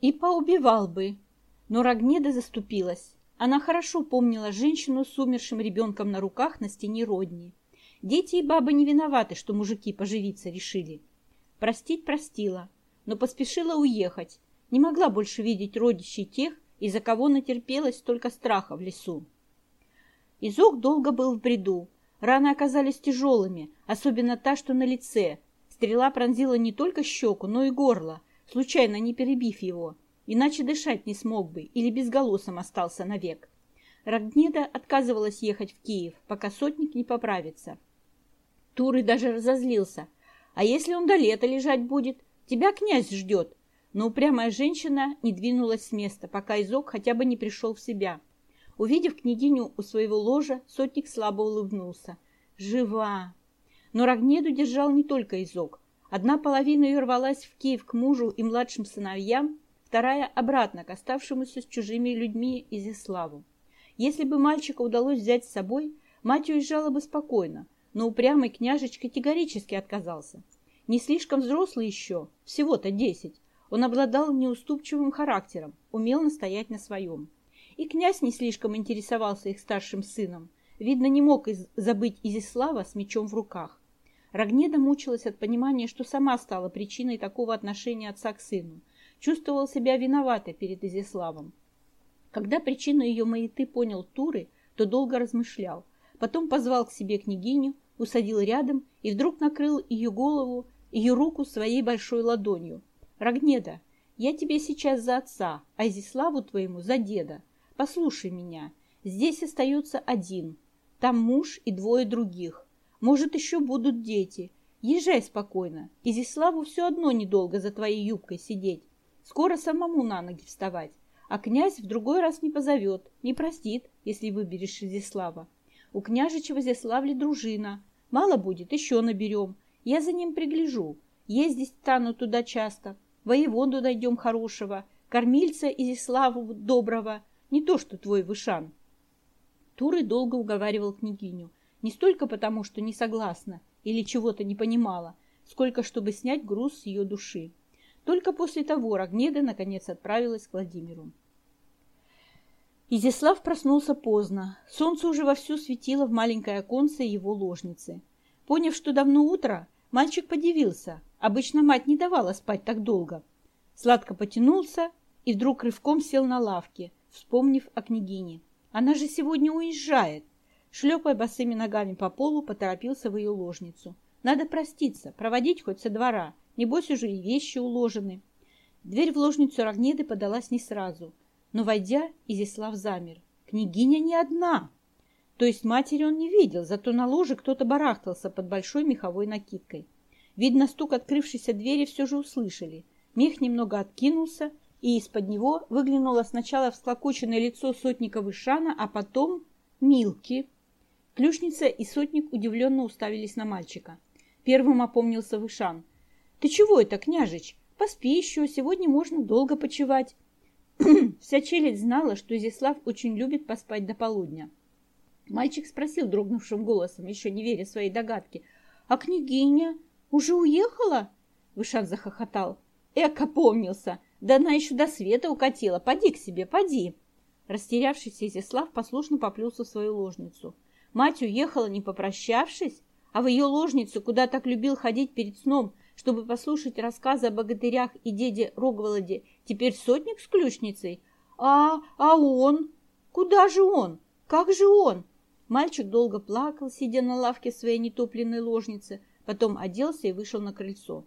И поубивал бы. Но Рогнеда заступилась. Она хорошо помнила женщину с умершим ребенком на руках на стене родни. Дети и бабы не виноваты, что мужики поживиться решили. Простить простила, но поспешила уехать. Не могла больше видеть родичей тех, из-за кого натерпелась столько страха в лесу. Изок долго был в бреду. Раны оказались тяжелыми, особенно та, что на лице. Стрела пронзила не только щеку, но и горло, случайно не перебив его. Иначе дышать не смог бы или безголосым остался навек. Рогнеда отказывалась ехать в Киев, пока сотник не поправится. Туры даже разозлился. А если он до лета лежать будет? Тебя князь ждет. Но упрямая женщина не двинулась с места, пока Изок хотя бы не пришел в себя. Увидев княгиню у своего ложа, сотник слабо улыбнулся. «Жива!» Но Рогнеду держал не только Изок. Одна половина ее рвалась в Киев к мужу и младшим сыновьям, вторая обратно к оставшемуся с чужими людьми Изяславу. Если бы мальчика удалось взять с собой, мать уезжала бы спокойно, но упрямый княжич категорически отказался. Не слишком взрослый еще, всего-то десять. Он обладал неуступчивым характером, умел настоять на своем. И князь не слишком интересовался их старшим сыном. Видно, не мог забыть Изислава с мечом в руках. Рогнеда мучилась от понимания, что сама стала причиной такого отношения отца к сыну. Чувствовал себя виноватой перед Изиславом. Когда причину ее маяты понял Туры, то долго размышлял. Потом позвал к себе княгиню, усадил рядом и вдруг накрыл ее голову, ее руку своей большой ладонью. «Рогнеда, я тебе сейчас за отца, а Изиславу твоему за деда. Послушай меня, здесь остается один, там муж и двое других. Может, еще будут дети. Езжай спокойно, Изиславу все одно недолго за твоей юбкой сидеть. Скоро самому на ноги вставать. А князь в другой раз не позовет, не простит, если выберешь Изислава. У княжича в дружина. Мало будет, еще наберем. Я за ним пригляжу. Ездить стану туда часто. Воеводу найдем хорошего. Кормильца Изяславу доброго. Не то, что твой Вышан. Туры долго уговаривал княгиню. Не столько потому, что не согласна или чего-то не понимала, сколько чтобы снять груз с ее души. Только после того Рогнеда наконец отправилась к Владимиру. Изяслав проснулся поздно. Солнце уже вовсю светило в маленькое оконце его ложницы. Поняв, что давно утро, мальчик подивился. Обычно мать не давала спать так долго. Сладко потянулся и вдруг рывком сел на лавке, вспомнив о княгине. Она же сегодня уезжает. Шлепая босыми ногами по полу, поторопился в ее ложницу. Надо проститься, проводить хоть со двора. Небось уже и вещи уложены. Дверь в ложницу Рогнеды подалась не сразу – но, войдя, Изяслав замер. Княгиня не одна. То есть матери он не видел, зато на ложе кто-то барахтался под большой меховой накидкой. Видно, стук открывшейся двери все же услышали. Мех немного откинулся, и из-под него выглянуло сначала всклокоченное лицо сотника Вышана, а потом Милки. Ключница и сотник удивленно уставились на мальчика. Первым опомнился Вышан. «Ты чего это, княжич? Поспи еще, сегодня можно долго почевать. Вся челядь знала, что Изяслав очень любит поспать до полудня. Мальчик спросил дрогнувшим голосом, еще не веря своей догадке, «А княгиня уже уехала?» Вышан захохотал. «Эк, помнился! Да она еще до света укатила! Поди к себе, поди!» Растерявшийся Изяслав послушно поплелся в свою ложницу. Мать уехала, не попрощавшись, а в ее ложницу, куда так любил ходить перед сном, чтобы послушать рассказы о богатырях и деде Рогволоде, теперь сотник с ключницей? А, а он? Куда же он? Как же он? Мальчик долго плакал, сидя на лавке своей нетопленной ложницы, потом оделся и вышел на крыльцо.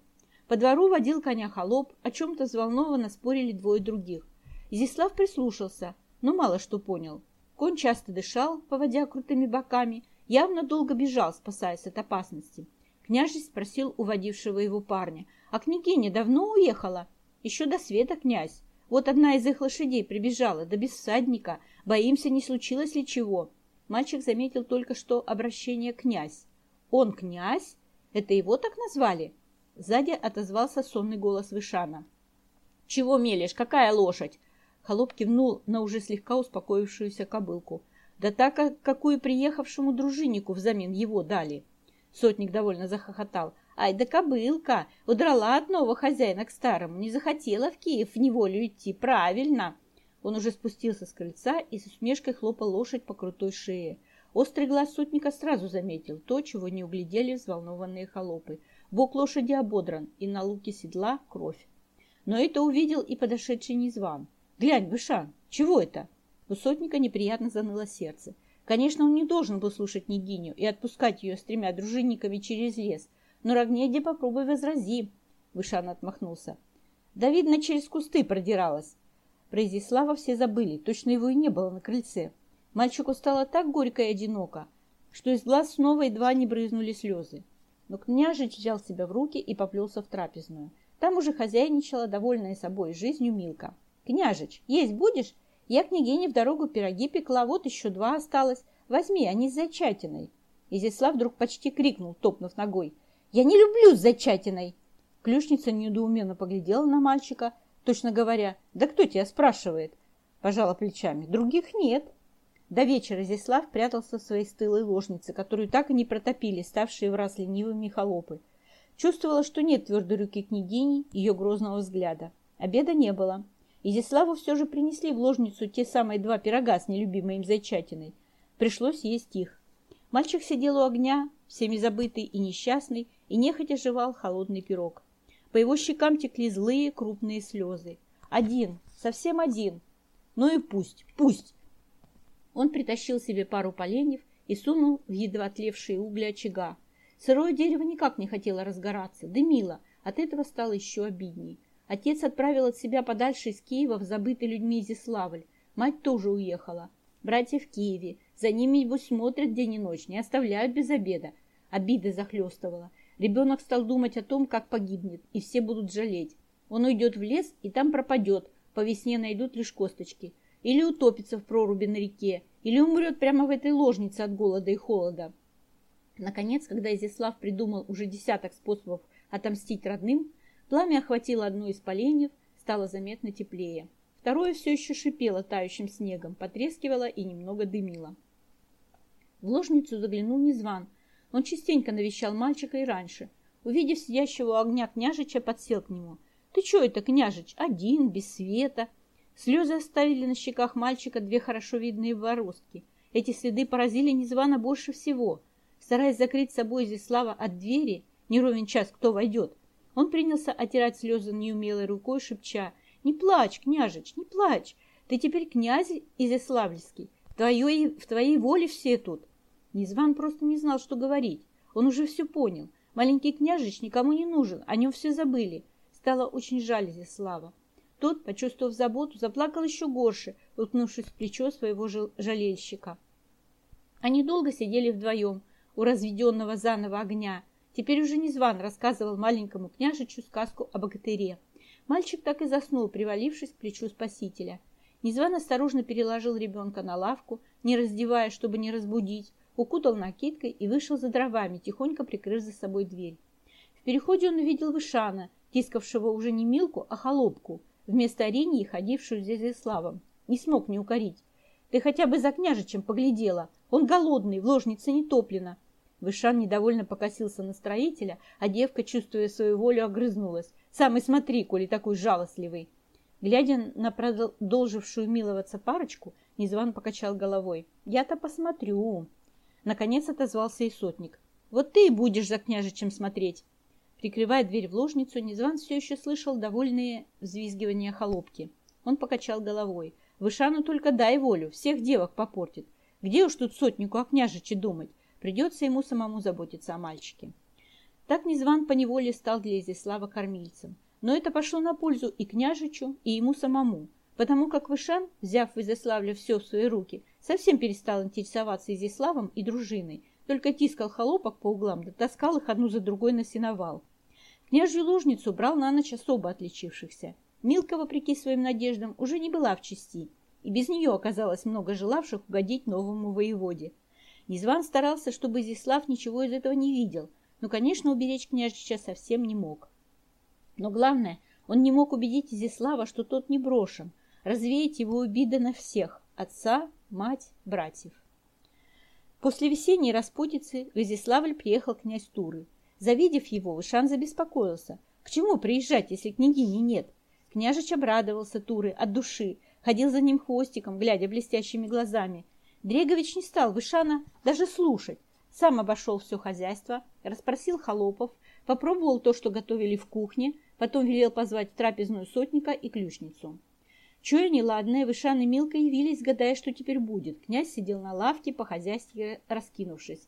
По двору водил коня холоп, о чем-то взволнованно спорили двое других. Изяслав прислушался, но мало что понял. Конь часто дышал, поводя крутыми боками, явно долго бежал, спасаясь от опасности. Княжич спросил у водившего его парня. «А княгиня давно уехала?» «Еще до света, князь. Вот одна из их лошадей прибежала, да без всадника. Боимся, не случилось ли чего?» Мальчик заметил только что обращение «князь». «Он князь? Это его так назвали?» Сзади отозвался сонный голос Вышана. «Чего мелешь? Какая лошадь?» Холоп кивнул на уже слегка успокоившуюся кобылку. «Да так, какую приехавшему дружиннику взамен его дали». Сотник довольно захохотал. Ай да кобылка, удрала от нового хозяина к старому, не захотела в Киев в неволю идти, правильно. Он уже спустился с крыльца и с усмешкой хлопал лошадь по крутой шее. Острый глаз сотника сразу заметил то, чего не углядели взволнованные холопы. Бок лошади ободран, и на луке седла кровь. Но это увидел и подошедший Незван. «Глянь, Вышан, чего это?» У сотника неприятно заныло сердце. Конечно, он не должен был слушать Нигиню и отпускать ее с тремя дружинниками через лес, но Рогнеде попробуй возрази. Вышан отмахнулся. Да, видно, через кусты продиралась. Про Изяслава все забыли, точно его и не было на крыльце. Мальчику стало так горько и одиноко, что из глаз снова едва не брызнули слезы. Но княжич взял себя в руки и поплелся в трапезную. Там уже хозяйничала, довольная собой жизнью Милка. «Княжич, есть будешь? Я княгине в дорогу пироги пекла, вот еще два осталось. Возьми, они с зайчатиной». Изяслав вдруг почти крикнул, топнув ногой. Я не люблю с зачатиной. Ключница недоуменно поглядела на мальчика, точно говоря, да кто тебя спрашивает? Пожала плечами. Других нет. До вечера Зислав прятался в своей стылой ложнице, которую так и не протопили ставшие в раз ленивыми холопы. Чувствовала, что нет твердой руки княгини, ее грозного взгляда. Обеда не было. Изяславу все же принесли в ложницу те самые два пирога с нелюбимой им зайчатиной. Пришлось есть их. Мальчик сидел у огня, всеми забытый и несчастный, и нехотя жевал холодный пирог. По его щекам текли злые крупные слезы. Один, совсем один. Ну и пусть, пусть. Он притащил себе пару поленьев и сунул в едва тлевшие угли очага. Сырое дерево никак не хотело разгораться, дымило, от этого стало еще обидней. Отец отправил от себя подальше из Киева в забытый людьми Изяславль. Мать тоже уехала. Братья в Киеве. За ними, небось, смотрят день и ночь, не оставляют без обеда. Обида захлестывала. Ребенок стал думать о том, как погибнет, и все будут жалеть. Он уйдет в лес и там пропадет, по весне найдут лишь косточки. Или утопится в проруби на реке, или умрет прямо в этой ложнице от голода и холода. Наконец, когда Изяслав придумал уже десяток способов отомстить родным, пламя охватило одно из поленьев, стало заметно теплее. Второе все еще шипело тающим снегом, потрескивало и немного дымило. В ложницу заглянул Незван – он частенько навещал мальчика и раньше. Увидев сидящего у огня княжича, подсел к нему. «Ты что это, княжич? Один, без света?» Слезы оставили на щеках мальчика две хорошо видные бороздки. Эти следы поразили незвано больше всего. Стараясь закрыть собой Зислава от двери, не ровен час кто войдет, он принялся отирать слезы неумелой рукой, шепча «Не плачь, княжич, не плачь! Ты теперь князь Изяславльский, твоей, в твоей воле все тут. Незван просто не знал, что говорить. Он уже все понял. Маленький княжич никому не нужен, о нем все забыли. Стало очень жаль Изяслава. Тот, почувствовав заботу, заплакал еще горше, уткнувшись в плечо своего жалельщика. Они долго сидели вдвоем у разведенного заново огня. Теперь уже Незван рассказывал маленькому княжичу сказку о богатыре. Мальчик так и заснул, привалившись к плечу спасителя. Незван осторожно переложил ребенка на лавку, не раздевая, чтобы не разбудить, укутал накидкой и вышел за дровами, тихонько прикрыв за собой дверь. В переходе он увидел Вышана, тискавшего уже не Милку, а холопку, вместо Аринии, ходившую за славом. Не смог не укорить. Ты хотя бы за княжичем поглядела. Он голодный, в ложнице не топлено. Вышан недовольно покосился на строителя, а девка, чувствуя свою волю, огрызнулась. «Сам и смотри, коли такой жалостливый!» Глядя на продолжившую миловаться парочку, Незван покачал головой. «Я-то посмотрю!» Наконец отозвался и сотник. «Вот ты и будешь за княжичем смотреть!» Прикрывая дверь в ложницу, Незван все еще слышал довольные взвизгивания холопки. Он покачал головой. «Вышану только дай волю, всех девок попортит. Где уж тут сотнику о княжиче думать? Придется ему самому заботиться о мальчике». Так Незван поневоле стал для Изяслава кормильцем. Но это пошло на пользу и княжичу, и ему самому, потому как Вышан, взяв в Изяславле все в свои руки, Совсем перестал интересоваться Изяславом и дружиной, только тискал холопок по углам, да таскал их одну за другой на сеновал. Княжью ложницу брал на ночь особо отличившихся. Милка, вопреки своим надеждам, уже не была в чести, и без нее оказалось много желавших угодить новому воеводе. Незван старался, чтобы Изяслав ничего из этого не видел, но, конечно, уберечь княжича совсем не мог. Но главное, он не мог убедить Изяслава, что тот не брошен, развеять его обиды на всех, отца, мать, братьев. После весенней распутицы в Изяславль приехал князь Туры. Завидев его, Вышан забеспокоился. К чему приезжать, если княгини нет? Княжич обрадовался Туры от души, ходил за ним хвостиком, глядя блестящими глазами. Дрегович не стал Вышана даже слушать. Сам обошел все хозяйство, расспросил холопов, попробовал то, что готовили в кухне, потом велел позвать в трапезную сотника и ключницу. Чуя неладное, Вышан и Милка явились, гадая, что теперь будет. Князь сидел на лавке, по-хозяйски раскинувшись.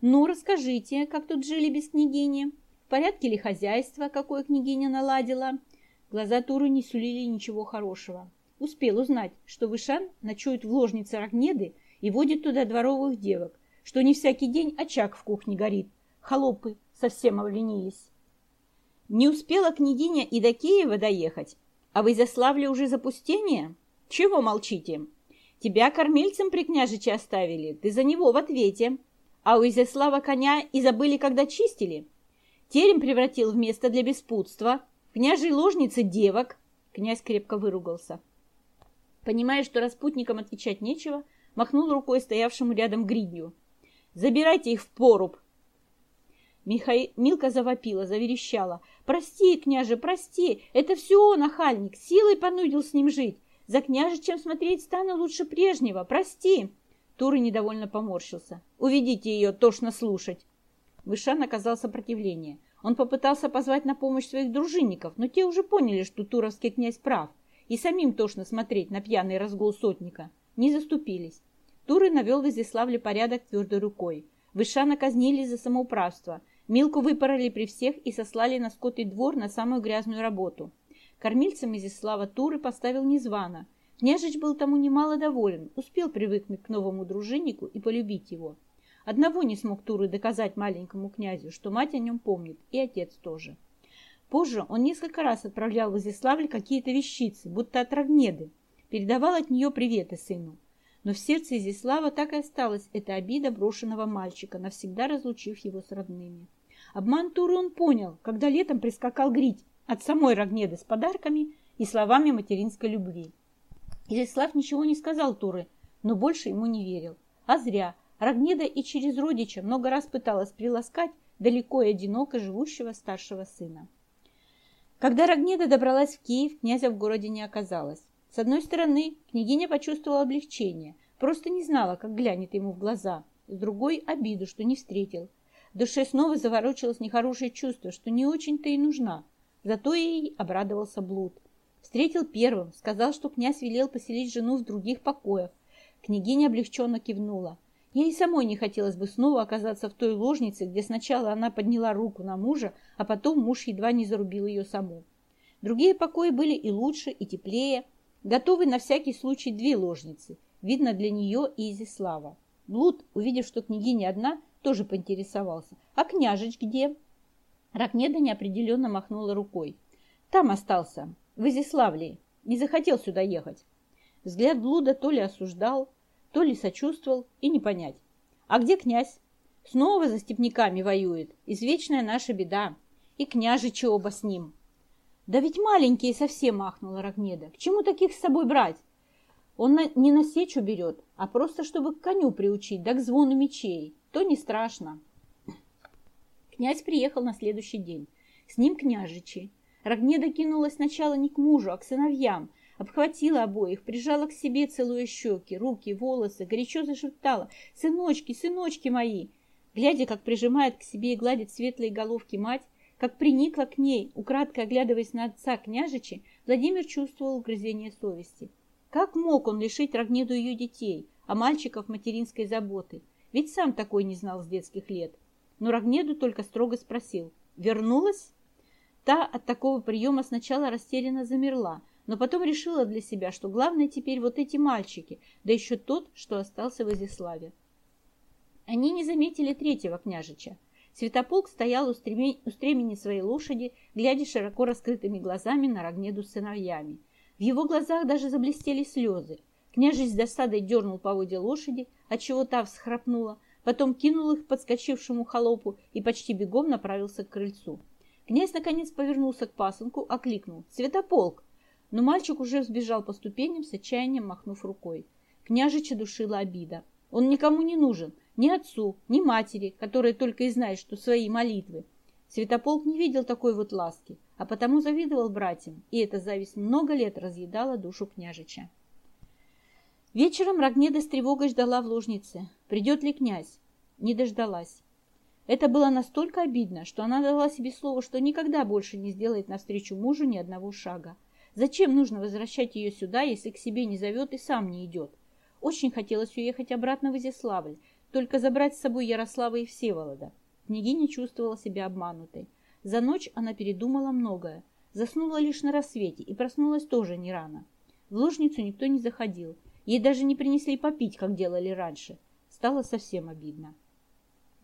«Ну, расскажите, как тут жили без княгини? В порядке ли хозяйство, какое княгиня наладила?» Глаза Туры не сулили ничего хорошего. Успел узнать, что Вышан ночует в ложнице Рогнеды и водит туда дворовых девок, что не всякий день очаг в кухне горит. Холопы совсем обленились. Не успела княгиня и до Киева доехать, а в Изяславле уже запустение? Чего молчите? Тебя кормильцем при княжиче оставили, ты за него в ответе. А у Изяслава коня и забыли, когда чистили. Терем превратил в место для беспутства. Княжей ложнице девок. Князь крепко выругался. Понимая, что распутникам отвечать нечего, махнул рукой стоявшему рядом гридню. «Забирайте их в поруб!» Михаил... Милка завопила, заверещала. «Прости, княже, прости! Это все он, охальник, силой понудил с ним жить. За княжичем смотреть стану лучше прежнего. Прости!» Туры недовольно поморщился. «Уведите ее, тошно слушать!» Вышан оказал сопротивление. Он попытался позвать на помощь своих дружинников, но те уже поняли, что туровский князь прав, и самим тошно смотреть на пьяный разгул сотника. Не заступились. Туры навел в Изяславле порядок твердой рукой. Вышана казнили за самоуправство – Милку выпороли при всех и сослали на скотный двор на самую грязную работу. Кормильцем Изяслава Туры поставил незвано. Княжич был тому немало доволен, успел привыкнуть к новому дружиннику и полюбить его. Одного не смог Туры доказать маленькому князю, что мать о нем помнит, и отец тоже. Позже он несколько раз отправлял в Изяславль какие-то вещицы, будто от Равнеды, передавал от нее приветы сыну. Но в сердце Изяслава так и осталась эта обида брошенного мальчика, навсегда разлучив его с родными. Обман Туры он понял, когда летом прискакал грить от самой Рогнеды с подарками и словами материнской любви. Изяслав ничего не сказал Туры, но больше ему не верил. А зря. Рогнеда и через родича много раз пыталась приласкать далеко и одиноко живущего старшего сына. Когда Рогнеда добралась в Киев, князя в городе не оказалось. С одной стороны, княгиня почувствовала облегчение, просто не знала, как глянет ему в глаза. С другой – обиду, что не встретил. В душе снова заворочилось нехорошее чувство, что не очень-то и нужна. Зато ей обрадовался блуд. Встретил первым, сказал, что князь велел поселить жену в других покоях. Княгиня облегченно кивнула. Ей самой не хотелось бы снова оказаться в той ложнице, где сначала она подняла руку на мужа, а потом муж едва не зарубил ее саму. Другие покои были и лучше, и теплее, Готовы на всякий случай две ложницы. Видно для нее и Изислава. Блуд, увидев, что княгиня одна, тоже поинтересовался. «А княжич где?» Ракнеда неопределенно махнула рукой. «Там остался, в Изиславле. Не захотел сюда ехать». Взгляд Блуда то ли осуждал, то ли сочувствовал, и не понять. «А где князь?» «Снова за степняками воюет. Извечная наша беда. И княжичи оба с ним». Да ведь маленькие совсем махнула Рогнеда. К чему таких с собой брать? Он на, не на сечу берет, а просто чтобы к коню приучить, да к звону мечей. То не страшно. Князь приехал на следующий день. С ним княжичи. Рогнеда кинулась сначала не к мужу, а к сыновьям. Обхватила обоих, прижала к себе, целуя щеки, руки, волосы, горячо зашептала «Сыночки, сыночки мои!» Глядя, как прижимает к себе и гладит светлые головки мать, как приникла к ней, украдкой оглядываясь на отца княжичи, Владимир чувствовал угрызение совести. Как мог он лишить Рогнеду ее детей, а мальчиков материнской заботы? Ведь сам такой не знал с детских лет. Но Рогнеду только строго спросил. «Вернулась?» Та от такого приема сначала растерянно замерла, но потом решила для себя, что главное теперь вот эти мальчики, да еще тот, что остался в Изяславе. Они не заметили третьего княжича. Святополк стоял у, стремени, своей лошади, глядя широко раскрытыми глазами на Рогнеду с сыновьями. В его глазах даже заблестели слезы. Княжич с досадой дернул поводья лошади, отчего та всхрапнула, потом кинул их подскочившему холопу и почти бегом направился к крыльцу. Князь наконец повернулся к пасынку, окликнул «Святополк!» Но мальчик уже взбежал по ступеням с отчаянием, махнув рукой. Княжича душила обида. Он никому не нужен, ни отцу, ни матери, которая только и знает, что свои молитвы. Святополк не видел такой вот ласки, а потому завидовал братьям, и эта зависть много лет разъедала душу княжича. Вечером Рогнеда с тревогой ждала в ложнице. Придет ли князь? Не дождалась. Это было настолько обидно, что она дала себе слово, что никогда больше не сделает навстречу мужу ни одного шага. Зачем нужно возвращать ее сюда, если к себе не зовет и сам не идет? Очень хотелось уехать обратно в Изяславль, только забрать с собой Ярослава и Всеволода. Княгиня чувствовала себя обманутой. За ночь она передумала многое. Заснула лишь на рассвете и проснулась тоже не рано. В ложницу никто не заходил. Ей даже не принесли попить, как делали раньше. Стало совсем обидно.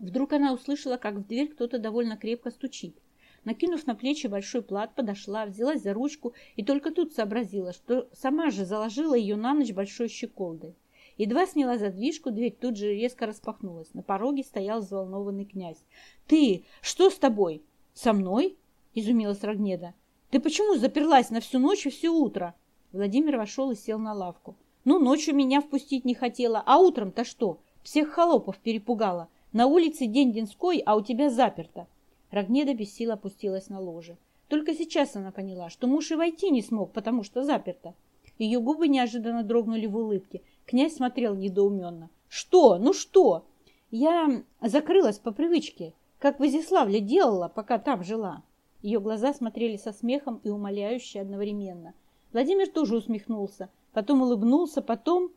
Вдруг она услышала, как в дверь кто-то довольно крепко стучит. Накинув на плечи большой плат, подошла, взялась за ручку и только тут сообразила, что сама же заложила ее на ночь большой щеколдой. Едва сняла задвижку, дверь тут же резко распахнулась. На пороге стоял взволнованный князь. «Ты! Что с тобой?» «Со мной?» – изумилась Рогнеда. «Ты почему заперлась на всю ночь и все утро?» Владимир вошел и сел на лавку. Ну, ночью меня впустить не хотела, а утром-то что? Всех холопов перепугала. На улице день денской, а у тебя заперто. Рогнеда без сил опустилась на ложе. Только сейчас она поняла, что муж и войти не смог, потому что заперто. Ее губы неожиданно дрогнули в улыбке. Князь смотрел недоуменно. «Что? Ну что?» «Я закрылась по привычке, как в Изяславле делала, пока там жила». Ее глаза смотрели со смехом и умоляюще одновременно. Владимир тоже усмехнулся, потом улыбнулся, потом...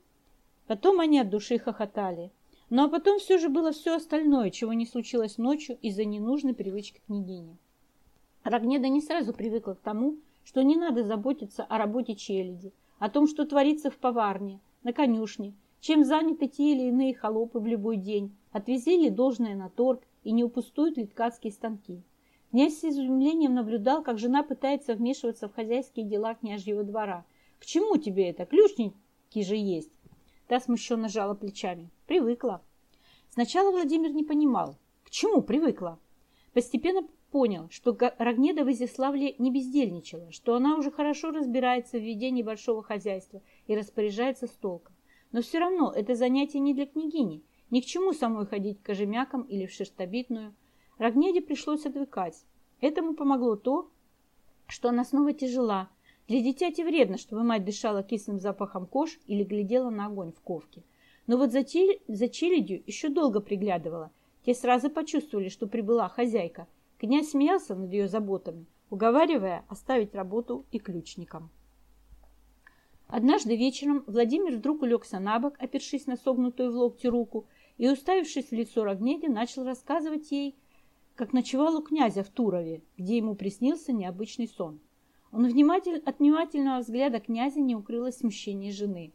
Потом они от души хохотали. Ну а потом все же было все остальное, чего не случилось ночью из-за ненужной привычки княгини. Рогнеда не сразу привыкла к тому, что не надо заботиться о работе челяди, о том, что творится в поварне, на конюшне, чем заняты те или иные холопы в любой день, отвезли ли должное на торг и не упустуют ли ткацкие станки. Князь с изумлением наблюдал, как жена пытается вмешиваться в хозяйские дела княжьего двора, к чему тебе это? Ключники же есть. Та смущенно жала плечами. Привыкла. Сначала Владимир не понимал, к чему привыкла. Постепенно понял, что Рогнеда в Изяславле не бездельничала, что она уже хорошо разбирается в ведении большого хозяйства и распоряжается с толком. Но все равно это занятие не для княгини. Ни к чему самой ходить к кожемякам или в шерстобитную. Рогнеде пришлось отвыкать. Этому помогло то, что она снова тяжела, для дитяти вредно, чтобы мать дышала кислым запахом кож или глядела на огонь в ковке. Но вот за, тел... за челядью еще долго приглядывала. Те сразу почувствовали, что прибыла хозяйка. Князь смеялся над ее заботами, уговаривая оставить работу и ключникам. Однажды вечером Владимир вдруг улегся на бок, опершись на согнутую в локте руку, и, уставившись в лицо Рогнеде, начал рассказывать ей, как ночевал у князя в Турове, где ему приснился необычный сон. Он вниматель, от внимательного взгляда князя не укрылось смущение жены.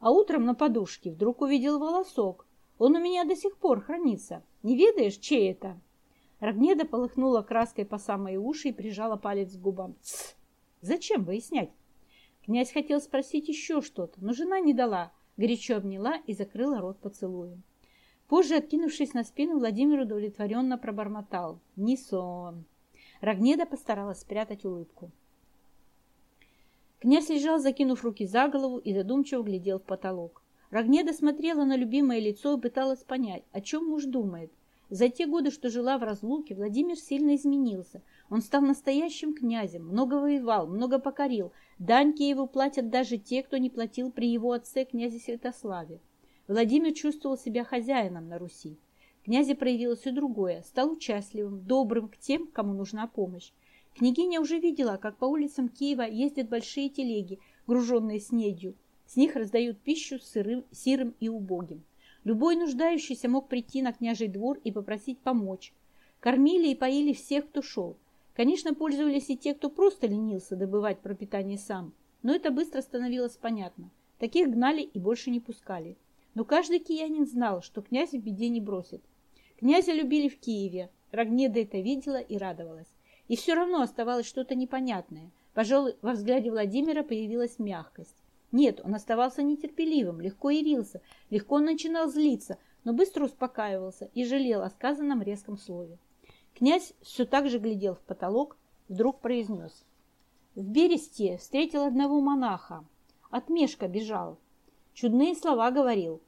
А утром на подушке вдруг увидел волосок. Он у меня до сих пор хранится. Не ведаешь, чей это? Рогнеда полыхнула краской по самые уши и прижала палец к губам. Тсс! Зачем выяснять? Князь хотел спросить еще что-то, но жена не дала, горячо обняла и закрыла рот поцелуем. Позже, откинувшись на спину, Владимир удовлетворенно пробормотал. Не сон. Рогнеда постаралась спрятать улыбку. Князь лежал, закинув руки за голову и задумчиво глядел в потолок. Рогнеда смотрела на любимое лицо и пыталась понять, о чем муж думает. За те годы, что жила в разлуке, Владимир сильно изменился. Он стал настоящим князем, много воевал, много покорил. Даньки его платят даже те, кто не платил при его отце князе Святославе. Владимир чувствовал себя хозяином на Руси. Князе проявилось и другое, стал участливым, добрым к тем, кому нужна помощь. Княгиня уже видела, как по улицам Киева ездят большие телеги, груженные снедью. С них раздают пищу сырым, сирым и убогим. Любой нуждающийся мог прийти на княжий двор и попросить помочь. Кормили и поили всех, кто шел. Конечно, пользовались и те, кто просто ленился добывать пропитание сам. Но это быстро становилось понятно. Таких гнали и больше не пускали. Но каждый киянин знал, что князь в беде не бросит. Князя любили в Киеве. Рогнеда это видела и радовалась. И все равно оставалось что-то непонятное. Пожалуй, во взгляде Владимира появилась мягкость. Нет, он оставался нетерпеливым, легко явился, легко начинал злиться, но быстро успокаивался и жалел о сказанном резком слове. Князь все так же глядел в потолок, вдруг произнес. В Бересте встретил одного монаха. От Мешка бежал. Чудные слова говорил.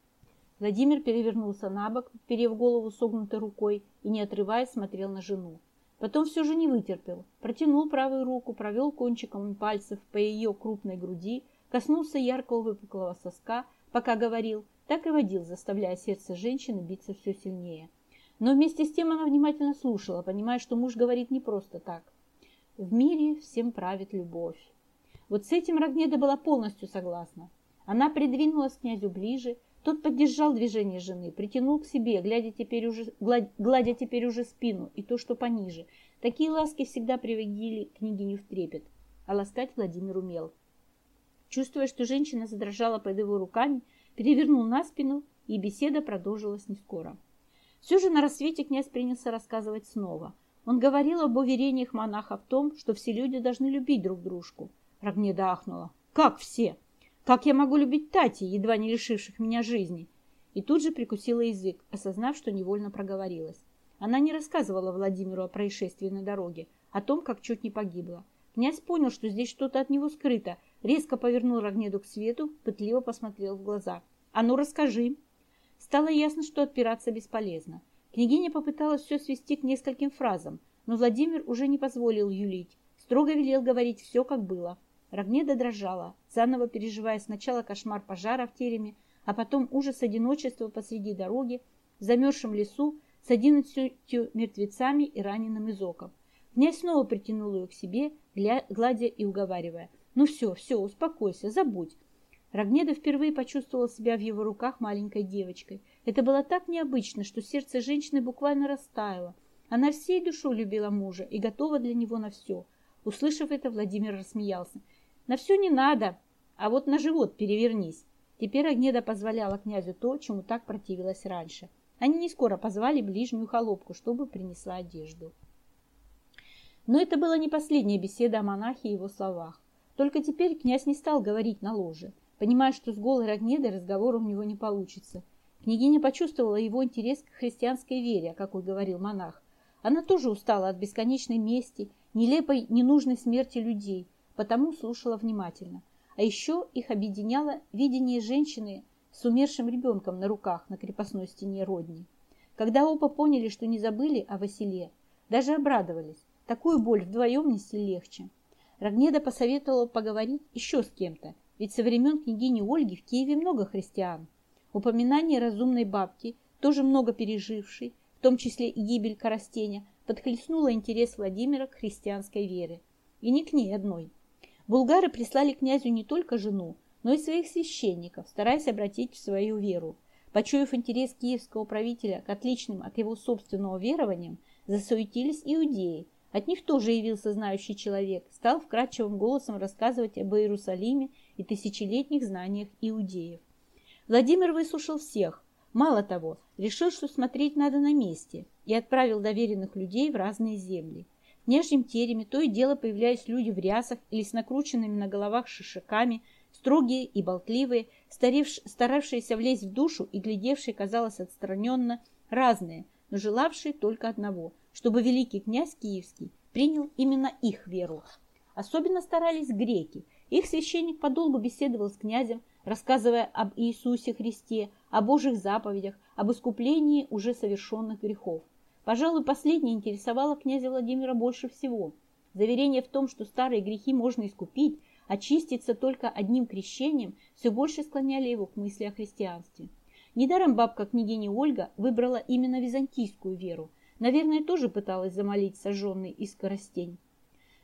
Владимир перевернулся на бок, перев голову согнутой рукой и, не отрываясь, смотрел на жену. Потом все же не вытерпел, протянул правую руку, провел кончиком пальцев по ее крупной груди, коснулся яркого выпуклого соска, пока говорил, так и водил, заставляя сердце женщины биться все сильнее. Но вместе с тем она внимательно слушала, понимая, что муж говорит не просто так. В мире всем правит любовь. Вот с этим Рогнеда была полностью согласна. Она придвинулась к князю ближе, тот поддержал движение жены, притянул к себе, глядя теперь уже, гладя теперь уже спину и то, что пониже. Такие ласки всегда приводили княгиню в трепет, а ласкать Владимир умел. Чувствуя, что женщина задрожала под его руками, перевернул на спину, и беседа продолжилась не скоро. Все же на рассвете князь принялся рассказывать снова. Он говорил об уверениях монаха в том, что все люди должны любить друг дружку. Рогнеда ахнула. «Как все?» Как я могу любить Тати, едва не лишивших меня жизни? И тут же прикусила язык, осознав, что невольно проговорилась. Она не рассказывала Владимиру о происшествии на дороге, о том, как чуть не погибла. Князь понял, что здесь что-то от него скрыто, резко повернул Рогнеду к свету, пытливо посмотрел в глаза. «А ну, расскажи!» Стало ясно, что отпираться бесполезно. Княгиня попыталась все свести к нескольким фразам, но Владимир уже не позволил юлить, строго велел говорить все, как было. Рогнеда дрожала, заново переживая сначала кошмар пожара в тереме, а потом ужас одиночества посреди дороги, в замерзшем лесу с одиннадцатью мертвецами и раненым из оков. Князь снова притянул ее к себе, гладя и уговаривая. «Ну все, все, успокойся, забудь». Рогнеда впервые почувствовала себя в его руках маленькой девочкой. Это было так необычно, что сердце женщины буквально растаяло. Она всей душой любила мужа и готова для него на все. Услышав это, Владимир рассмеялся. На все не надо, а вот на живот перевернись. Теперь Агнеда позволяла князю то, чему так противилась раньше. Они не скоро позвали ближнюю холопку, чтобы принесла одежду. Но это была не последняя беседа о монахе и его словах. Только теперь князь не стал говорить на ложе, понимая, что с голой Рогнедой разговор у него не получится. Княгиня почувствовала его интерес к христианской вере, о какой говорил монах. Она тоже устала от бесконечной мести, нелепой, ненужной смерти людей, потому слушала внимательно. А еще их объединяло видение женщины с умершим ребенком на руках на крепостной стене Родни. Когда оба поняли, что не забыли о Василе, даже обрадовались. Такую боль вдвоем нести легче. Рогнеда посоветовала поговорить еще с кем-то, ведь со времен княгини Ольги в Киеве много христиан. Упоминание разумной бабки, тоже много пережившей, в том числе и гибель Коростеня, подхлестнуло интерес Владимира к христианской вере. И не к ней одной. Булгары прислали князю не только жену, но и своих священников, стараясь обратить в свою веру. Почуяв интерес киевского правителя к отличным от его собственного верованиям, засуетились иудеи. От них тоже явился знающий человек, стал вкрадчивым голосом рассказывать об Иерусалиме и тысячелетних знаниях иудеев. Владимир выслушал всех. Мало того, решил, что смотреть надо на месте, и отправил доверенных людей в разные земли. В нижнем тереме то и дело появлялись люди в рясах или с накрученными на головах шишаками, строгие и болтливые, старавшиеся влезть в душу и глядевшие, казалось, отстраненно, разные, но желавшие только одного, чтобы великий князь Киевский принял именно их веру. Особенно старались греки. Их священник подолгу беседовал с князем, рассказывая об Иисусе Христе, о Божьих заповедях, об искуплении уже совершенных грехов. Пожалуй, последнее интересовало князя Владимира больше всего. Заверение в том, что старые грехи можно искупить, очиститься только одним крещением, все больше склоняли его к мысли о христианстве. Недаром бабка княгини Ольга выбрала именно византийскую веру. Наверное, тоже пыталась замолить сожженный из скоростень.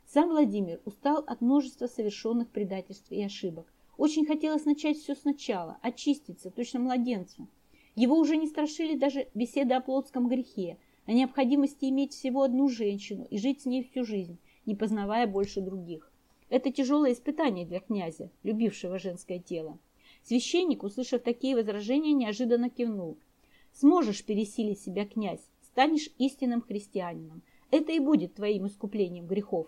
Сам Владимир устал от множества совершенных предательств и ошибок. Очень хотелось начать все сначала, очиститься, точно младенцу. Его уже не страшили даже беседы о плотском грехе, о необходимости иметь всего одну женщину и жить с ней всю жизнь, не познавая больше других. Это тяжелое испытание для князя, любившего женское тело. Священник, услышав такие возражения, неожиданно кивнул. «Сможешь пересилить себя, князь, станешь истинным христианином. Это и будет твоим искуплением грехов».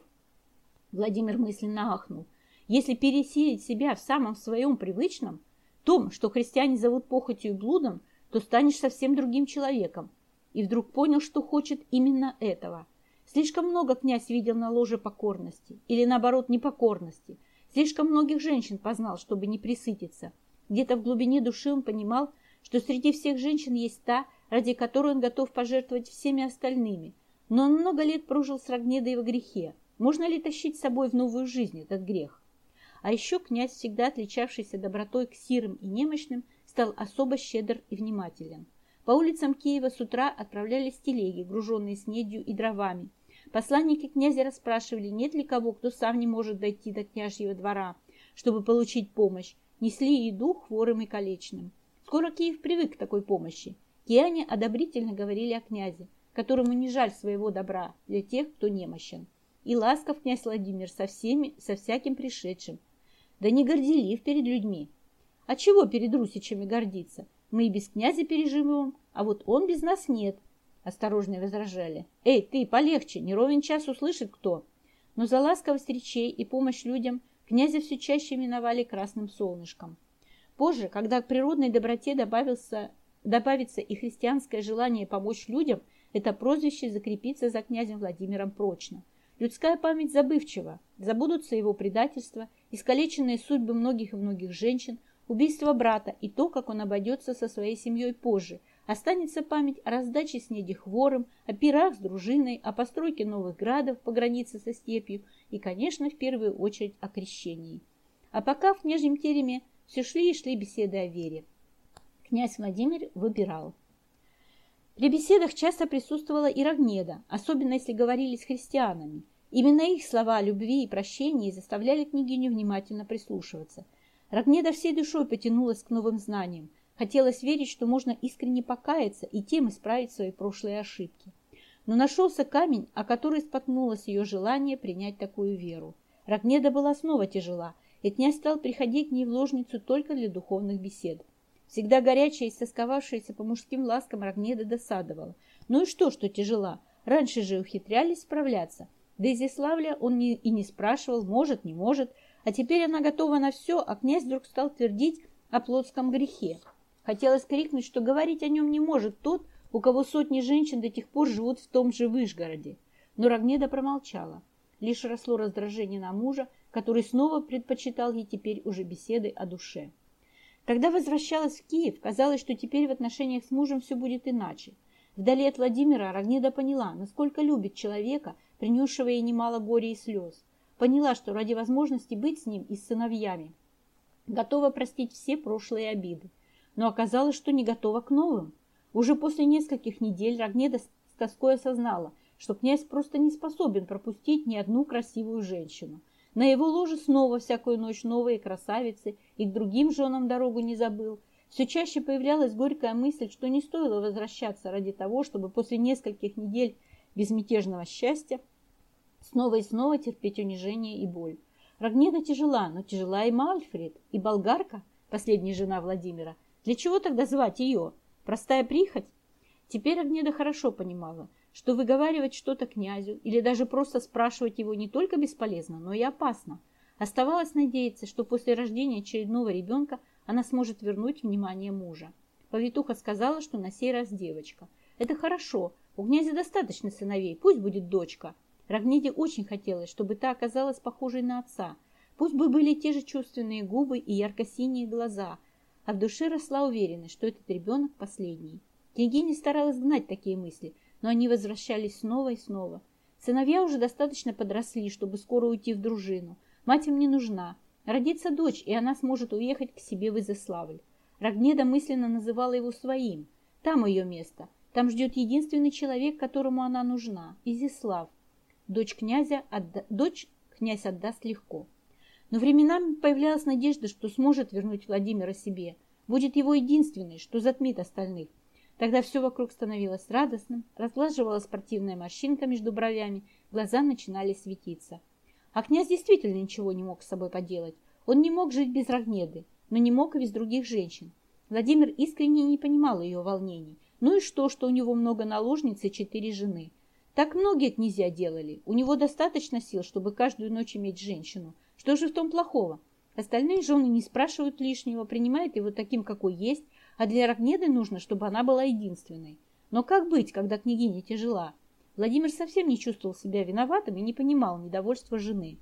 Владимир мысленно ахнул. Если пересилить себя в самом своем привычном, том, что христиане зовут похотью и блудом, то станешь совсем другим человеком, и вдруг понял, что хочет именно этого. Слишком много князь видел на ложе покорности, или наоборот непокорности. Слишком многих женщин познал, чтобы не присытиться. Где-то в глубине души он понимал, что среди всех женщин есть та, ради которой он готов пожертвовать всеми остальными. но он много лет прожил с Рогнедой во грехе. Можно ли тащить с собой в новую жизнь этот грех? А еще князь, всегда отличавшийся добротой к сирым и немощным, стал особо щедр и внимателен. По улицам Киева с утра отправлялись телеги, груженные снедью и дровами. Посланники князя расспрашивали, нет ли кого, кто сам не может дойти до княжьего двора, чтобы получить помощь. Несли еду хворым и калечным. Скоро Киев привык к такой помощи. Киане одобрительно говорили о князе, которому не жаль своего добра для тех, кто немощен. И ласков князь Владимир со всеми, со всяким пришедшим. Да не горделив перед людьми. А чего перед русичами гордиться? Мы и без князя переживем, а вот он без нас нет, — осторожно возражали. Эй, ты, полегче, не ровен час услышит кто. Но за ласковость речей и помощь людям князя все чаще миновали красным солнышком. Позже, когда к природной доброте добавился, добавится и христианское желание помочь людям, это прозвище закрепится за князем Владимиром прочно. Людская память забывчива, забудутся его предательства, искалеченные судьбы многих и многих женщин, убийство брата и то, как он обойдется со своей семьей позже. Останется память о раздаче снеди хворым, о пирах с дружиной, о постройке новых градов по границе со степью и, конечно, в первую очередь о крещении. А пока в княжьем тереме все шли и шли беседы о вере. Князь Владимир выбирал. При беседах часто присутствовала и Рогнеда, особенно если говорили с христианами. Именно их слова о любви и прощении заставляли княгиню внимательно прислушиваться – Рогнеда всей душой потянулась к новым знаниям. Хотелось верить, что можно искренне покаяться и тем исправить свои прошлые ошибки. Но нашелся камень, о который споткнулось ее желание принять такую веру. Рогнеда была снова тяжела, и князь стал приходить к ней в ложницу только для духовных бесед. Всегда горячая и сосковавшаяся по мужским ласкам Рогнеда досадовала. Ну и что, что тяжела? Раньше же ухитрялись справляться. Да из Иславля он не, и не спрашивал, может, не может, а теперь она готова на все, а князь вдруг стал твердить о плотском грехе. Хотелось крикнуть, что говорить о нем не может тот, у кого сотни женщин до тех пор живут в том же Вышгороде. Но Рогнеда промолчала. Лишь росло раздражение на мужа, который снова предпочитал ей теперь уже беседы о душе. Когда возвращалась в Киев, казалось, что теперь в отношениях с мужем все будет иначе. Вдали от Владимира Рогнеда поняла, насколько любит человека, принесшего ей немало горя и слез. Поняла, что ради возможности быть с ним и с сыновьями готова простить все прошлые обиды. Но оказалось, что не готова к новым. Уже после нескольких недель Рогнеда с тоской осознала, что князь просто не способен пропустить ни одну красивую женщину. На его ложе снова всякую ночь новые красавицы, и к другим женам дорогу не забыл. Все чаще появлялась горькая мысль, что не стоило возвращаться ради того, чтобы после нескольких недель безмятежного счастья снова и снова терпеть унижение и боль. Рогнеда тяжела, но тяжела и Мальфред, и болгарка, последняя жена Владимира. Для чего тогда звать ее? Простая прихоть? Теперь Рогнеда хорошо понимала, что выговаривать что-то князю или даже просто спрашивать его не только бесполезно, но и опасно. Оставалось надеяться, что после рождения очередного ребенка она сможет вернуть внимание мужа. Повитуха сказала, что на сей раз девочка. Это хорошо, у князя достаточно сыновей, пусть будет дочка. Рогнеде очень хотелось, чтобы та оказалась похожей на отца. Пусть бы были те же чувственные губы и ярко-синие глаза, а в душе росла уверенность, что этот ребенок последний. Княгиня старалась гнать такие мысли, но они возвращались снова и снова. Сыновья уже достаточно подросли, чтобы скоро уйти в дружину. Мать им не нужна. Родится дочь, и она сможет уехать к себе в Изыславль. Рогнеда мысленно называла его своим. Там ее место. Там ждет единственный человек, которому она нужна – Изислав дочь князя отда... дочь князь отдаст легко. Но временами появлялась надежда, что сможет вернуть Владимира себе, будет его единственный, что затмит остальных. Тогда все вокруг становилось радостным, разглаживала спортивная морщинка между бровями, глаза начинали светиться. А князь действительно ничего не мог с собой поделать. Он не мог жить без Рогнеды, но не мог и без других женщин. Владимир искренне не понимал ее волнений. Ну и что, что у него много наложниц и четыре жены – так многие князья делали. У него достаточно сил, чтобы каждую ночь иметь женщину. Что же в том плохого? Остальные жены не спрашивают лишнего, принимают его таким, какой есть, а для Рогнеды нужно, чтобы она была единственной. Но как быть, когда княгиня тяжела? Владимир совсем не чувствовал себя виноватым и не понимал недовольства жены.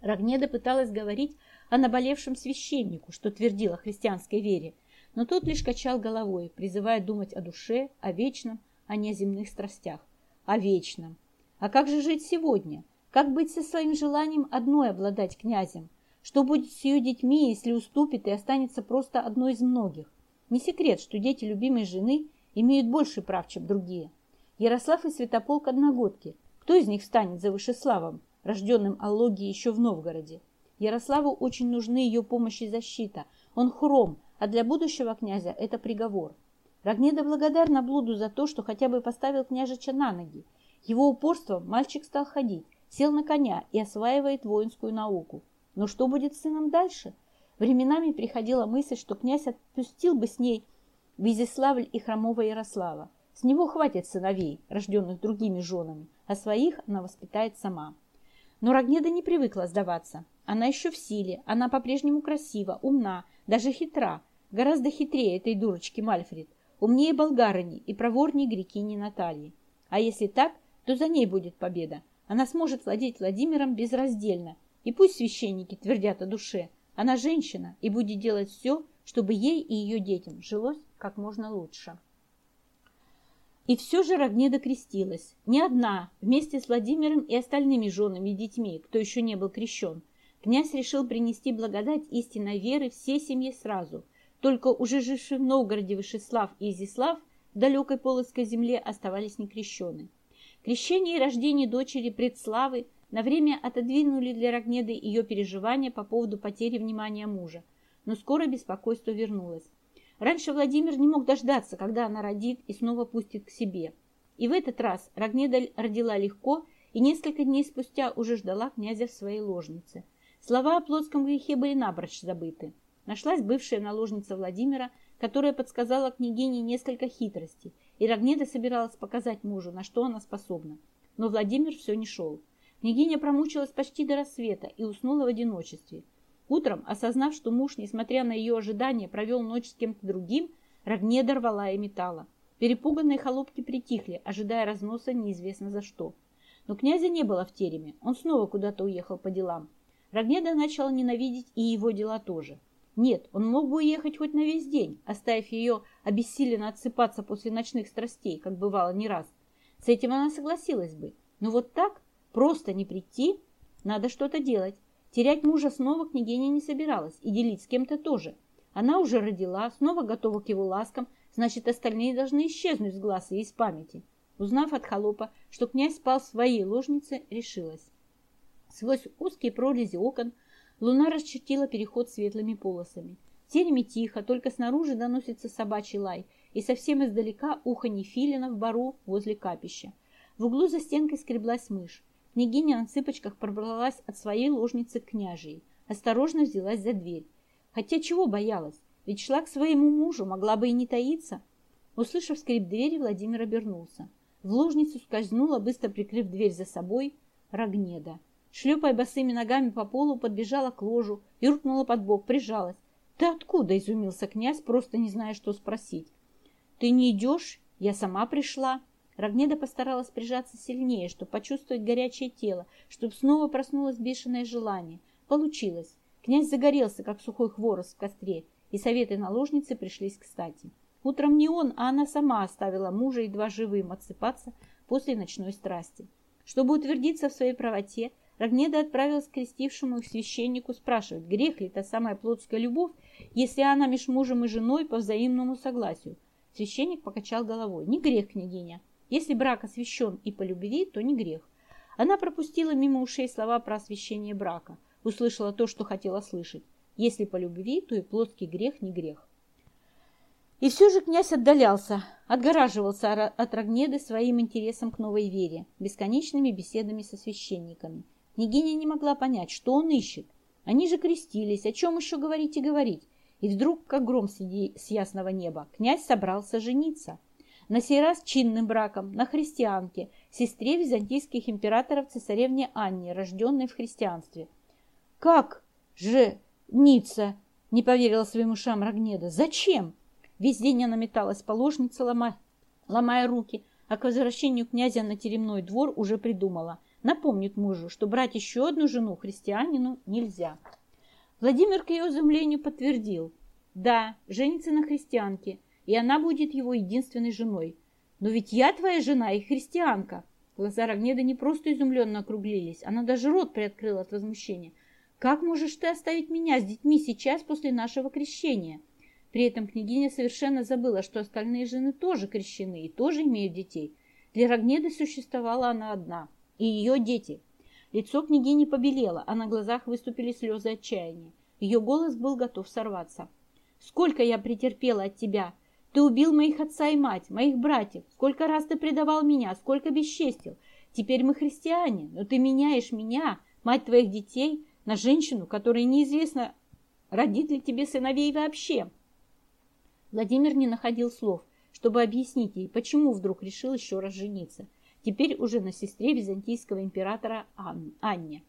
Рогнеда пыталась говорить о наболевшем священнику, что твердил о христианской вере, но тот лишь качал головой, призывая думать о душе, о вечном, а не о земных страстях. о вечном. А как же жить сегодня? Как быть со своим желанием одной обладать князем? Что будет с ее детьми, если уступит и останется просто одной из многих? Не секрет, что дети любимой жены имеют больше прав, чем другие. Ярослав и Святополк одногодки. Кто из них станет за Вышеславом, рожденным Аллогией еще в Новгороде? Ярославу очень нужны ее помощь и защита. Он хром, а для будущего князя это приговор. Рогнеда благодарна Блуду за то, что хотя бы поставил княжича на ноги. Его упорством мальчик стал ходить, сел на коня и осваивает воинскую науку. Но что будет с сыном дальше? Временами приходила мысль, что князь отпустил бы с ней Визиславль и хромого Ярослава. С него хватит сыновей, рожденных другими женами, а своих она воспитает сама. Но Рогнеда не привыкла сдаваться. Она еще в силе, она по-прежнему красива, умна, даже хитра, гораздо хитрее этой дурочки Мальфред, умнее болгарыни и проворнее грекини Натальи. А если так, то за ней будет победа. Она сможет владеть Владимиром безраздельно. И пусть священники твердят о душе, она женщина и будет делать все, чтобы ей и ее детям жилось как можно лучше. И все же Рогнеда крестилась. Не одна, вместе с Владимиром и остальными женами и детьми, кто еще не был крещен. Князь решил принести благодать истинной веры всей семье сразу. Только уже жившие в Новгороде Вышеслав и Изислав в далекой Полоцкой земле оставались некрещены. Крещение и рождение дочери Предславы на время отодвинули для Рогнеды ее переживания по поводу потери внимания мужа, но скоро беспокойство вернулось. Раньше Владимир не мог дождаться, когда она родит и снова пустит к себе. И в этот раз Рогнеда родила легко и несколько дней спустя уже ждала князя в своей ложнице. Слова о плотском грехе были напрочь забыты. Нашлась бывшая наложница Владимира, которая подсказала княгине несколько хитростей, и Рогнеда собиралась показать мужу, на что она способна. Но Владимир все не шел. Княгиня промучилась почти до рассвета и уснула в одиночестве. Утром, осознав, что муж, несмотря на ее ожидания, провел ночь с кем-то другим, Рогнеда рвала и металла. Перепуганные холопки притихли, ожидая разноса неизвестно за что. Но князя не было в тереме, он снова куда-то уехал по делам. Рогнеда начала ненавидеть и его дела тоже. Нет, он мог бы уехать хоть на весь день, оставив ее обессиленно отсыпаться после ночных страстей, как бывало не раз. С этим она согласилась бы. Но вот так, просто не прийти, надо что-то делать. Терять мужа снова княгиня не собиралась, и делить с кем-то тоже. Она уже родила, снова готова к его ласкам, значит, остальные должны исчезнуть с глаз и из памяти. Узнав от холопа, что князь спал в своей ложнице, решилась. Сквозь узкие прорези окон луна расчертила переход светлыми полосами. Тереме тихо, только снаружи доносится собачий лай, и совсем издалека уханье филина в бару возле капища. В углу за стенкой скреблась мышь. Княгиня на цыпочках пробралась от своей ложницы к княжей. Осторожно взялась за дверь. Хотя чего боялась? Ведь шла к своему мужу, могла бы и не таиться. Услышав скрип двери, Владимир обернулся. В ложницу скользнула, быстро прикрыв дверь за собой, Рогнеда. Шлепая босыми ногами по полу, подбежала к ложу, юркнула под бок, прижалась. «Ты откуда?» – изумился князь, просто не зная, что спросить. «Ты не идешь? Я сама пришла». Рогнеда постаралась прижаться сильнее, чтобы почувствовать горячее тело, чтобы снова проснулось бешеное желание. Получилось. Князь загорелся, как сухой хворост в костре, и советы наложницы пришлись кстати. Утром не он, а она сама оставила мужа едва живым отсыпаться после ночной страсти. Чтобы утвердиться в своей правоте, Рогнеда отправилась к крестившему священнику спрашивать, грех ли та самая плотская любовь, если она меж мужем и женой по взаимному согласию. Священник покачал головой. Не грех, княгиня. Если брак освящен и по любви, то не грех. Она пропустила мимо ушей слова про освящение брака. Услышала то, что хотела слышать. Если по любви, то и плотский грех не грех. И все же князь отдалялся, отгораживался от Рогнеды своим интересом к новой вере, бесконечными беседами со священниками. Княгиня не могла понять, что он ищет. Они же крестились, о чем еще говорить и говорить. И вдруг, как гром с ясного неба, князь собрался жениться – на сей раз чинным браком, на христианке, сестре византийских императоров цесаревне Анне, рожденной в христианстве. «Как же Ницца?» – не поверила своим ушам Рогнеда. «Зачем?» Весь день она металась по ложнице, ломая, ломая руки, а к возвращению князя на теремной двор уже придумала. Напомнит мужу, что брать еще одну жену христианину нельзя. Владимир к ее изумлению подтвердил. Да, женится на христианке – и она будет его единственной женой. Но ведь я твоя жена и христианка. Глаза Рогнеды не просто изумленно округлились, она даже рот приоткрыла от возмущения. «Как можешь ты оставить меня с детьми сейчас после нашего крещения?» При этом княгиня совершенно забыла, что остальные жены тоже крещены и тоже имеют детей. Для Рогнеды существовала она одна, и ее дети. Лицо княгини побелело, а на глазах выступили слезы отчаяния. Ее голос был готов сорваться. «Сколько я претерпела от тебя! Ты убил моих отца и мать, моих братьев. Сколько раз ты предавал меня, сколько бесчестил. Теперь мы христиане, но ты меняешь меня, мать твоих детей, на женщину, которая неизвестно, родит ли тебе сыновей вообще. Владимир не находил слов, чтобы объяснить ей, почему вдруг решил еще раз жениться. Теперь уже на сестре византийского императора Ан Анне.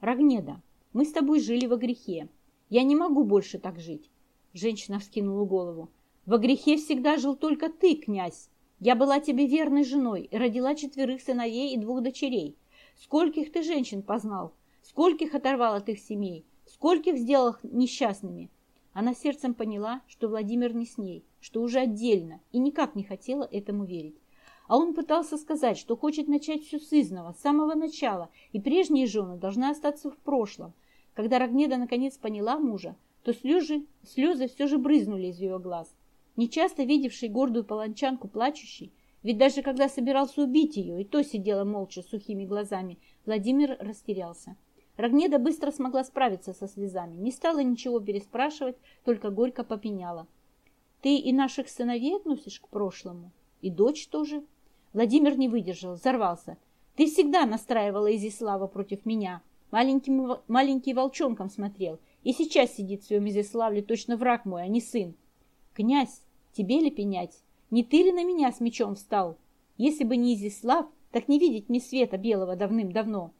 «Рогнеда, мы с тобой жили во грехе. Я не могу больше так жить». Женщина вскинула голову. Во грехе всегда жил только ты, князь. Я была тебе верной женой и родила четверых сыновей и двух дочерей. Скольких ты женщин познал, скольких оторвал от их семей, скольких сделал несчастными. Она сердцем поняла, что Владимир не с ней, что уже отдельно, и никак не хотела этому верить. А он пытался сказать, что хочет начать все с изного, с самого начала, и прежние жены должны остаться в прошлом. Когда Рогнеда наконец поняла мужа, то слезы, слезы все же брызнули из ее глаз. Нечасто видевший гордую паланчанку плачущей, ведь даже когда собирался убить ее, и то сидела молча сухими глазами, Владимир растерялся. Рогнеда быстро смогла справиться со слезами, не стала ничего переспрашивать, только горько попеняла. «Ты и наших сыновей относишь к прошлому? И дочь тоже?» Владимир не выдержал, взорвался. «Ты всегда настраивала Изислава против меня. Маленьким, маленький волчонком смотрел. И сейчас сидит в своем Изиславле точно враг мой, а не сын. Князь, тебе ли пенять? Не ты ли на меня с мечом встал? Если бы не Изислав, так не видеть мне света белого давным-давно.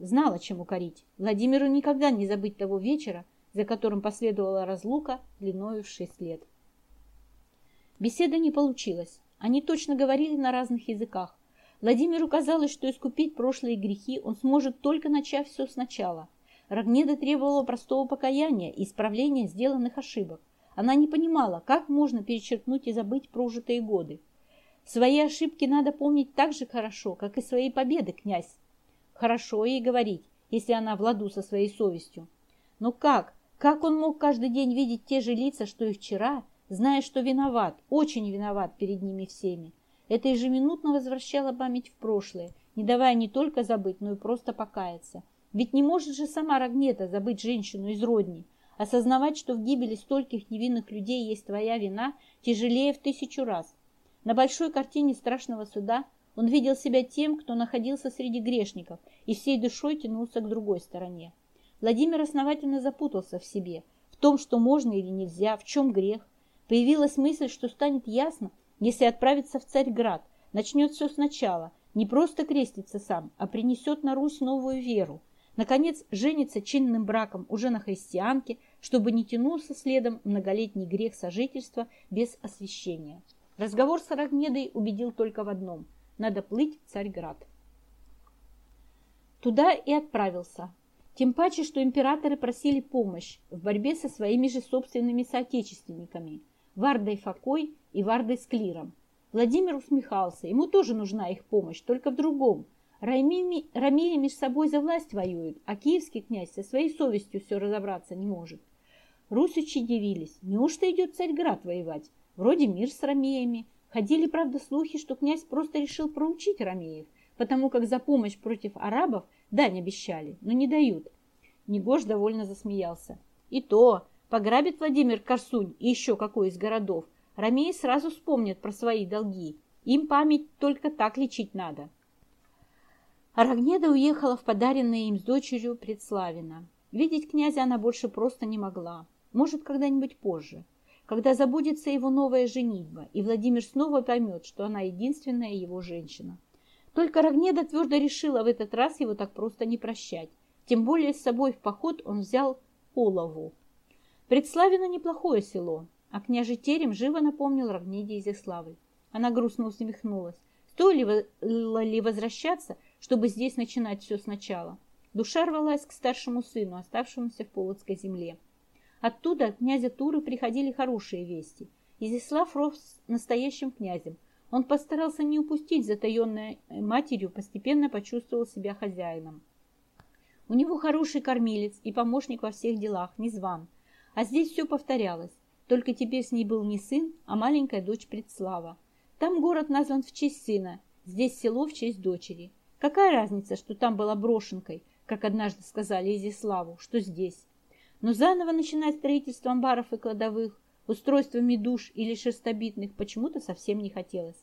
Знала, чем укорить. Владимиру никогда не забыть того вечера, за которым последовала разлука длиною в шесть лет. Беседа не получилась. Они точно говорили на разных языках. Владимиру казалось, что искупить прошлые грехи он сможет только начав все сначала. Рогнеда требовала простого покаяния и исправления сделанных ошибок. Она не понимала, как можно перечеркнуть и забыть прожитые годы. Свои ошибки надо помнить так же хорошо, как и свои победы, князь. Хорошо ей говорить, если она в ладу со своей совестью. Но как? Как он мог каждый день видеть те же лица, что и вчера, зная, что виноват, очень виноват перед ними всеми? Это ежеминутно возвращало память в прошлое, не давая не только забыть, но и просто покаяться. Ведь не может же сама Рогнета забыть женщину из родни, Осознавать, что в гибели стольких невинных людей есть твоя вина, тяжелее в тысячу раз. На большой картине страшного суда он видел себя тем, кто находился среди грешников и всей душой тянулся к другой стороне. Владимир основательно запутался в себе, в том, что можно или нельзя, в чем грех. Появилась мысль, что станет ясно, если отправиться в Царьград, начнет все сначала, не просто крестится сам, а принесет на Русь новую веру. Наконец, женится чинным браком уже на христианке, чтобы не тянулся следом многолетний грех сожительства без освящения. Разговор с Рогнедой убедил только в одном – надо плыть в Царьград. Туда и отправился. Тем паче, что императоры просили помощь в борьбе со своими же собственными соотечественниками – Вардой Факой и Вардой Склиром. Владимир усмехался, ему тоже нужна их помощь, только в другом – Рамили между собой за власть воюют, а киевский князь со своей совестью все разобраться не может. Русичи дивились, неужто идет Царьград воевать? Вроде мир с ромеями. Ходили, правда, слухи, что князь просто решил проучить ромеев, потому как за помощь против арабов дань обещали, но не дают. Негош довольно засмеялся. И то, пограбит Владимир Корсунь и еще какой из городов, ромеи сразу вспомнят про свои долги. Им память только так лечить надо. Арагнеда уехала в подаренное им с дочерью Предславина. Видеть князя она больше просто не могла. Может, когда-нибудь позже, когда забудется его новая женитьба, и Владимир снова поймет, что она единственная его женщина. Только Рогнеда твердо решила в этот раз его так просто не прощать. Тем более с собой в поход он взял Олову. Предславино неплохое село, а княжий терем живо напомнил Рогнеде Изяславль. Она грустно усмехнулась. Стоило ли возвращаться, чтобы здесь начинать все сначала. Душа рвалась к старшему сыну, оставшемуся в Полоцкой земле. Оттуда от князя Туры приходили хорошие вести. Изяслав рос настоящим князем. Он постарался не упустить затаенное матерью, постепенно почувствовал себя хозяином. У него хороший кормилец и помощник во всех делах, незван. А здесь все повторялось. Только теперь с ней был не сын, а маленькая дочь Предслава. Там город назван в честь сына, здесь село в честь дочери. Какая разница, что там была брошенкой, как однажды сказали Изяславу, что здесь. Но заново начинать строительство амбаров и кладовых, устройствами душ или шерстобитных почему-то совсем не хотелось.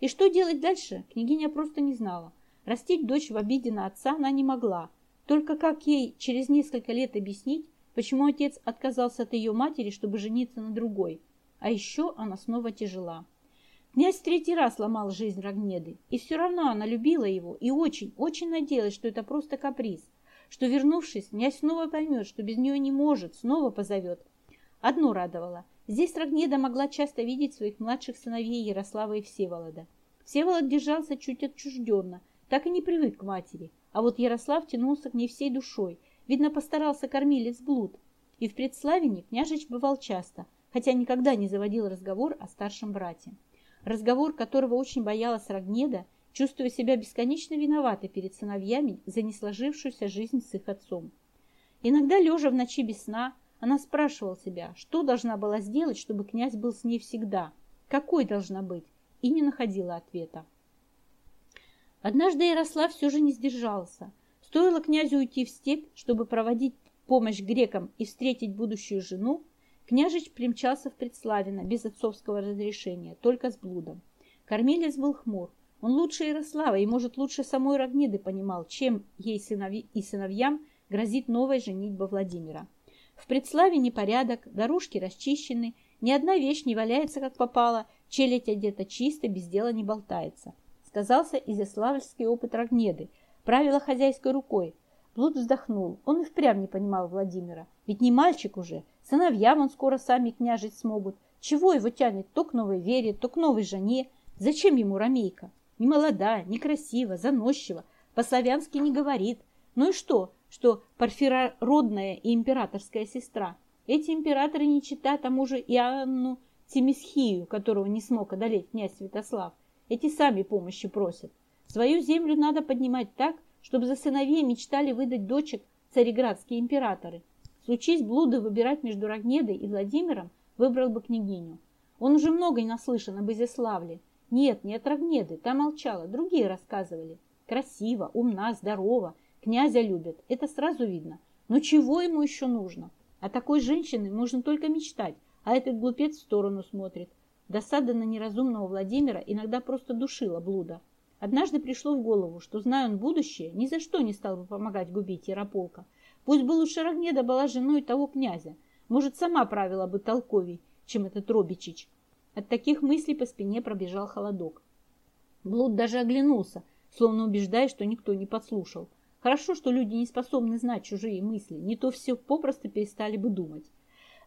И что делать дальше, княгиня просто не знала. Растить дочь в обиде на отца она не могла. Только как ей через несколько лет объяснить, почему отец отказался от ее матери, чтобы жениться на другой? А еще она снова тяжела. Князь третий раз ломал жизнь Рогнеды, и все равно она любила его и очень, очень надеялась, что это просто каприз, что, вернувшись, князь снова поймет, что без нее не может, снова позовет. Одно радовало. Здесь Рогнеда могла часто видеть своих младших сыновей Ярослава и Всеволода. Всеволод держался чуть отчужденно, так и не привык к матери, а вот Ярослав тянулся к ней всей душой, видно, постарался кормилец блуд. И в предславине княжич бывал часто, хотя никогда не заводил разговор о старшем брате. Разговор, которого очень боялась Рогнеда, чувствуя себя бесконечно виноватой перед сыновьями за несложившуюся жизнь с их отцом. Иногда, лежа в ночи без сна, она спрашивала себя, что должна была сделать, чтобы князь был с ней всегда, какой должна быть, и не находила ответа. Однажды Ярослав все же не сдержался. Стоило князю уйти в степь, чтобы проводить помощь грекам и встретить будущую жену, княжич примчался в Предславино без отцовского разрешения, только с блудом. Кормилец был хмур. Он лучше Ярослава и, может, лучше самой Рогнеды понимал, чем ей сынови и сыновьям грозит новая женитьба Владимира. В Предславе порядок, дорожки расчищены, ни одна вещь не валяется, как попало, челядь одета чисто, без дела не болтается сказался изяславльский опыт Рогнеды, правила хозяйской рукой. Блуд вздохнул. Он и впрямь не понимал Владимира. Ведь не мальчик уже. Сыновья вон скоро сами княжить смогут. Чего его тянет то к новой вере, то к новой жене? Зачем ему ромейка? Не молода, не красива, заносчива, по-славянски не говорит. Ну и что, что парфирородная и императорская сестра? Эти императоры не читают тому же Иоанну Тимисхию, которого не смог одолеть князь Святослав. Эти сами помощи просят. Свою землю надо поднимать так, чтобы за сыновей мечтали выдать дочек цареградские императоры. Случись блуды выбирать между Рогнедой и Владимиром, выбрал бы княгиню. Он уже много наслышан об Изяславле. Нет, не от Рогнеды, та молчала, другие рассказывали. Красиво, умна, здорова, князя любят, это сразу видно. Но чего ему еще нужно? О такой женщине нужно только мечтать, а этот глупец в сторону смотрит. Досада на неразумного Владимира иногда просто душила блуда. Однажды пришло в голову, что, зная он будущее, ни за что не стал бы помогать губить Ярополка. Пусть бы лучше Рогнеда была женой того князя. Может, сама правила бы толковей, чем этот Робичич. От таких мыслей по спине пробежал холодок. Блуд даже оглянулся, словно убеждая, что никто не подслушал. Хорошо, что люди не способны знать чужие мысли, не то все попросту перестали бы думать.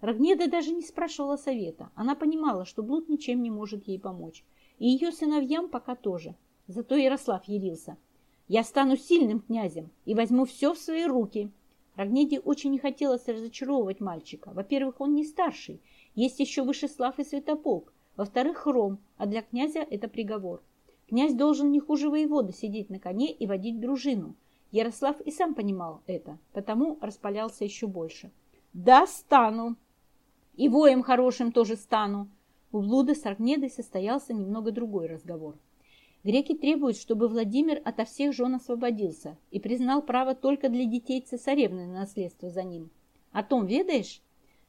Рогнеда даже не спрашивала совета. Она понимала, что Блуд ничем не может ей помочь. И ее сыновьям пока тоже. Зато Ярослав явился. «Я стану сильным князем и возьму все в свои руки». Рогнеде очень не хотелось разочаровывать мальчика. Во-первых, он не старший. Есть еще Вышеслав и Святополк. Во-вторых, Хром, а для князя это приговор. Князь должен не хуже воевода сидеть на коне и водить дружину. Ярослав и сам понимал это, потому распалялся еще больше. «Да, стану!» И воем хорошим тоже стану. У Блуда с Аргнедой состоялся немного другой разговор. Греки требуют, чтобы Владимир ото всех жен освободился и признал право только для детей цесаревны на наследство за ним. О том ведаешь?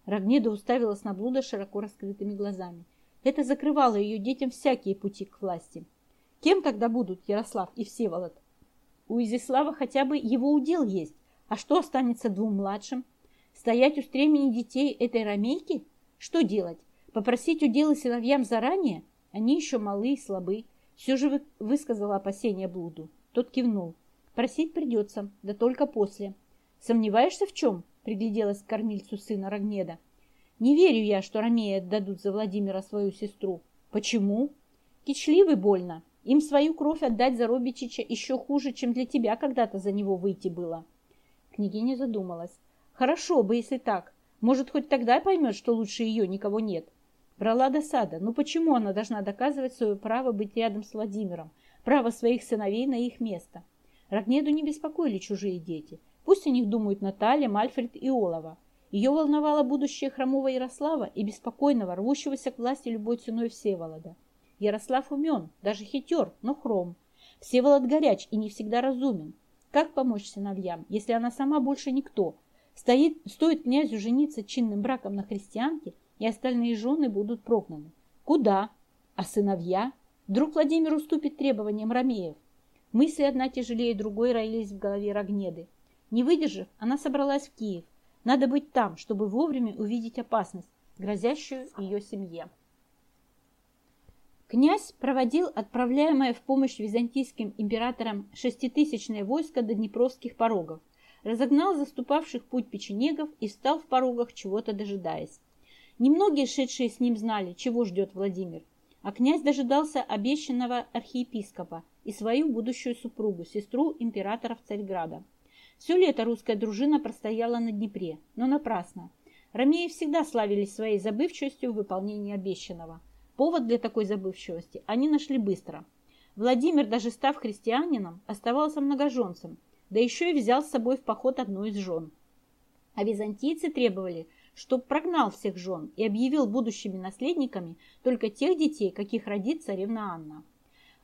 Рогнеда уставилась на Блуда широко раскрытыми глазами. Это закрывало ее детям всякие пути к власти. Кем тогда будут Ярослав и Всеволод? У Изяслава хотя бы его удел есть, а что останется двум младшим? Стоять у стремени детей этой ромейки? Что делать? Попросить уделы сыновьям заранее? Они еще малы и слабы. Все же высказала опасение блуду. Тот кивнул. Просить придется, да только после. Сомневаешься в чем? Пригляделась к кормильцу сына Рогнеда. Не верю я, что ромеи отдадут за Владимира свою сестру. Почему? Кичливы больно. Им свою кровь отдать за Робичича еще хуже, чем для тебя когда-то за него выйти было. Княгиня задумалась. Хорошо бы, если так. Может, хоть тогда поймет, что лучше ее никого нет. Брала досада. Ну почему она должна доказывать свое право быть рядом с Владимиром, право своих сыновей на их место? Рогнеду не беспокоили чужие дети. Пусть о них думают Наталья, Мальфред и Олова. Ее волновало будущее хромого Ярослава и беспокойного, рвущегося к власти любой ценой Всеволода. Ярослав умен, даже хитер, но хром. Всеволод горяч и не всегда разумен. Как помочь сыновьям, если она сама больше никто? Стоит, стоит князю жениться чинным браком на христианке, и остальные жены будут прогнаны. Куда? А сыновья? Вдруг Владимир уступит требованиям Ромеев? Мысли одна тяжелее другой роились в голове Рогнеды. Не выдержав, она собралась в Киев. Надо быть там, чтобы вовремя увидеть опасность, грозящую ее семье. Князь проводил отправляемое в помощь византийским императорам шеститысячное войско до Днепровских порогов, разогнал заступавших путь печенегов и стал в порогах, чего-то дожидаясь. Немногие, шедшие с ним, знали, чего ждет Владимир, а князь дожидался обещанного архиепископа и свою будущую супругу, сестру императоров Царьграда. Все лето русская дружина простояла на Днепре, но напрасно. Ромеи всегда славились своей забывчивостью в выполнении обещанного. Повод для такой забывчивости они нашли быстро. Владимир, даже став христианином, оставался многоженцем, да еще и взял с собой в поход одну из жен. А византийцы требовали, чтоб прогнал всех жен и объявил будущими наследниками только тех детей, каких родит царевна Анна.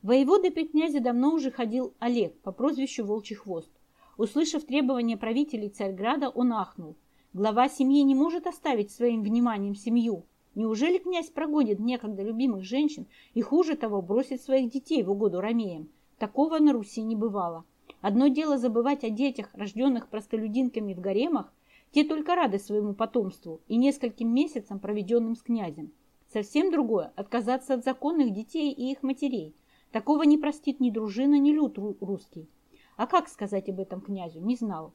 Воеводой при князе давно уже ходил Олег по прозвищу Волчий Хвост. Услышав требования правителей Царьграда, он ахнул. Глава семьи не может оставить своим вниманием семью, Неужели князь прогонит некогда любимых женщин и, хуже того, бросит своих детей в угоду ромеям? Такого на Руси не бывало. Одно дело забывать о детях, рожденных простолюдинками в гаремах, те только рады своему потомству и нескольким месяцам, проведенным с князем. Совсем другое – отказаться от законных детей и их матерей. Такого не простит ни дружина, ни люд русский. А как сказать об этом князю, не знал.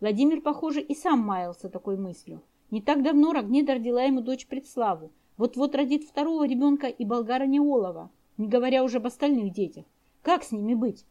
Владимир, похоже, и сам маялся такой мыслью. Не так давно Рогнеда родила ему дочь Предславу. Вот-вот родит второго ребенка и болгара Неолова, не говоря уже об остальных детях. Как с ними быть?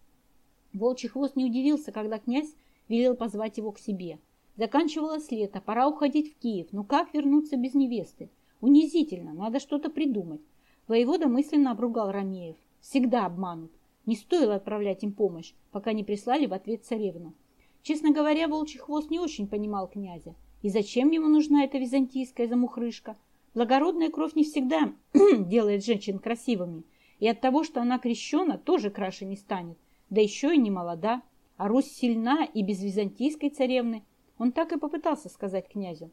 Волчий хвост не удивился, когда князь велел позвать его к себе. Заканчивалось лето, пора уходить в Киев, но как вернуться без невесты? Унизительно, надо что-то придумать. Воевода мысленно обругал Ромеев. Всегда обманут. Не стоило отправлять им помощь, пока не прислали в ответ царевну. Честно говоря, Волчий хвост не очень понимал князя. И зачем ему нужна эта византийская замухрышка? Благородная кровь не всегда делает женщин красивыми, и от того, что она крещена, тоже краше не станет, да еще и не молода. А Русь сильна и без византийской царевны. Он так и попытался сказать князю.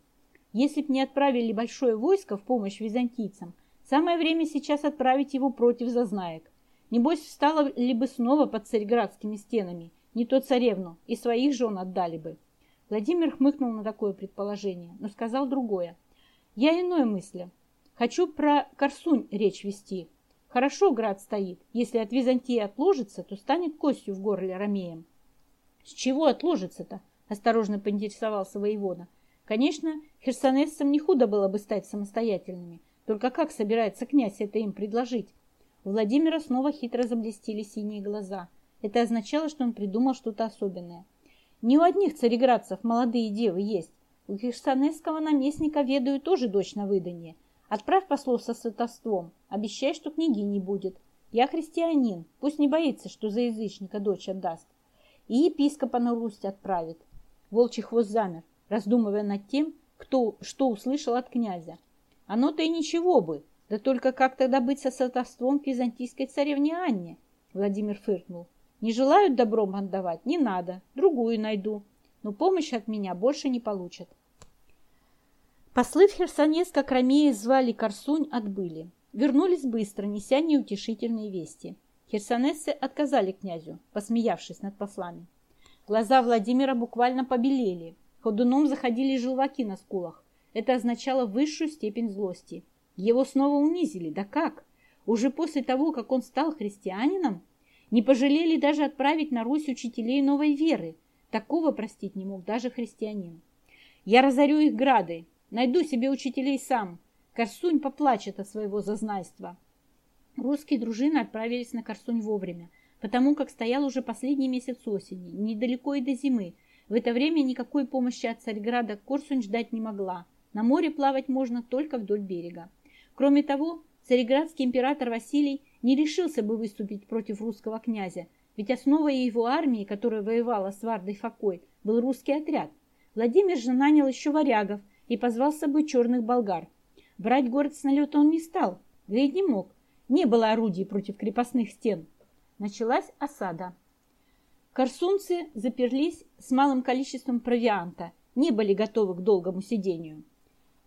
Если б не отправили большое войско в помощь византийцам, самое время сейчас отправить его против зазнаек. Небось, встала ли бы снова под царьградскими стенами, не то царевну, и своих жен отдали бы. Владимир хмыкнул на такое предположение, но сказал другое. Я иной мысли. Хочу про Корсунь речь вести. Хорошо град стоит. Если от Византии отложится, то станет костью в горле ромеем. С чего отложится-то? Осторожно поинтересовался воевода. Конечно, херсонесцам не худо было бы стать самостоятельными. Только как собирается князь это им предложить? У Владимира снова хитро заблестели синие глаза. Это означало, что он придумал что-то особенное. Не у одних цареградцев молодые девы есть. У херсонесского наместника ведаю тоже дочь на выданье. Отправь послов со сватовством. Обещай, что книги не будет. Я христианин. Пусть не боится, что за язычника дочь отдаст. И епископа на Русь отправит. Волчий хвост замер, раздумывая над тем, кто, что услышал от князя. Оно-то и ничего бы. Да только как тогда быть со сватовством к византийской царевне Анне? Владимир фыркнул. Не желают добром отдавать? Не надо. Другую найду. Но помощи от меня больше не получат. Послы в Херсонес, как Ромеи звали Корсунь, отбыли. Вернулись быстро, неся неутешительные вести. Херсонесцы отказали князю, посмеявшись над послами. Глаза Владимира буквально побелели. Ходуном заходили желваки на скулах. Это означало высшую степень злости. Его снова унизили. Да как? Уже после того, как он стал христианином? Не пожалели даже отправить на Русь учителей новой веры. Такого простить не мог даже христианин. Я разорю их грады, найду себе учителей сам. Корсунь поплачет от своего зазнайства. Русские дружины отправились на Корсунь вовремя, потому как стоял уже последний месяц осени, недалеко и до зимы. В это время никакой помощи от Царьграда Корсунь ждать не могла. На море плавать можно только вдоль берега. Кроме того, цареградский император Василий не решился бы выступить против русского князя, ведь основой его армии, которая воевала с Вардой Факой, был русский отряд. Владимир же нанял еще варягов и позвал с собой черных болгар. Брать город с налета он не стал, да и не мог. Не было орудий против крепостных стен. Началась осада. Корсунцы заперлись с малым количеством провианта, не были готовы к долгому сидению.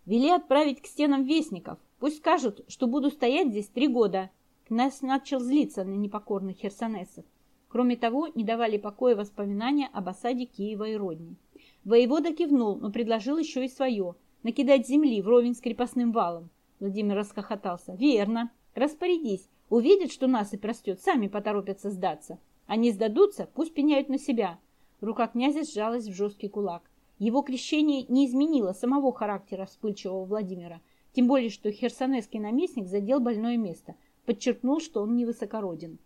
Вели отправить к стенам вестников. Пусть скажут, что буду стоять здесь три года. Князь начал злиться на непокорных херсонесов. Кроме того, не давали покоя воспоминания об осаде Киева и Родни. Воевода кивнул, но предложил еще и свое – накидать земли вровень с крепостным валом. Владимир расхохотался. «Верно. Распорядись. Увидят, что насыпь растет, сами поторопятся сдаться. Они сдадутся, пусть пеняют на себя. Рука князя сжалась в жесткий кулак. Его крещение не изменило самого характера вспыльчивого Владимира, тем более, что херсонесский наместник задел больное место, подчеркнул, что он невысокороден.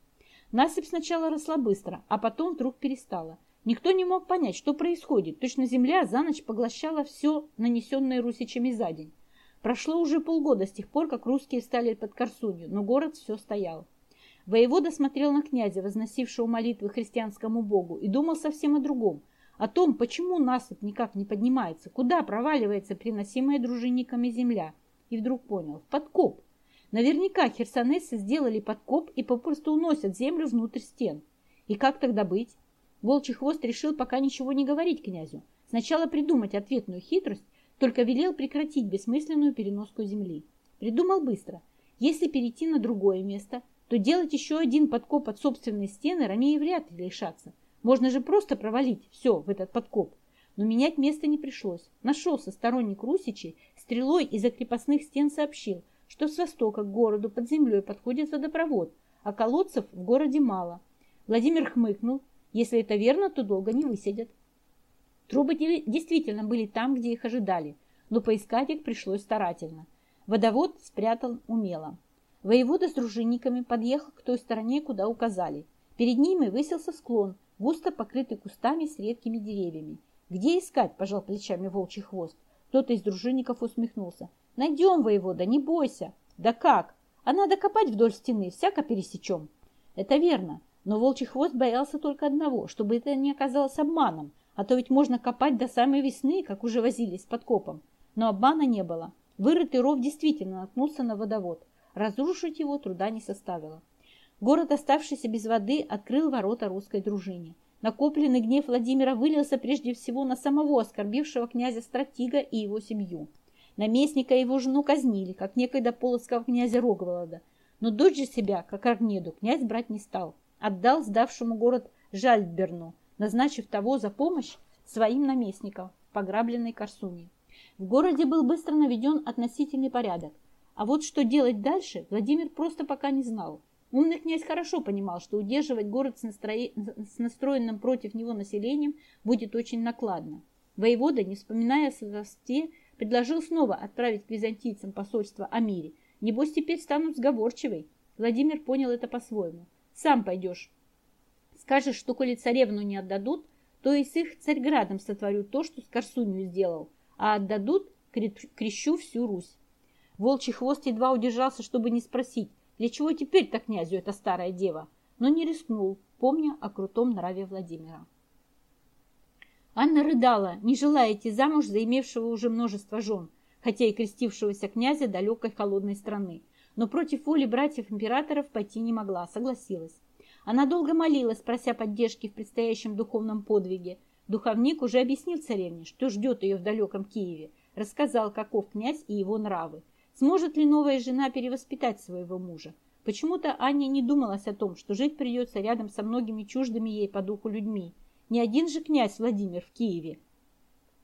Насыпь сначала росла быстро, а потом вдруг перестала. Никто не мог понять, что происходит. Точно земля за ночь поглощала все, нанесенное русичами за день. Прошло уже полгода с тех пор, как русские стали под Корсунью, но город все стоял. Воевода смотрел на князя, возносившего молитвы христианскому богу, и думал совсем о другом. О том, почему насыпь никак не поднимается, куда проваливается приносимая дружинниками земля. И вдруг понял – подкоп. Наверняка херсонессы сделали подкоп и попросту уносят землю внутрь стен. И как тогда быть? Волчий хвост решил пока ничего не говорить князю. Сначала придумать ответную хитрость, только велел прекратить бессмысленную переноску земли. Придумал быстро. Если перейти на другое место, то делать еще один подкоп от собственной стены ранее вряд ли решаться. Можно же просто провалить все в этот подкоп. Но менять место не пришлось. Нашелся сторонник Русичей, стрелой из-за крепостных стен сообщил, что с востока к городу под землей подходит водопровод, а колодцев в городе мало. Владимир хмыкнул. Если это верно, то долго не высидят. Трубы действительно были там, где их ожидали, но поискать их пришлось старательно. Водовод спрятал умело. Воевода с дружинниками подъехал к той стороне, куда указали. Перед ними высился склон, густо покрытый кустами с редкими деревьями. «Где искать?» – пожал плечами волчий хвост. Кто-то из дружинников усмехнулся. «Найдем, воевода, не бойся!» «Да как? А надо копать вдоль стены, всяко пересечем!» «Это верно, но волчий хвост боялся только одного, чтобы это не оказалось обманом, а то ведь можно копать до самой весны, как уже возились с подкопом. Но обмана не было. Вырытый ров действительно наткнулся на водовод. Разрушить его труда не составило. Город, оставшийся без воды, открыл ворота русской дружине. Накопленный гнев Владимира вылился прежде всего на самого оскорбившего князя Стратига и его семью. Наместника и его жену казнили, как некогда полоцкого князя Рогволода. Но дочь же себя, как Арнеду, князь брать не стал. Отдал сдавшему город Жальдберну, назначив того за помощь своим наместникам в пограбленной Корсуне. В городе был быстро наведен относительный порядок. А вот что делать дальше, Владимир просто пока не знал. Умный князь хорошо понимал, что удерживать город с, настро... с настроенным против него населением будет очень накладно. Воевода, не вспоминая о святости, предложил снова отправить к византийцам посольство о мире. Небось, теперь станут сговорчивой. Владимир понял это по-своему. Сам пойдешь. Скажешь, что коли царевну не отдадут, то и с их царьградом сотворю то, что с Корсунью сделал, а отдадут, крещу всю Русь. Волчий хвост едва удержался, чтобы не спросить, для чего теперь-то князю эта старая дева, но не рискнул, помня о крутом нраве Владимира. Анна рыдала, не желая идти замуж за имевшего уже множество жен, хотя и крестившегося князя далекой холодной страны, но против воли братьев-императоров пойти не могла, согласилась. Она долго молилась, прося поддержки в предстоящем духовном подвиге. Духовник уже объяснил царевне, что ждет ее в далеком Киеве, рассказал, каков князь и его нравы. Сможет ли новая жена перевоспитать своего мужа? Почему-то Анне не думалось о том, что жить придется рядом со многими чуждыми ей по духу людьми. Не один же князь Владимир в Киеве.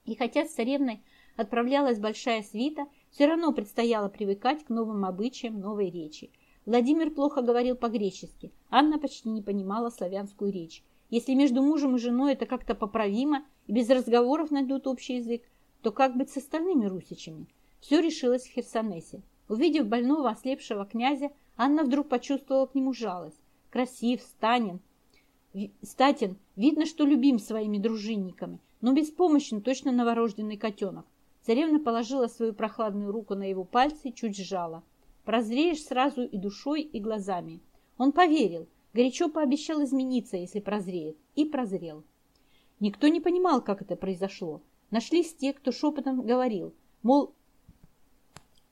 И хотя с царевной отправлялась большая свита, все равно предстояло привыкать к новым обычаям, новой речи. Владимир плохо говорил по-гречески, Анна почти не понимала славянскую речь. Если между мужем и женой это как-то поправимо и без разговоров найдут общий язык, то как быть с остальными русичами? Все решилось в Херсонесе. Увидев больного ослепшего князя, Анна вдруг почувствовала к нему жалость. Красив, станен, статен, видно, что любим своими дружинниками, но беспомощен точно новорожденный котенок. Царевна положила свою прохладную руку на его пальцы и чуть сжала. Прозреешь сразу и душой, и глазами. Он поверил, горячо пообещал измениться, если прозреет, и прозрел. Никто не понимал, как это произошло. Нашлись те, кто шепотом говорил, мол,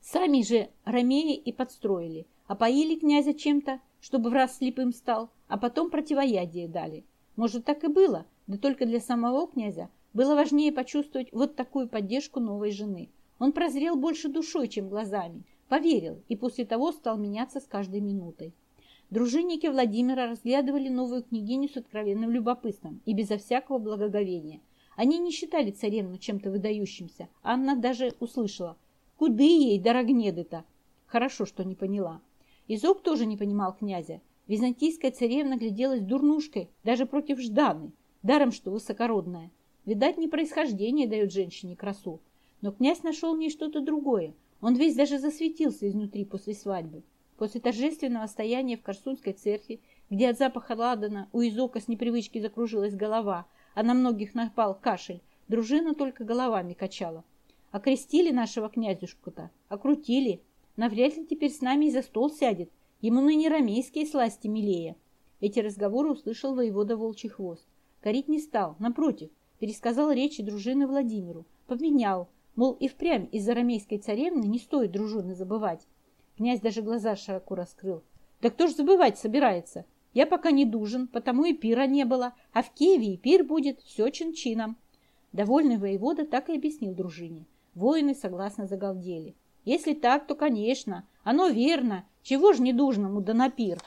сами же ромеи и подстроили, опоили князя чем-то, чтобы в раз слепым стал, а потом противоядие дали. Может, так и было, да только для самого князя было важнее почувствовать вот такую поддержку новой жены. Он прозрел больше душой, чем глазами, поверил и после того стал меняться с каждой минутой. Дружинники Владимира разглядывали новую княгиню с откровенным любопытством и безо всякого благоговения. Они не считали царевну чем-то выдающимся. Анна даже услышала. «Куды ей, дорогнеды-то?» Хорошо, что не поняла. Изок тоже не понимал князя. Византийская царевна гляделась дурнушкой, даже против Жданы, даром что высокородная. Видать, не происхождение дает женщине красу. Но князь нашел в ней что-то другое. Он весь даже засветился изнутри после свадьбы. После торжественного стояния в Корсунской церкви, где от запаха ладана у Изока с непривычки закружилась голова, а на многих напал кашель, дружина только головами качала. Окрестили нашего князюшку-то, окрутили. Навряд ли теперь с нами и за стол сядет. Ему ныне рамейские сласти милее. Эти разговоры услышал воевода Волчий Хвост. Корить не стал, напротив, пересказал речи дружины Владимиру, поменял, мол, и впрямь из-за рамейской царевны не стоит дружины забывать. Князь даже глаза широко раскрыл. Да кто ж забывать собирается? Я пока не дужен, потому и пира не было, а в Киеве и пир будет, все чин-чином. Довольный воевода так и объяснил дружине. Воины согласно загалдели. Если так, то, конечно, оно верно. Чего ж недужному да на пир?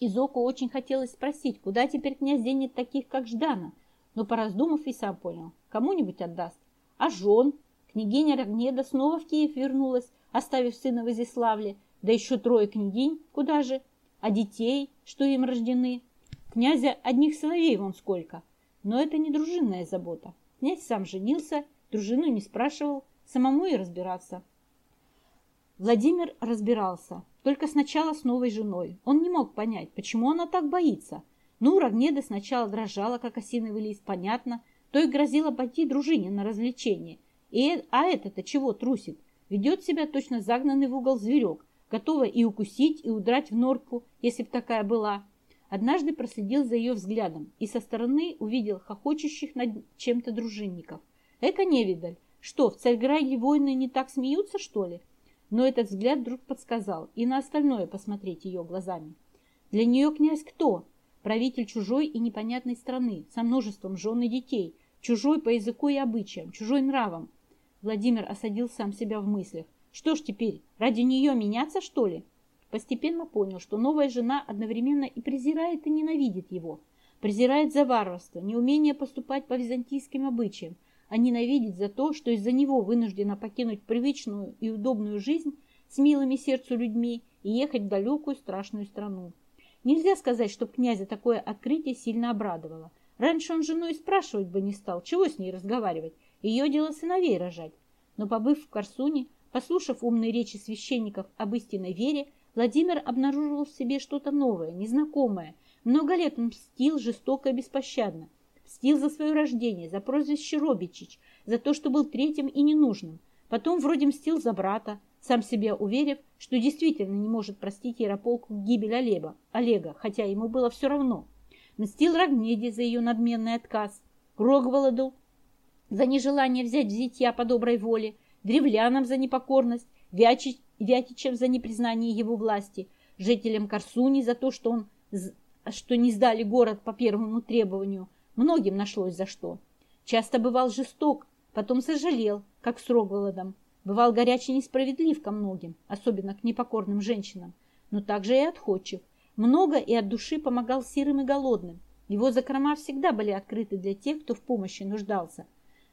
Изоку очень хотелось спросить, куда теперь князь денет таких, как Ждана, но, пораздумав, и сам понял, кому-нибудь отдаст. А жен? Княгиня Рогнеда снова в Киев вернулась, оставив сына в Изяславле, да еще трое княгинь, куда же? А детей, что им рождены? Князя одних сыновей вон сколько. Но это не дружинная забота. Князь сам женился, дружину не спрашивал, самому и разбираться. Владимир разбирался, только сначала с новой женой. Он не мог понять, почему она так боится. Ну, Рогнеда сначала дрожала, как осиновый лист, понятно, то и грозила пойти дружине на развлечение. И, а это-то чего трусит? Ведет себя точно загнанный в угол зверек, готовый и укусить, и удрать в норку, если б такая была. Однажды проследил за ее взглядом и со стороны увидел хохочущих над чем-то дружинников. Эка невидаль. Что, в Царьграде воины не так смеются, что ли? Но этот взгляд вдруг подсказал и на остальное посмотреть ее глазами. Для нее князь кто? Правитель чужой и непонятной страны, со множеством жен и детей, чужой по языку и обычаям, чужой нравом, Владимир осадил сам себя в мыслях. Что ж теперь, ради нее меняться, что ли? Постепенно понял, что новая жена одновременно и презирает, и ненавидит его. Презирает за варварство, неумение поступать по византийским обычаям, а ненавидит за то, что из-за него вынуждена покинуть привычную и удобную жизнь с милыми сердцу людьми и ехать в далекую страшную страну. Нельзя сказать, что князя такое открытие сильно обрадовало. Раньше он жену и спрашивать бы не стал, чего с ней разговаривать, ее дело сыновей рожать. Но побыв в Корсуне, послушав умные речи священников об истинной вере, Владимир обнаружил в себе что-то новое, незнакомое. Много лет он мстил жестоко и беспощадно. Мстил за свое рождение, за прозвище Робичич, за то, что был третьим и ненужным. Потом вроде мстил за брата, сам себе уверив, что действительно не может простить Ярополку гибель Олега, Олега, хотя ему было все равно. Мстил Рогнеде за ее надменный отказ, Рогволоду за нежелание взять зятья по доброй воле, древлянам за непокорность, Вячич, Вятичем за непризнание его власти, жителям Корсуни за то, что, он, что не сдали город по первому требованию. Многим нашлось за что. Часто бывал жесток, потом сожалел, как с Рогволодом. Бывал горячий несправедлив ко многим, особенно к непокорным женщинам, но также и отходчив. Много и от души помогал сирым и голодным. Его закрома всегда были открыты для тех, кто в помощи нуждался.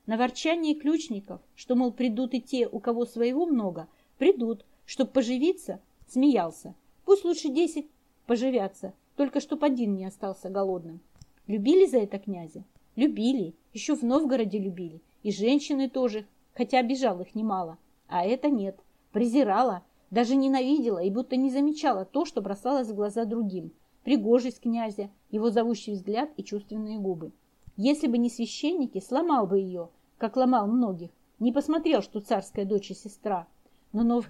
На ворчание ключников, что, мол, придут и те, у кого своего много, придут, чтоб поживиться, смеялся. Пусть лучше десять поживятся, только чтоб один не остался голодным. Любили за это князя? Любили, еще в Новгороде любили. И женщины тоже, хотя обижал их немало. А это нет, презирала, даже ненавидела и будто не замечала то, что бросалось в глаза другим. Пригожесть князя, его зовущий взгляд и чувственные губы. Если бы не священники, сломал бы ее, как ломал многих. Не посмотрел, что царская дочь и сестра. Но, нов...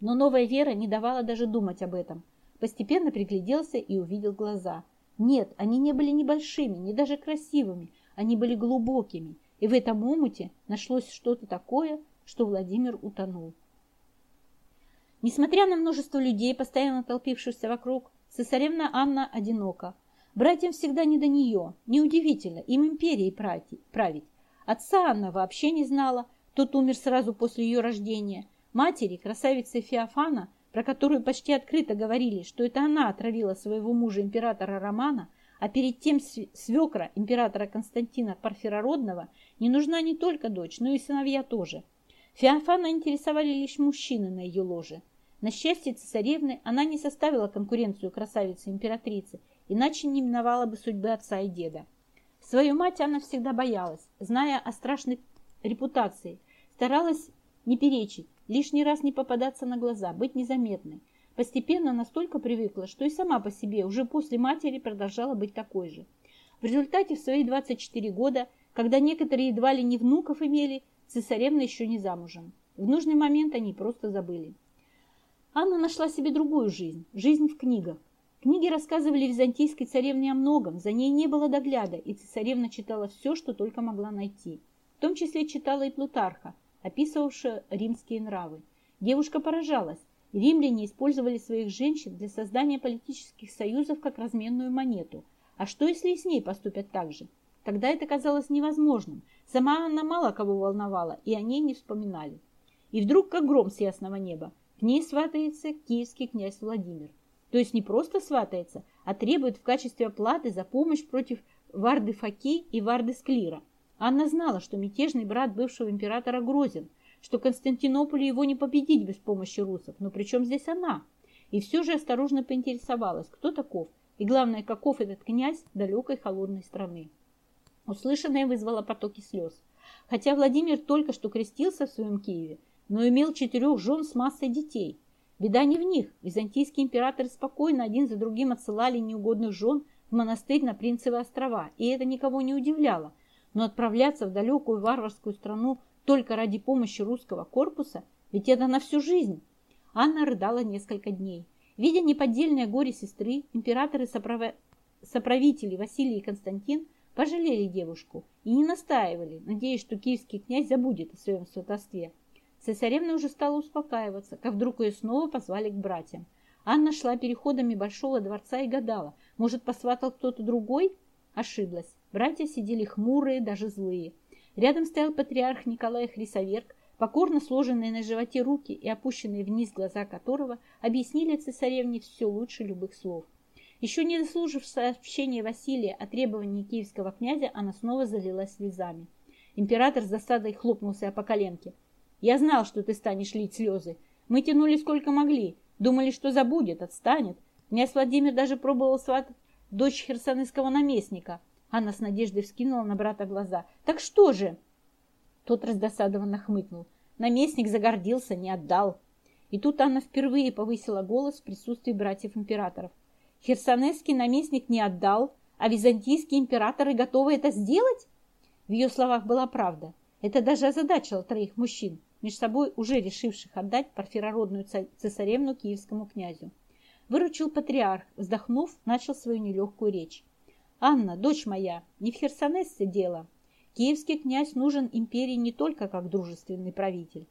Но новая вера не давала даже думать об этом. Постепенно пригляделся и увидел глаза. Нет, они не были ни большими, ни даже красивыми, они были глубокими, и в этом омуте нашлось что-то такое, что Владимир утонул. Несмотря на множество людей, постоянно толпившихся вокруг, цесаревна Анна одинока. Братьям всегда не до нее. Неудивительно, им империей править. Отца Анна вообще не знала, тот умер сразу после ее рождения. Матери, красавицы Феофана, про которую почти открыто говорили, что это она отравила своего мужа императора Романа, а перед тем свекра императора Константина Парфирородного, не нужна не только дочь, но и сыновья тоже. Феофана интересовали лишь мужчины на ее ложе. На счастье цесаревны она не составила конкуренцию красавице-императрице, иначе не миновала бы судьбы отца и деда. Свою мать она всегда боялась, зная о страшной репутации, старалась не перечить, лишний раз не попадаться на глаза, быть незаметной. Постепенно настолько привыкла, что и сама по себе уже после матери продолжала быть такой же. В результате в свои 24 года, когда некоторые едва ли не внуков имели, цесаревна еще не замужем. В нужный момент они просто забыли. Анна нашла себе другую жизнь, жизнь в книгах. Книги рассказывали византийской царевне о многом, за ней не было догляда, и цесаревна читала все, что только могла найти. В том числе читала и Плутарха, описывавшая римские нравы. Девушка поражалась. Римляне использовали своих женщин для создания политических союзов как разменную монету. А что, если и с ней поступят так же? Тогда это казалось невозможным. Сама она мало кого волновала, и о ней не вспоминали. И вдруг, как гром с ясного неба, ней сватается киевский князь Владимир. То есть не просто сватается, а требует в качестве оплаты за помощь против Варды Факи и Варды Склира – Анна знала, что мятежный брат бывшего императора грозен, что Константинополю его не победить без помощи русов, но при чем здесь она? И все же осторожно поинтересовалась, кто таков, и главное, каков этот князь далекой холодной страны. Услышанное вызвало потоки слез. Хотя Владимир только что крестился в своем Киеве, но имел четырех жен с массой детей. Беда не в них. Византийские императоры спокойно один за другим отсылали неугодных жен в монастырь на Принцевы острова, и это никого не удивляло – но отправляться в далекую варварскую страну только ради помощи русского корпуса, ведь это на всю жизнь. Анна рыдала несколько дней. Видя неподдельное горе сестры, императоры соправ... соправители Василий и Константин пожалели девушку и не настаивали, надеясь, что киевский князь забудет о своем сватовстве. Цесаревна уже стала успокаиваться, как вдруг ее снова позвали к братьям. Анна шла переходами Большого дворца и гадала, может, посватал кто-то другой? Ошиблась. Братья сидели хмурые, даже злые. Рядом стоял патриарх Николай Хрисоверк, покорно сложенные на животе руки и опущенные вниз глаза которого объяснили цесаревне все лучше любых слов. Еще не дослужив сообщение Василия о требовании киевского князя, она снова залилась слезами. Император с досадой хлопнулся по коленке. «Я знал, что ты станешь лить слезы. Мы тянули сколько могли. Думали, что забудет, отстанет. Князь Владимир даже пробовал сватать дочь херсонесского наместника. Анна с надеждой вскинула на брата глаза. «Так что же?» Тот раздосадованно хмыкнул. Наместник загордился, не отдал. И тут Анна впервые повысила голос в присутствии братьев-императоров. Херсонесский наместник не отдал, а византийские императоры готовы это сделать? В ее словах была правда. Это даже озадачило троих мужчин, между собой уже решивших отдать парфирородную цесаревну киевскому князю. Выручил патриарх, вздохнув, начал свою нелегкую речь. Анна, дочь моя, не в Херсонессе дело. Киевский князь нужен империи не только как дружественный правитель.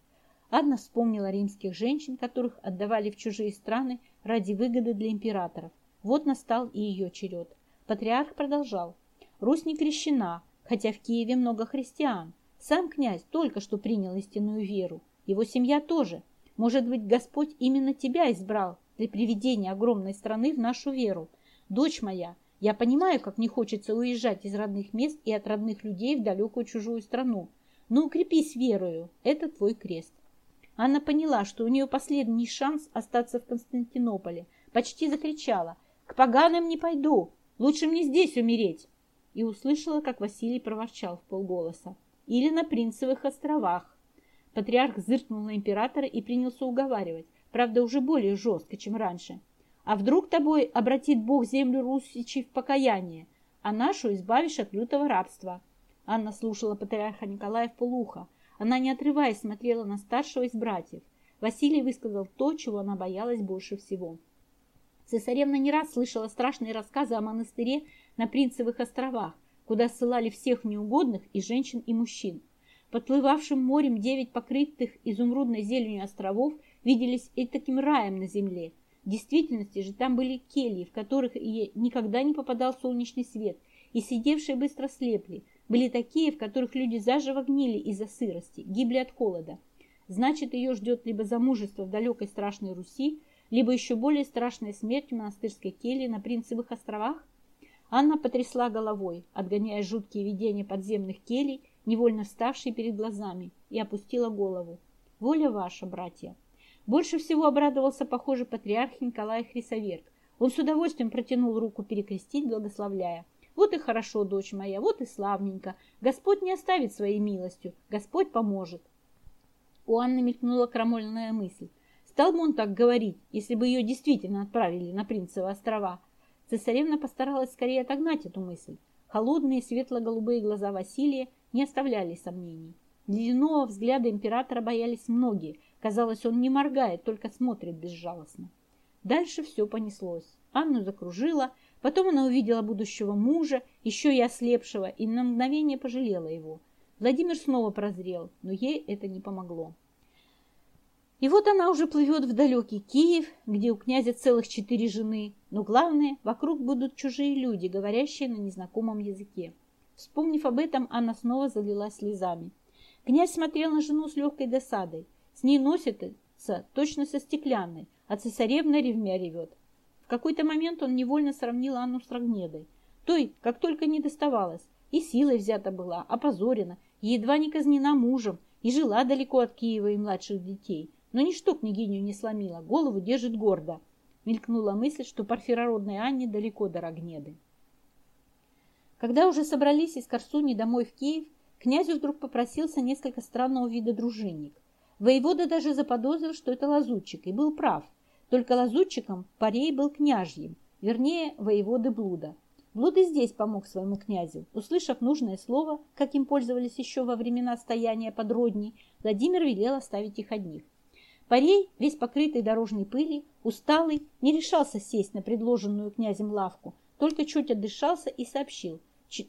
Анна вспомнила римских женщин, которых отдавали в чужие страны ради выгоды для императоров. Вот настал и ее черед. Патриарх продолжал. Русь не крещена, хотя в Киеве много христиан. Сам князь только что принял истинную веру. Его семья тоже. Может быть, Господь именно тебя избрал для приведения огромной страны в нашу веру. Дочь моя, я понимаю, как не хочется уезжать из родных мест и от родных людей в далекую чужую страну. Но укрепись верою, это твой крест. Анна поняла, что у нее последний шанс остаться в Константинополе. Почти закричала «К поганым не пойду! Лучше мне здесь умереть!» И услышала, как Василий проворчал в полголоса. «Или на Принцевых островах!» Патриарх зыркнул на императора и принялся уговаривать, правда, уже более жестко, чем раньше – а вдруг тобой обратит Бог землю русичей в покаяние, а нашу избавишь от лютого рабства?» Анна слушала патриарха Николая в полухо. Она, не отрываясь, смотрела на старшего из братьев. Василий высказал то, чего она боялась больше всего. Цесаревна не раз слышала страшные рассказы о монастыре на Принцевых островах, куда ссылали всех неугодных и женщин, и мужчин. Подплывавшим морем девять покрытых изумрудной зеленью островов виделись и таким раем на земле. В действительности же там были кельи, в которых и никогда не попадал солнечный свет, и сидевшие быстро слепли. Были такие, в которых люди заживо гнили из-за сырости, гибли от холода. Значит, ее ждет либо замужество в далекой страшной Руси, либо еще более страшная смерть в монастырской келье на Принцевых островах? Анна потрясла головой, отгоняя жуткие видения подземных келей, невольно вставшие перед глазами, и опустила голову. Воля ваша, братья. Больше всего обрадовался, похоже, патриарх Николай Хрисоверк. Он с удовольствием протянул руку перекрестить, благословляя. Вот и хорошо, дочь моя, вот и славненько. Господь не оставит своей милостью, Господь поможет. У Анны мелькнула крамольная мысль. Стал бы он так говорить, если бы ее действительно отправили на Принцевы острова? Цесаревна постаралась скорее отогнать эту мысль. Холодные светло-голубые глаза Василия не оставляли сомнений. Ледяного взгляда императора боялись многие. Казалось, он не моргает, только смотрит безжалостно. Дальше все понеслось. Анну закружила, потом она увидела будущего мужа, еще и ослепшего, и на мгновение пожалела его – Владимир снова прозрел, но ей это не помогло. И вот она уже плывет в далекий Киев, где у князя целых четыре жены, но главное, вокруг будут чужие люди, говорящие на незнакомом языке. Вспомнив об этом, она снова залилась слезами. Князь смотрел на жену с легкой досадой. С ней носится точно со стеклянной, а цесаревна ревмя ревет. В какой-то момент он невольно сравнил Анну с Рогнедой. Той, как только не доставалось, и силой взята была, опозорена, едва не казнена мужем и жила далеко от Киева и младших детей. Но ничто княгиню не сломило, голову держит гордо. Мелькнула мысль, что парфирородной Анне далеко до Рогнеды. Когда уже собрались из Корсуни домой в Киев, князю вдруг попросился несколько странного вида дружинник. Воевода даже заподозрил, что это лазутчик, и был прав. Только лазутчиком парей был княжьим, вернее, воеводы блуда. Блуд и здесь помог своему князю. Услышав нужное слово, каким пользовались еще во времена стояния под Родней, Владимир велел оставить их одних. Парей, весь покрытый дорожной пылью, усталый, не решался сесть на предложенную князем лавку, только чуть отдышался и сообщил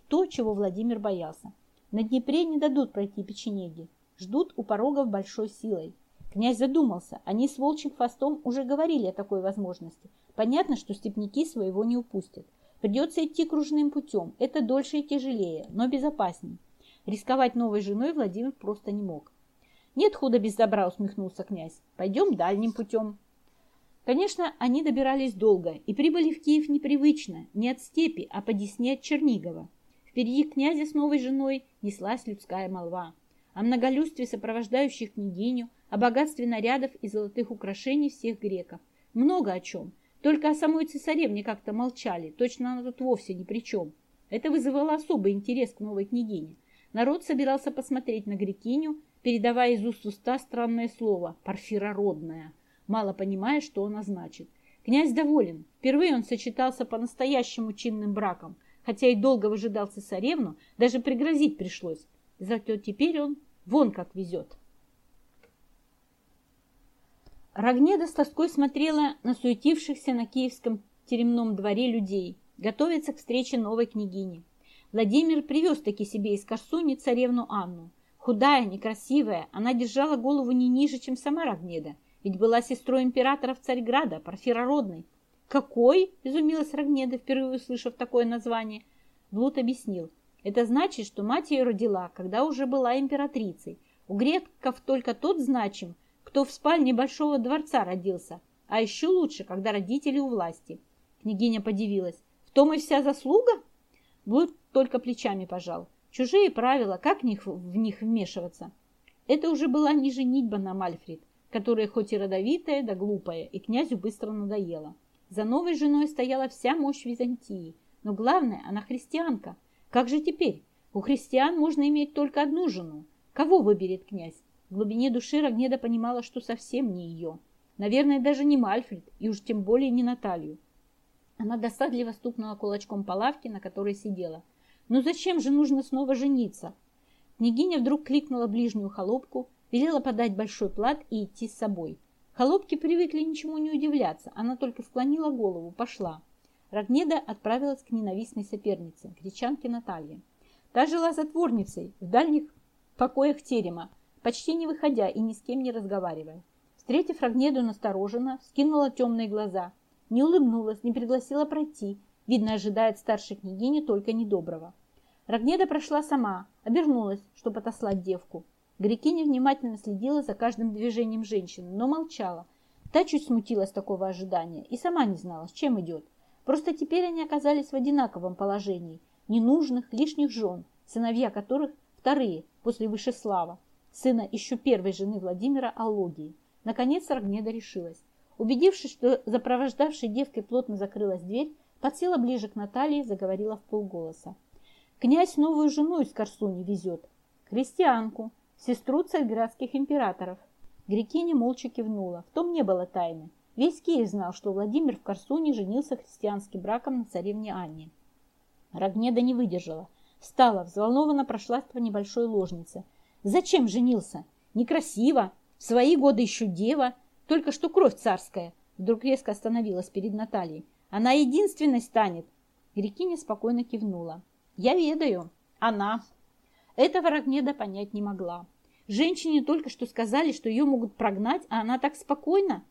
то, чего Владимир боялся. На Днепре не дадут пройти печенеги, ждут у порогов большой силой. Князь задумался, они с волчьим хвостом уже говорили о такой возможности. Понятно, что степняки своего не упустят. Придется идти кружным путем. Это дольше и тяжелее, но безопасней. Рисковать новой женой Владимир просто не мог. «Нет худа без добра», — усмехнулся князь. «Пойдем дальним путем». Конечно, они добирались долго и прибыли в Киев непривычно, не от степи, а по Десне от Чернигова. Впереди князя с новой женой неслась людская молва. О многолюдстве сопровождающих княгиню, о богатстве нарядов и золотых украшений всех греков. Много о чем – только о самой цесаревне как-то молчали, точно она тут вовсе ни при чем. Это вызывало особый интерес к новой княгине. Народ собирался посмотреть на грекиню, передавая из уст уста странное слово «парфирородная», мало понимая, что оно значит. Князь доволен. Впервые он сочетался по-настоящему чинным браком, хотя и долго выжидал цесаревну, даже пригрозить пришлось. Зато теперь он вон как везет. Рогнеда с тоской смотрела на суетившихся на киевском теремном дворе людей, готовится к встрече новой княгини. Владимир привез таки себе из Корсуни царевну Анну. Худая, некрасивая, она держала голову не ниже, чем сама Рогнеда, ведь была сестрой императора в Царьграда, парфирородной. «Какой?» – изумилась Рогнеда, впервые услышав такое название. Блуд объяснил. Это значит, что мать ее родила, когда уже была императрицей. У греков только тот значим, кто в спальне большого дворца родился, а еще лучше, когда родители у власти. Княгиня подивилась. В том и вся заслуга? Блуд только плечами пожал. Чужие правила, как в них, в них вмешиваться? Это уже была не женитьба на Мальфред, которая хоть и родовитая, да глупая, и князю быстро надоела. За новой женой стояла вся мощь Византии, но главное, она христианка. Как же теперь? У христиан можно иметь только одну жену. Кого выберет князь? В глубине души Рогнеда понимала, что совсем не ее. Наверное, даже не Мальфред, и уж тем более не Наталью. Она досадливо стукнула кулачком по лавке, на которой сидела. «Ну зачем же нужно снова жениться?» Княгиня вдруг кликнула ближнюю холопку, велела подать большой плат и идти с собой. Холопки привыкли ничему не удивляться, она только склонила голову, пошла. Рогнеда отправилась к ненавистной сопернице, гречанке Наталье. Та жила затворницей в дальних покоях терема, почти не выходя и ни с кем не разговаривая. Встретив Рогнеду настороженно, скинула темные глаза, не улыбнулась, не пригласила пройти, видно, ожидает старшей княгини только недоброго. Рогнеда прошла сама, обернулась, чтобы отослать девку. Грекиня внимательно следила за каждым движением женщины, но молчала. Та чуть смутилась такого ожидания и сама не знала, с чем идет. Просто теперь они оказались в одинаковом положении. Ненужных, лишних жен, сыновья которых вторые, после Вышеслава, сына еще первой жены Владимира Аллогии. Наконец Рогнеда решилась. Убедившись, что запровождавшей девкой плотно закрылась дверь, подсела ближе к Наталье и заговорила в полголоса. Князь новую жену из Корсуни везет. Крестьянку, сестру царьградских императоров. Грекиня молча кивнула. В том не было тайны. Весь Киев знал, что Владимир в Корсуне женился христианским браком на царевне Анне. Рогнеда не выдержала. Встала, взволнованно прошлась по небольшой ложнице. Зачем женился? Некрасиво. В свои годы еще дева. Только что кровь царская. Вдруг резко остановилась перед Натальей. Она единственной станет. Грекиня спокойно кивнула. Я ведаю. Она. Этого Рогнеда понять не могла. Женщине только что сказали, что ее могут прогнать, а она так спокойно.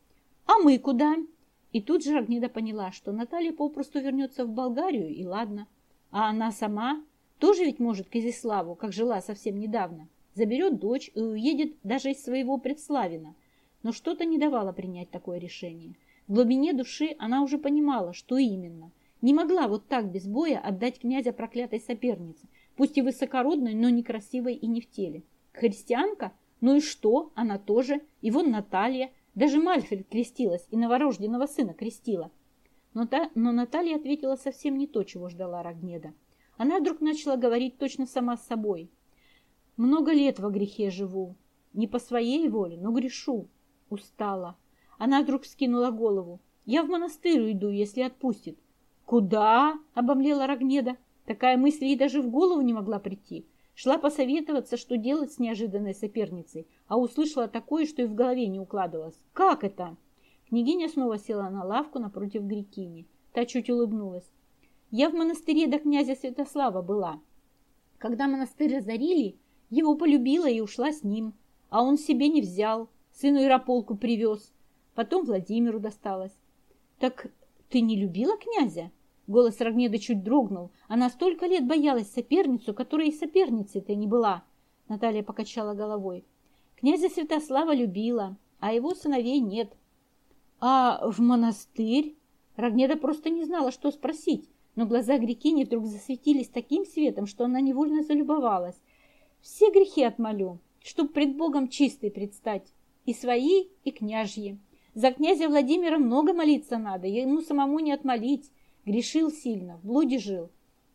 А мы куда? И тут же Рогнеда поняла, что Наталья попросту вернется в Болгарию, и ладно. А она сама тоже ведь может к Изиславу, как жила совсем недавно. Заберет дочь и уедет даже из своего предславина. Но что-то не давало принять такое решение. В глубине души она уже понимала, что именно – не могла вот так без боя отдать князя проклятой сопернице, пусть и высокородной, но некрасивой и не в теле. Христианка? Ну и что? Она тоже. И вон Наталья. Даже Мальфель крестилась и новорожденного сына крестила. Но, та, но Наталья ответила совсем не то, чего ждала Рогнеда. Она вдруг начала говорить точно сама с собой. «Много лет во грехе живу. Не по своей воле, но грешу. Устала». Она вдруг скинула голову. «Я в монастырь уйду, если отпустит. «Куда?» — обомлела Рогнеда. Такая мысль ей даже в голову не могла прийти. Шла посоветоваться, что делать с неожиданной соперницей, а услышала такое, что и в голове не укладывалось. «Как это?» Княгиня снова села на лавку напротив Грекини. Та чуть улыбнулась. «Я в монастыре до князя Святослава была. Когда монастырь разорили, его полюбила и ушла с ним, а он себе не взял, сыну Ярополку привез. Потом Владимиру досталось. Так ты не любила князя?» Голос Рогнеда чуть дрогнул. Она столько лет боялась соперницу, которая и соперницей-то не была. Наталья покачала головой. Князя Святослава любила, а его сыновей нет. А в монастырь? Рогнеда просто не знала, что спросить, но глаза Грекини вдруг засветились таким светом, что она невольно залюбовалась. Все грехи отмолю, чтоб пред Богом чистой предстать, и свои, и княжьи. За князя Владимира много молиться надо, ему самому не отмолить. Грешил сильно, в блуде жил.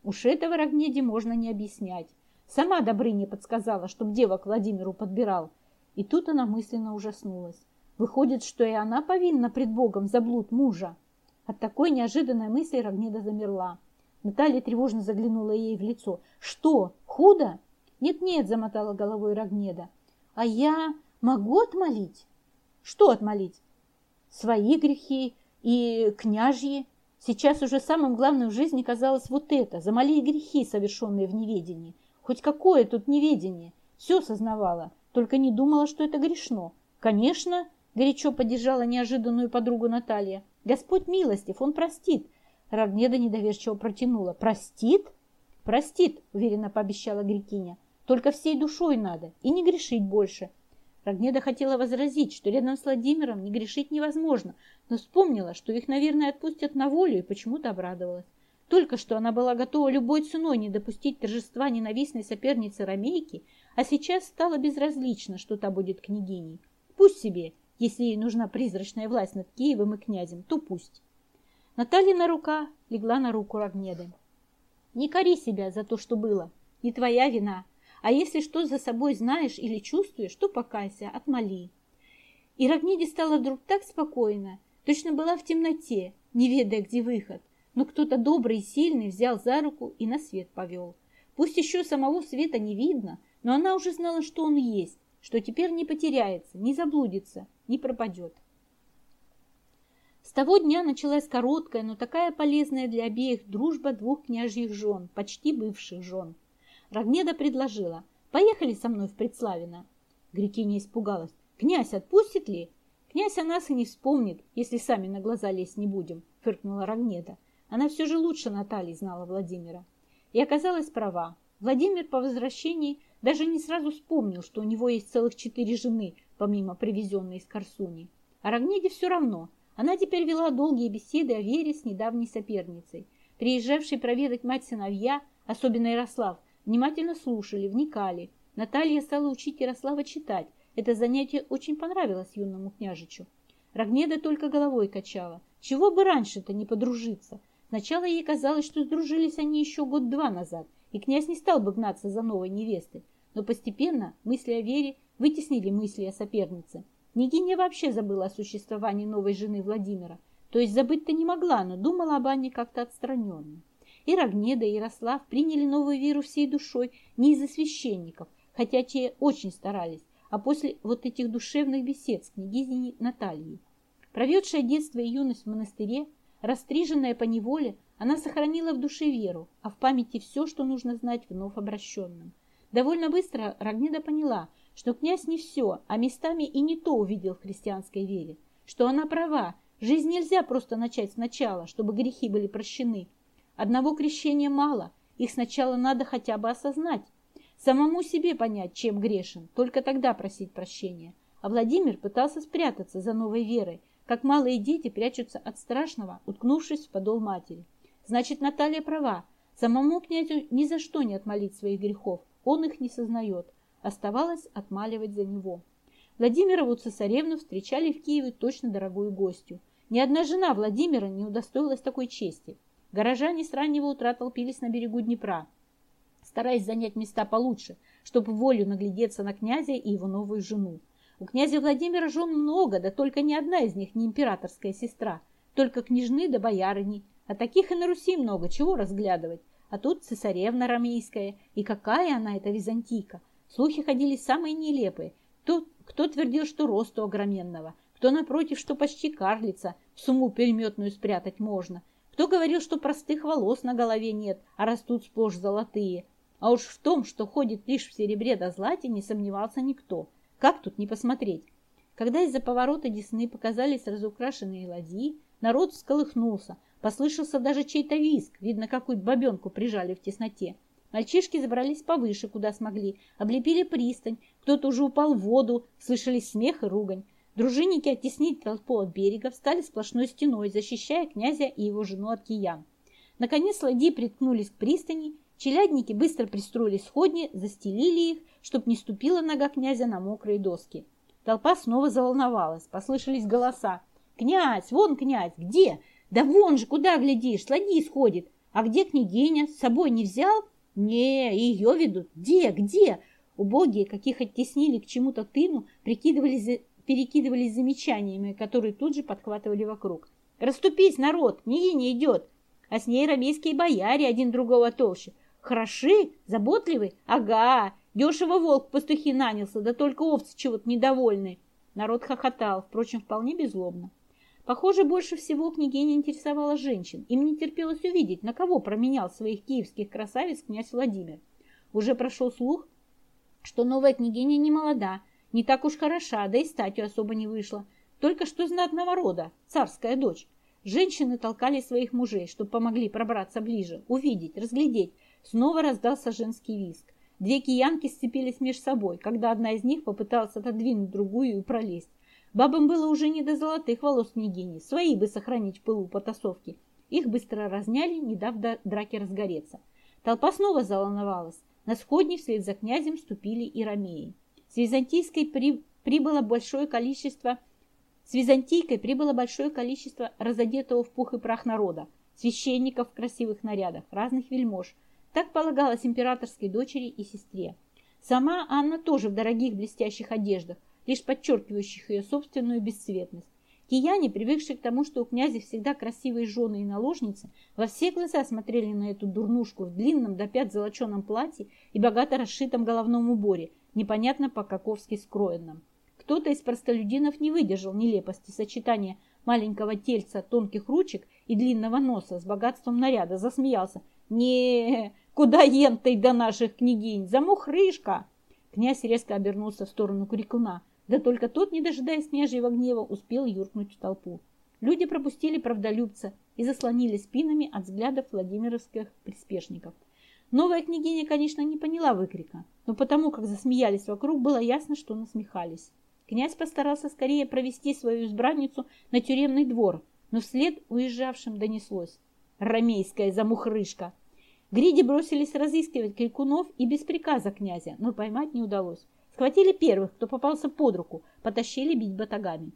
Уж этого Рогнеде можно не объяснять. Сама Добрыня подсказала, чтоб девок Владимиру подбирал. И тут она мысленно ужаснулась. Выходит, что и она повинна пред Богом за блуд мужа. От такой неожиданной мысли Рогнеда замерла. Наталья тревожно заглянула ей в лицо. «Что, худо?» «Нет-нет», — замотала головой Рогнеда. «А я могу отмолить?» «Что отмолить?» «Свои грехи и княжьи. Сейчас уже самым главным в жизни казалось вот это, за малые грехи, совершенные в неведении. Хоть какое тут неведение, все сознавала, только не думала, что это грешно. Конечно, горячо поддержала неожиданную подругу Наталья. Господь милостив, он простит. Рогнеда недоверчиво протянула. Простит? Простит, уверенно пообещала Грекиня. Только всей душой надо и не грешить больше. Рогнеда хотела возразить, что рядом с Владимиром не грешить невозможно, но вспомнила, что их, наверное, отпустят на волю и почему-то обрадовалась. Только что она была готова любой ценой не допустить торжества ненавистной соперницы Ромейки, а сейчас стало безразлично, что та будет княгиней. Пусть себе, если ей нужна призрачная власть над Киевом и князем, то пусть. Натальина рука легла на руку Рогнеды. Не кори себя за то, что было. Не твоя вина. А если что за собой знаешь или чувствуешь, то покайся, отмоли. И Рогнеде стало вдруг так спокойно, точно была в темноте, не ведая, где выход. Но кто-то добрый и сильный взял за руку и на свет повел. Пусть еще самого света не видно, но она уже знала, что он есть, что теперь не потеряется, не заблудится, не пропадет. того дня началась короткая, но такая полезная для обеих дружба двух княжьих жен, почти бывших жен. Рогнеда предложила, поехали со мной в Предславино. Грекиня испугалась, князь отпустит ли? Князь о нас и не вспомнит, если сами на глаза лезть не будем, фыркнула Рогнеда. Она все же лучше Натальи знала Владимира. И оказалась права. Владимир по возвращении даже не сразу вспомнил, что у него есть целых четыре жены, помимо привезенной из Корсуни. А Рогнеде все равно. Она теперь вела долгие беседы о Вере с недавней соперницей. Приезжавшие проведать мать сыновья, особенно Ярослав, внимательно слушали, вникали. Наталья стала учить Ярослава читать. Это занятие очень понравилось юному княжичу. Рогнеда только головой качала. Чего бы раньше-то не подружиться? Сначала ей казалось, что сдружились они еще год-два назад, и князь не стал бы гнаться за новой невестой. Но постепенно мысли о Вере вытеснили мысли о сопернице. Княгиня вообще забыла о существовании новой жены Владимира. То есть забыть-то не могла, но думала об Анне как-то отстраненно. И Рогнеда, и Ярослав приняли новую веру всей душой не из-за священников, хотя те очень старались, а после вот этих душевных бесед с княгиней Натальей. Проведшая детство и юность в монастыре, растриженная по неволе, она сохранила в душе веру, а в памяти все, что нужно знать вновь обращенным. Довольно быстро Рогнеда поняла, что князь не все, а местами и не то увидел в христианской вере, что она права, жизнь нельзя просто начать сначала, чтобы грехи были прощены. Одного крещения мало, их сначала надо хотя бы осознать, самому себе понять, чем грешен, только тогда просить прощения. А Владимир пытался спрятаться за новой верой, как малые дети прячутся от страшного, уткнувшись в подол матери. Значит, Наталья права, самому князю ни за что не отмолить своих грехов, он их не сознает. Оставалось отмаливать за него. Владимирову цесаревну встречали в Киеве точно дорогую гостью. Ни одна жена Владимира не удостоилась такой чести. Горожане с раннего утра толпились на берегу Днепра, стараясь занять места получше, чтобы волю наглядеться на князя и его новую жену. У князя Владимира жен много, да только ни одна из них не императорская сестра, только княжны да боярыни, а таких и на Руси много, чего разглядывать. А тут цесаревна рамейская, и какая она, эта византийка, Слухи ходили самые нелепые. Кто, кто твердил, что росту огроменного, кто, напротив, что почти карлица, сумму переметную спрятать можно, кто говорил, что простых волос на голове нет, а растут сплошь золотые. А уж в том, что ходит лишь в серебре до злате, не сомневался никто. Как тут не посмотреть? Когда из-за поворота Десны показались разукрашенные ладьи, народ всколыхнулся, послышался даже чей-то виск, видно, какую-то бабенку прижали в тесноте. Мальчишки забрались повыше, куда смогли, облепили пристань, кто-то уже упал в воду, слышались смех и ругань. Дружинники оттеснили толпу от берега, встали сплошной стеной, защищая князя и его жену от киян. Наконец ладьи приткнулись к пристани, челядники быстро пристроили сходни, застелили их, чтоб не ступила нога князя на мокрые доски. Толпа снова заволновалась, послышались голоса. «Князь! Вон князь! Где? Да вон же, куда глядишь, ладьи сходит! А где княгиня? С собой не взял?» «Не, ее ведут. Где, где?» Убогие, каких оттеснили к чему-то тыну, прикидывались, перекидывались замечаниями, которые тут же подхватывали вокруг. «Раступись, народ! Княгиня идет!» А с ней рамейские бояре один другого толще. «Хороши? Заботливы? Ага! Дешево волк пастухи нанялся, да только овцы чего-то недовольны!» Народ хохотал, впрочем, вполне беззлобно. Похоже, больше всего княгиня интересовала женщин. Им не терпелось увидеть, на кого променял своих киевских красавиц князь Владимир. Уже прошел слух, что новая княгиня не молода, не так уж хороша, да и статью особо не вышла. Только что знатного рода, царская дочь. Женщины толкали своих мужей, чтобы помогли пробраться ближе, увидеть, разглядеть. Снова раздался женский виск. Две киянки сцепились между собой, когда одна из них попыталась отодвинуть другую и пролезть. Бабам было уже не до золотых волос княгини, свои бы сохранить в пылу потасовки. Их быстро разняли, не дав драке разгореться. Толпа снова заволновалась. На сходни вслед за князем ступили и ромеи. Византийской при... прибыло большое количество с византийкой прибыло большое количество разодетого в пух и прах народа, священников в красивых нарядах, разных вельмож. Так полагалось императорской дочери и сестре. Сама Анна тоже в дорогих блестящих одеждах, лишь подчеркивающих ее собственную бесцветность. Кияне, привыкшие к тому, что у князя всегда красивые жены и наложницы, во все глаза смотрели на эту дурнушку в длинном до пят золоченом платье и богато расшитом головном уборе, непонятно по-каковски скроенном. Кто-то из простолюдинов не выдержал нелепости сочетания маленького тельца, тонких ручек и длинного носа с богатством наряда, засмеялся. не куда ентой до наших княгинь? Замухрышка!» Князь резко обернулся в сторону Крикуна, да только тот, не дожидаясь княжьего гнева, успел юркнуть в толпу. Люди пропустили правдолюбца и заслонили спинами от взглядов владимировских приспешников. Новая княгиня, конечно, не поняла выкрика, но потому как засмеялись вокруг, было ясно, что насмехались. Князь постарался скорее провести свою избранницу на тюремный двор, но вслед уезжавшим донеслось. «Ромейская замухрышка!» Гриди бросились разыскивать крикунов и без приказа князя, но поймать не удалось. Схватили первых, кто попался под руку, потащили бить батагами.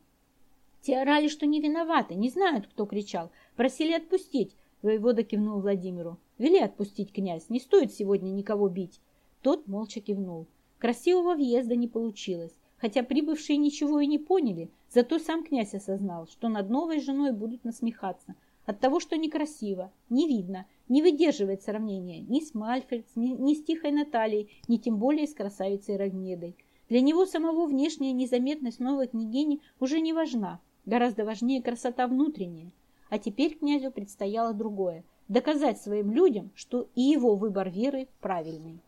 Те орали, что не виноваты, не знают, кто кричал. Просили отпустить. Воевода кивнул Владимиру. Вели отпустить, князь, не стоит сегодня никого бить. Тот молча кивнул. Красивого въезда не получилось. Хотя прибывшие ничего и не поняли, зато сам князь осознал, что над новой женой будут насмехаться. От того, что некрасиво, не видно, не выдерживает сравнения ни с Мальфельд, ни, ни с Тихой Натальей, ни тем более с красавицей Рогнедой. Для него самого внешняя незаметность новой княгини уже не важна. Гораздо важнее красота внутренняя. А теперь князю предстояло другое – доказать своим людям, что и его выбор веры правильный.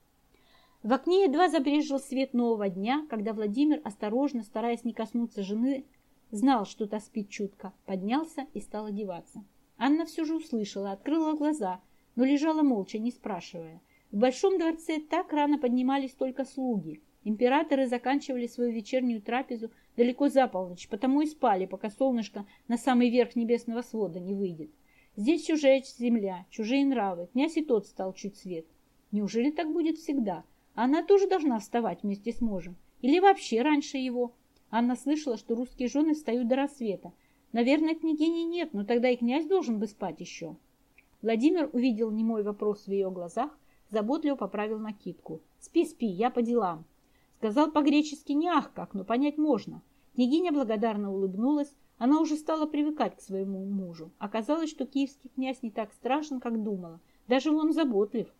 В окне едва забрежил свет нового дня, когда Владимир, осторожно, стараясь не коснуться жены, знал, что та спит чутко, поднялся и стал одеваться. Анна все же услышала, открыла глаза, но лежала молча, не спрашивая. В большом дворце так рано поднимались только слуги. Императоры заканчивали свою вечернюю трапезу далеко за полночь, потому и спали, пока солнышко на самый верх небесного свода не выйдет. Здесь чужая земля, чужие нравы, князь и тот стал чуть свет. Неужели так будет всегда? Она тоже должна вставать вместе с мужем. Или вообще раньше его. Анна слышала, что русские жены встают до рассвета. Наверное, княгини нет, но тогда и князь должен бы спать еще. Владимир увидел немой вопрос в ее глазах, заботливо поправил накидку. «Спи, спи, я по делам». Сказал по-гречески не ах как, но понять можно. Княгиня благодарно улыбнулась. Она уже стала привыкать к своему мужу. Оказалось, что киевский князь не так страшен, как думала. Даже он заботлив.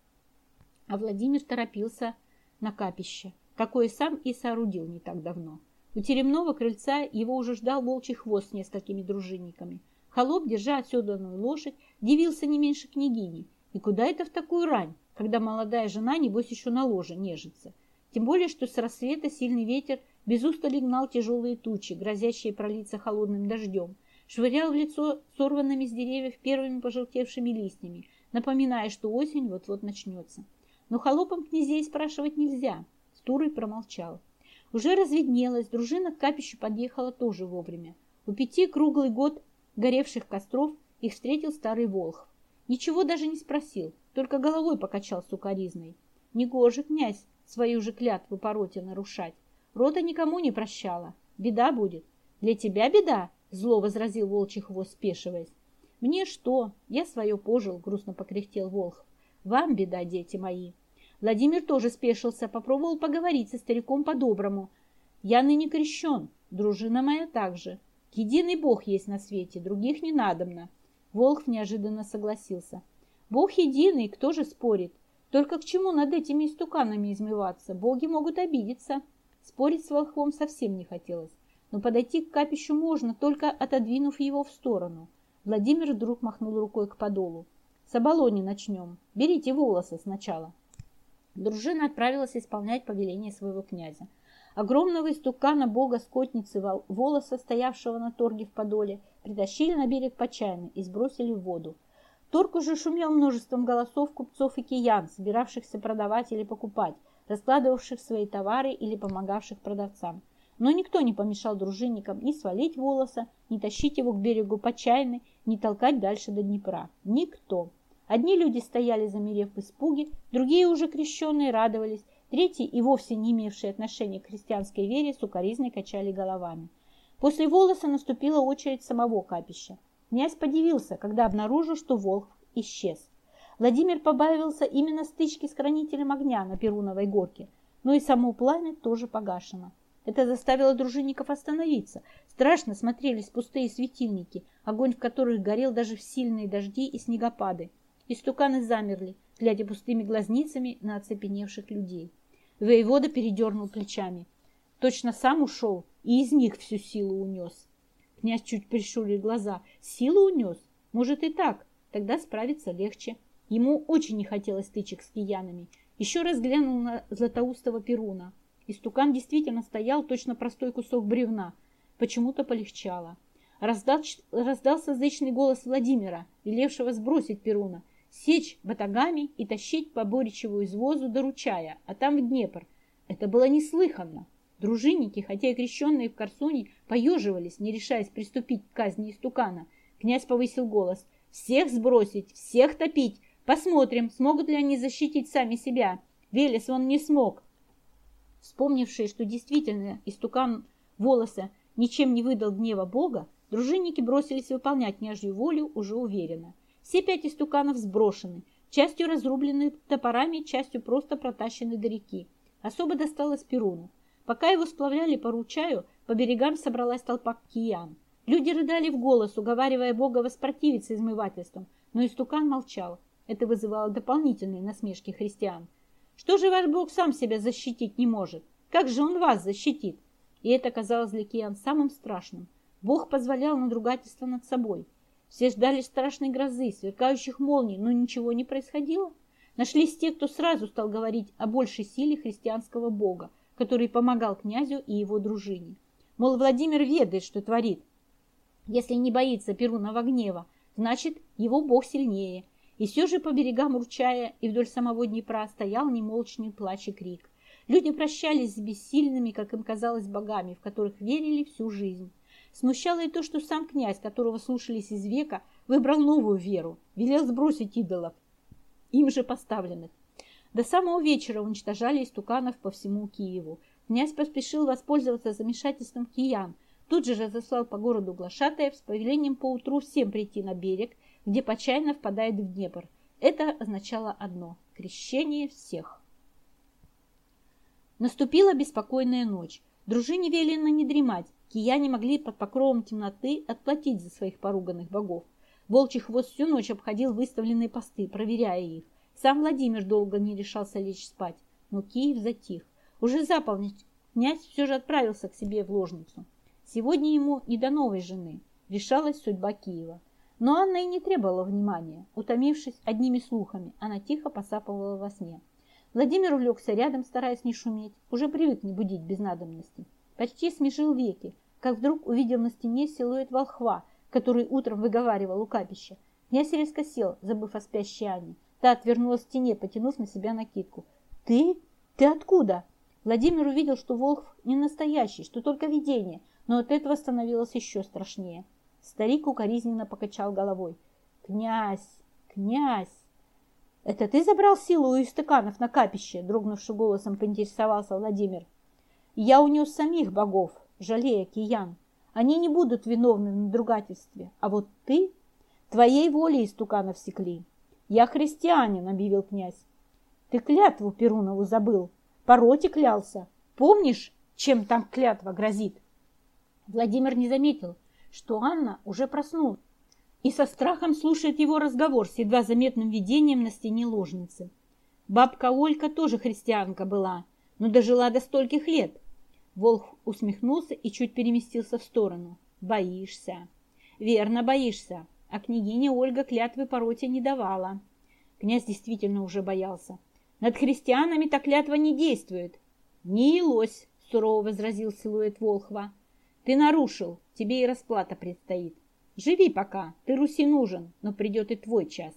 А Владимир торопился на капище, какое сам и соорудил не так давно. У теремного крыльца его уже ждал волчий хвост с несколькими дружинниками. Холоп, держа отседанную лошадь, дивился не меньше княгини. И куда это в такую рань, когда молодая жена, небось, еще на ложе нежится? Тем более, что с рассвета сильный ветер без устали гнал тяжелые тучи, грозящие пролиться холодным дождем, швырял в лицо сорванными с деревьев первыми пожелтевшими листьями, напоминая, что осень вот-вот начнется. Но холопам князей спрашивать нельзя. Стурый промолчал. Уже разведнелось, дружина к капищу подъехала тоже вовремя. У пяти круглый год горевших костров их встретил старый волх. Ничего даже не спросил, только головой покачал сукоризной. Негоже, князь, свою же клятву пороте нарушать. Рота никому не прощала. Беда будет. Для тебя беда, зло возразил волчий хвост, спешиваясь. Мне что? Я свое пожил, грустно покряхтел волх. Вам беда, дети мои. Владимир тоже спешился, попробовал поговорить со стариком по-доброму. Я ныне крещен, дружина моя также. Единый Бог есть на свете, других не надобно. Волх неожиданно согласился. Бог единый, кто же спорит? Только к чему над этими истуканами измываться? Боги могут обидеться. Спорить с волхвом совсем не хотелось, но подойти к капищу можно, только отодвинув его в сторону. Владимир вдруг махнул рукой к подолу. С оболони начнем. Берите волосы сначала. Дружина отправилась исполнять повеление своего князя. Огромного истукана бога-скотницы волоса, стоявшего на торге в Подоле, притащили на берег Почайны и сбросили в воду. Торг уже шумел множеством голосов купцов и киян, собиравшихся продавать или покупать, раскладывавших свои товары или помогавших продавцам. Но никто не помешал дружинникам ни свалить волоса, ни тащить его к берегу Почайны, ни толкать дальше до Днепра. Никто. Одни люди стояли, замерев в испуге, другие, уже крещенные, радовались, третьи, и вовсе не имевшие отношения к христианской вере, сукоризной качали головами. После волоса наступила очередь самого капища. Князь подивился, когда обнаружил, что волк исчез. Владимир побавился именно стычки с хранителем огня на Перуновой горке, но и само пламя тоже погашено. Это заставило дружинников остановиться. Страшно смотрелись пустые светильники, огонь в которых горел даже в сильные дожди и снегопады. Истуканы замерли, глядя пустыми глазницами на оцепеневших людей. Воевода передернул плечами. Точно сам ушел и из них всю силу унес. Князь чуть прищурил глаза. Силу унес? Может и так. Тогда справиться легче. Ему очень не хотелось стычек с киянами. Еще раз глянул на златоустого Перуна. Истукан действительно стоял точно простой кусок бревна. Почему-то полегчало. Раздал, раздался зычный голос Владимира, велевшего сбросить Перуна, сечь батагами и тащить по Боричеву извозу до Ручая, а там в Днепр. Это было неслыханно. Дружинники, хотя и крещенные в Корсуне, поеживались, не решаясь приступить к казни истукана. Князь повысил голос. «Всех сбросить, всех топить! Посмотрим, смогут ли они защитить сами себя. Велес он не смог». Вспомнившие, что действительно истукан волоса ничем не выдал гнева Бога, дружинники бросились выполнять княжью волю уже уверенно. Все пять истуканов сброшены, частью разрублены топорами, частью просто протащены до реки. Особо досталось Перуну. Пока его сплавляли по ручаю, по берегам собралась толпа киян. Люди рыдали в голос, уговаривая Бога воспротивиться измывательствам, но истукан молчал. Это вызывало дополнительные насмешки христиан. Что же ваш Бог сам себя защитить не может? Как же он вас защитит? И это казалось для киян самым страшным. Бог позволял надругательство над собой. Все ждали страшной грозы, сверкающих молний, но ничего не происходило. Нашлись те, кто сразу стал говорить о большей силе христианского Бога, который помогал князю и его дружине. Мол, Владимир ведает, что творит. Если не боится Перунова гнева, значит, его Бог сильнее. И все же по берегам Урчая и вдоль самого Днепра стоял немолчный плач и крик. Люди прощались с бессильными, как им казалось, богами, в которых верили всю жизнь. Смущало и то, что сам князь, которого слушались из века, выбрал новую веру, велел сбросить идолов, им же поставленных. До самого вечера уничтожали истуканов по всему Киеву. Князь поспешил воспользоваться замешательством киян. Тут же разослал по городу глашатаев с повелением поутру всем прийти на берег, где Почайно впадает в Днепр. Это означало одно – крещение всех. Наступила беспокойная ночь. Дружине велено не дремать. Кияне могли под покровом темноты отплатить за своих поруганных богов. Волчий хвост всю ночь обходил выставленные посты, проверяя их. Сам Владимир долго не решался лечь спать, но Киев затих. Уже за князь все же отправился к себе в ложницу. Сегодня ему не до новой жены, решалась судьба Киева. Но Анна и не требовала внимания. Утомившись одними слухами, она тихо посапывала во сне. Владимир улегся рядом, стараясь не шуметь, уже привык не будить без надобности. Почти смешил веки, как вдруг увидел на стене силуэт волхва, который утром выговаривал у капища. Князь резко сел, забыв о спящей Анне. Та отвернулась к стене, потянув на себя накидку. «Ты? Ты откуда?» Владимир увидел, что Волхв не настоящий, что только видение, но от этого становилось еще страшнее. Старик укоризненно покачал головой. «Князь! Князь!» «Это ты забрал силу у истыканов на капище?» Дрогнувшим голосом поинтересовался Владимир. «Я унес самих богов, жалея киян. Они не будут виновны в надругательстве. А вот ты, твоей волей истуканов секли. «Я христианин», — объявил князь. «Ты клятву Перунову забыл. По роте клялся. Помнишь, чем там клятва грозит?» Владимир не заметил, что Анна уже проснулась и со страхом слушает его разговор с едва заметным видением на стене ложницы. Бабка Олька тоже христианка была, но дожила до стольких лет. Волх усмехнулся и чуть переместился в сторону. «Боишься?» «Верно, боишься а княгиня Ольга клятвы по роте не давала. Князь действительно уже боялся. Над христианами та клятва не действует. Не елось, сурово возразил силуэт Волхва. Ты нарушил, тебе и расплата предстоит. Живи пока, ты Руси нужен, но придет и твой час.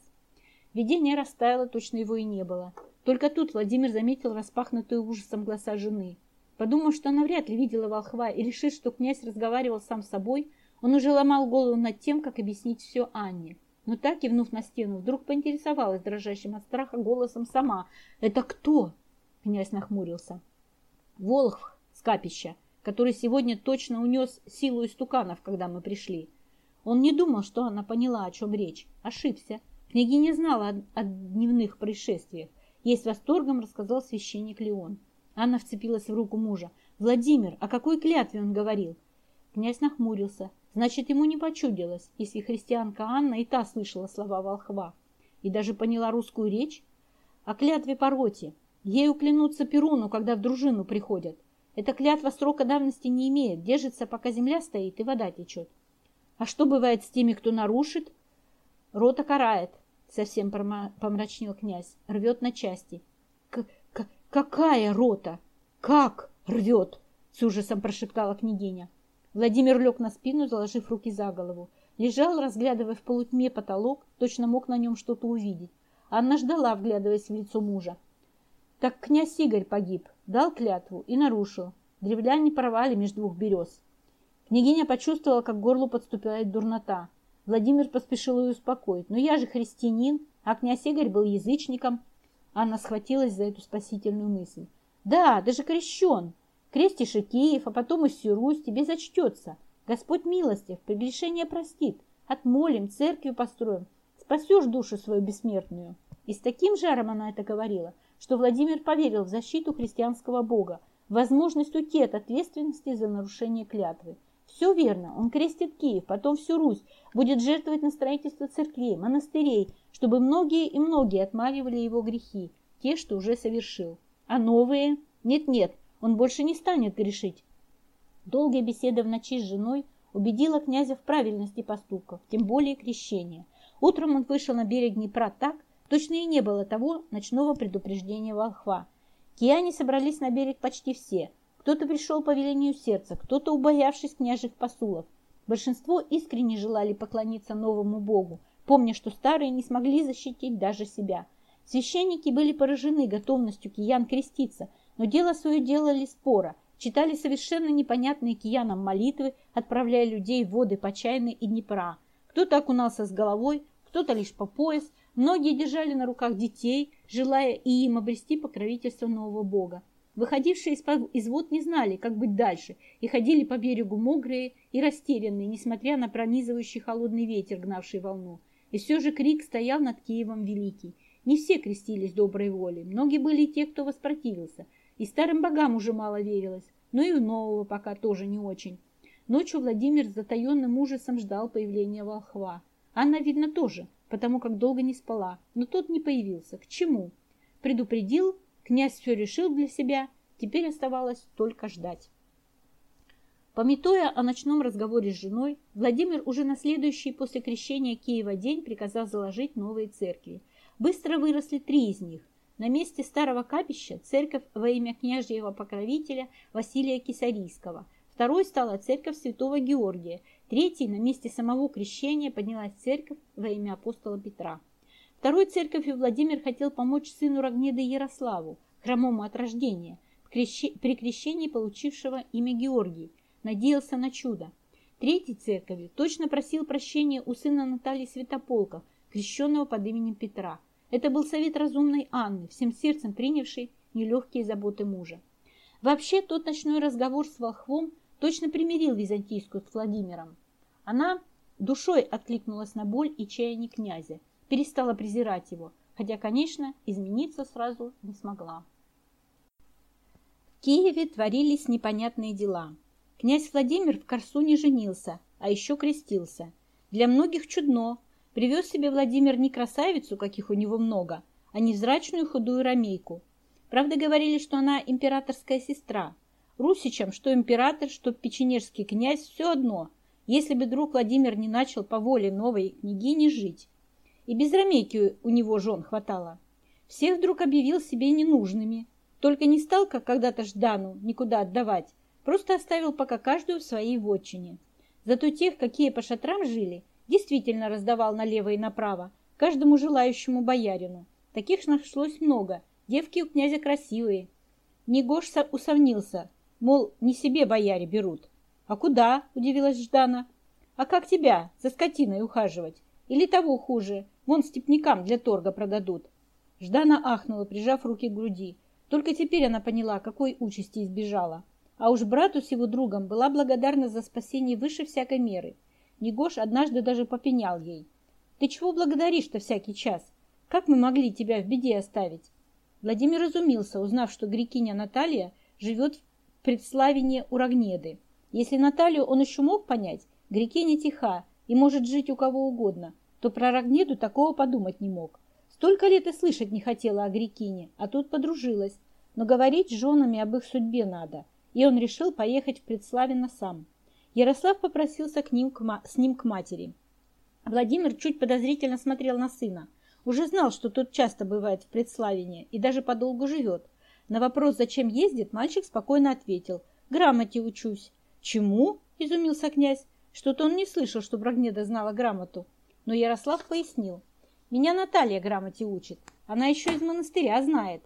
Видение растаяло, точно его и не было. Только тут Владимир заметил распахнутые ужасом глаза жены. Подумав, что она вряд ли видела волхва, и решив, что князь разговаривал сам с собой, он уже ломал голову над тем, как объяснить все Анне. Но так, кивнув на стену, вдруг поинтересовалась дрожащим от страха голосом сама. «Это кто?» Князь нахмурился. «Волх с капища, который сегодня точно унес силу истуканов, когда мы пришли». Он не думал, что она поняла, о чем речь. Ошибся. Княгиня знала о, о дневных происшествиях. Ей с восторгом рассказал священник Леон. Анна вцепилась в руку мужа. «Владимир, о какой клятве он говорил?» Князь нахмурился. Значит, ему не почудилось, если христианка Анна и та слышала слова волхва и даже поняла русскую речь. О клятве по роте. Ею клянутся Перуну, когда в дружину приходят. Эта клятва срока давности не имеет, держится, пока земля стоит и вода течет. А что бывает с теми, кто нарушит? Рота карает, совсем помрачнел князь, рвет на части. К -к Какая рота? Как рвет? С ужасом прошептала княгиня. Владимир лег на спину, заложив руки за голову. Лежал, разглядывая в полутьме потолок, точно мог на нем что-то увидеть. Анна ждала, вглядываясь в лицо мужа. Так князь Игорь погиб, дал клятву и нарушил. Древляне порвали между двух берез. Княгиня почувствовала, как горлу подступает дурнота. Владимир поспешил ее успокоить. «Но я же христианин, а князь Игорь был язычником». Анна схватилась за эту спасительную мысль. «Да, даже крещен. Крестишь и Киев, а потом и всю Русь тебе зачтется. Господь милостив, прегрешение простит. Отмолим, церковью построим. Спасешь душу свою бессмертную». И с таким жаром она это говорила, что Владимир поверил в защиту христианского Бога, возможность уйти от ответственности за нарушение клятвы. Все верно, он крестит Киев, потом всю Русь, будет жертвовать на строительство церквей, монастырей, чтобы многие и многие отмаливали его грехи, те, что уже совершил. А новые? Нет-нет, он больше не станет грешить. Долгая беседа в ночи с женой убедила князя в правильности поступков, тем более крещения. Утром он вышел на берег Днепра так, точно и не было того ночного предупреждения волхва. Кияне собрались на берег почти все. Кто-то пришел по велению сердца, кто-то убоявшись княжих посулов. Большинство искренне желали поклониться новому богу, помня, что старые не смогли защитить даже себя. Священники были поражены готовностью киян креститься, но дело свое делали спора, читали совершенно непонятные киянам молитвы, отправляя людей в воды Почайны и Днепра. Кто-то окунался с головой, кто-то лишь по пояс, многие держали на руках детей, желая и им обрести покровительство нового бога. Выходившие из, вод не знали, как быть дальше, и ходили по берегу мокрые и растерянные, несмотря на пронизывающий холодный ветер, гнавший волну. И все же крик стоял над Киевом великий. Не все крестились доброй волей, многие были те, кто воспротивился – и старым богам уже мало верилось, но и у нового пока тоже не очень. Ночью Владимир с затаенным ужасом ждал появления волхва. Анна, видно, тоже, потому как долго не спала, но тот не появился. К чему? Предупредил, князь все решил для себя, теперь оставалось только ждать. Пометуя о ночном разговоре с женой, Владимир уже на следующий после крещения Киева день приказал заложить новые церкви. Быстро выросли три из них – на месте старого капища церковь во имя княжьего покровителя Василия Кисарийского. Второй стала церковь святого Георгия. Третий на месте самого крещения поднялась церковь во имя апостола Петра. Второй церковью Владимир хотел помочь сыну Рогнеды Ярославу, хромому от рождения, при крещении получившего имя Георгий. Надеялся на чудо. Третий церковью точно просил прощения у сына Натальи Святополков, крещенного под именем Петра – это был совет разумной Анны, всем сердцем принявшей нелегкие заботы мужа. Вообще, тот ночной разговор с волхвом точно примирил византийскую с Владимиром. Она душой откликнулась на боль и чаяние князя, перестала презирать его, хотя, конечно, измениться сразу не смогла. В Киеве творились непонятные дела. Князь Владимир в Корсуне женился, а еще крестился. Для многих чудно, Привез себе Владимир не красавицу, каких у него много, а невзрачную худую ромейку. Правда, говорили, что она императорская сестра. Русичам, что император, что печенежский князь, все одно, если бы друг Владимир не начал по воле новой княгини жить. И без ромейки у него жен хватало. Всех вдруг объявил себе ненужными. Только не стал, как когда-то Ждану, никуда отдавать. Просто оставил пока каждую в своей вотчине. Зато тех, какие по шатрам жили, действительно раздавал налево и направо, каждому желающему боярину. Таких нашлось много, девки у князя красивые. Негош усомнился, мол, не себе бояре берут. «А куда?» – удивилась Ждана. «А как тебя за скотиной ухаживать? Или того хуже, вон степнякам для торга продадут». Ждана ахнула, прижав руки к груди. Только теперь она поняла, какой участи избежала. А уж брату с его другом была благодарна за спасение выше всякой меры – Негош однажды даже попенял ей. «Ты чего благодаришь-то всякий час? Как мы могли тебя в беде оставить?» Владимир изумился, узнав, что грекиня Наталья живет в предславине у Рогнеды. Если Наталью он еще мог понять, грекиня тиха и может жить у кого угодно, то про Рогнеду такого подумать не мог. Столько лет и слышать не хотела о грекине, а тут подружилась. Но говорить с женами об их судьбе надо, и он решил поехать в Предславино сам. Ярослав попросился к ним, к с ним к матери. Владимир чуть подозрительно смотрел на сына. Уже знал, что тот часто бывает в предславине и даже подолгу живет. На вопрос, зачем ездит, мальчик спокойно ответил. «Грамоте учусь». «Чему?» – изумился князь. Что-то он не слышал, что Брагнеда знала грамоту. Но Ярослав пояснил. «Меня Наталья грамоте учит. Она еще из монастыря знает».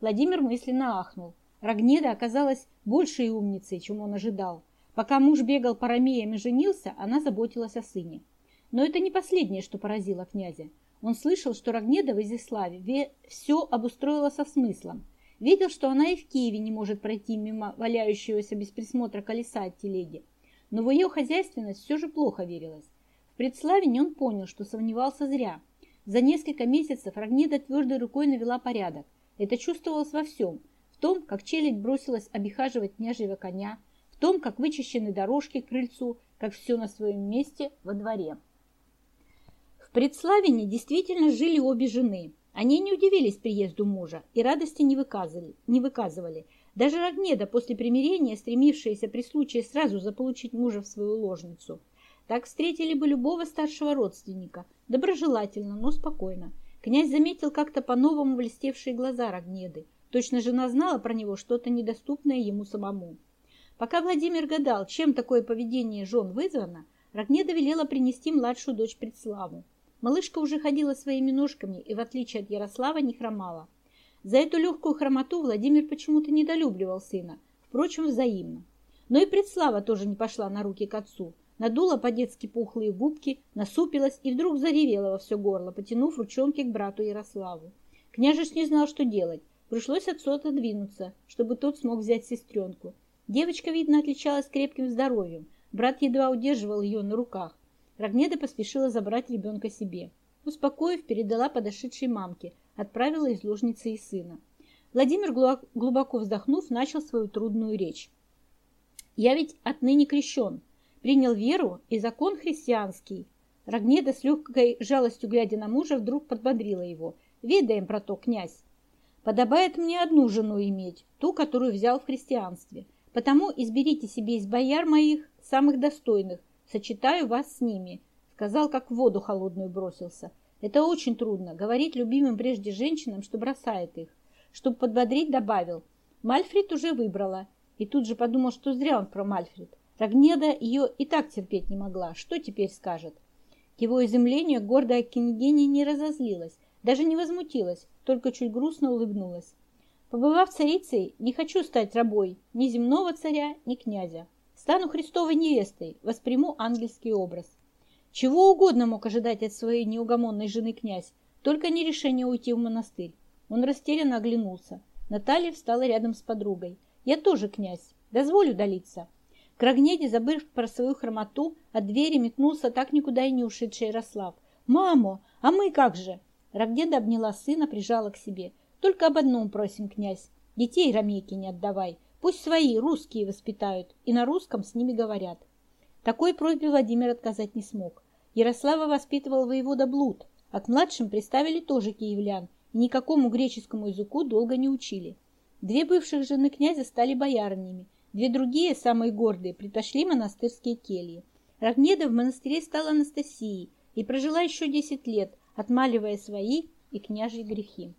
Владимир мысленно ахнул. Рогнеда оказалась большей умницей, чем он ожидал. Пока муж бегал по ромеям и женился, она заботилась о сыне. Но это не последнее, что поразило князя. Он слышал, что Рогнеда в Изяславе все обустроила со смыслом. Видел, что она и в Киеве не может пройти мимо валяющегося без присмотра колеса от телеги. Но в ее хозяйственность все же плохо верилось. В предславине он понял, что сомневался зря. За несколько месяцев Рогнеда твердой рукой навела порядок. Это чувствовалось во всем. В том, как челядь бросилась обихаживать княжьего коня, том, как вычищены дорожки к крыльцу, как все на своем месте во дворе. В предславине действительно жили обе жены. Они не удивились приезду мужа и радости не выказывали. Не выказывали. Даже Рогнеда после примирения, стремившаяся при случае сразу заполучить мужа в свою ложницу. Так встретили бы любого старшего родственника, доброжелательно, но спокойно. Князь заметил как-то по-новому блестевшие глаза Рогнеды. Точно жена знала про него что-то недоступное ему самому. Пока Владимир гадал, чем такое поведение жен вызвано, Рогнеда велела принести младшую дочь Предславу. Малышка уже ходила своими ножками и, в отличие от Ярослава, не хромала. За эту легкую хромоту Владимир почему-то недолюбливал сына, впрочем, взаимно. Но и Предслава тоже не пошла на руки к отцу. Надула по-детски пухлые губки, насупилась и вдруг заревела во все горло, потянув ручонки к брату Ярославу. Княжич не знал, что делать. Пришлось отцу отодвинуться, чтобы тот смог взять сестренку. Девочка, видно, отличалась крепким здоровьем. Брат едва удерживал ее на руках. Рогнеда поспешила забрать ребенка себе. Успокоив, передала подошедшей мамке, отправила из ложницы и сына. Владимир, глубоко вздохнув, начал свою трудную речь. «Я ведь отныне крещен, принял веру и закон христианский». Рогнеда с легкой жалостью, глядя на мужа, вдруг подбодрила его. «Ведаем про то, князь. Подобает мне одну жену иметь, ту, которую взял в христианстве. Потому изберите себе из бояр моих самых достойных, сочетаю вас с ними», сказал, как в воду холодную бросился. Это очень трудно, говорить любимым прежде женщинам, что бросает их. Чтобы подбодрить, добавил. Мальфрид уже выбрала. И тут же подумал, что зря он про Мальфрид. Рогнеда ее и так терпеть не могла. Что теперь скажет? К его изумлению гордая княгиня не разозлилась, даже не возмутилась, только чуть грустно улыбнулась. Побывав царицей, не хочу стать рабой ни земного царя, ни князя. Стану Христовой невестой, восприму ангельский образ. Чего угодно мог ожидать от своей неугомонной жены князь, только не решение уйти в монастырь. Он растерянно оглянулся. Наталья встала рядом с подругой. «Я тоже князь. Дозволю удалиться». К Рогнеде, забыв про свою хромоту, от двери метнулся так никуда и не ушедший Ярослав. «Мамо, а мы как же?» Рогнеда обняла сына, прижала к себе. Только об одном просим, князь. Детей ромейки не отдавай. Пусть свои, русские, воспитают, и на русском с ними говорят. Такой просьбе Владимир отказать не смог. Ярослава воспитывал воевода Блуд, а к младшим приставили тоже киевлян, и никакому греческому языку долго не учили. Две бывших жены князя стали боярнями, две другие, самые гордые, предпочли монастырские кельи. Рогнеда в монастыре стала Анастасией и прожила еще десять лет, отмаливая свои и княжьи грехи.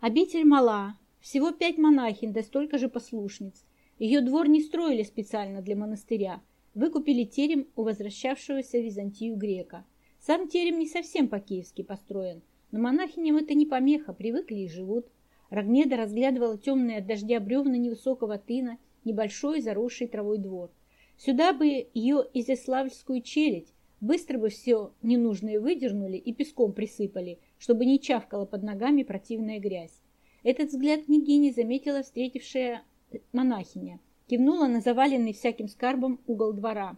Обитель мала, всего пять монахинь, да столько же послушниц. Ее двор не строили специально для монастыря, выкупили терем у возвращавшегося в Византию грека. Сам терем не совсем по-киевски построен, но монахиням это не помеха, привыкли и живут. Рогнеда разглядывала темные от дождя бревна невысокого тына, небольшой заросший травой двор. Сюда бы ее изяславльскую челядь, быстро бы все ненужное выдернули и песком присыпали – чтобы не чавкала под ногами противная грязь. Этот взгляд княгини заметила встретившая монахиня. Кивнула на заваленный всяким скарбом угол двора.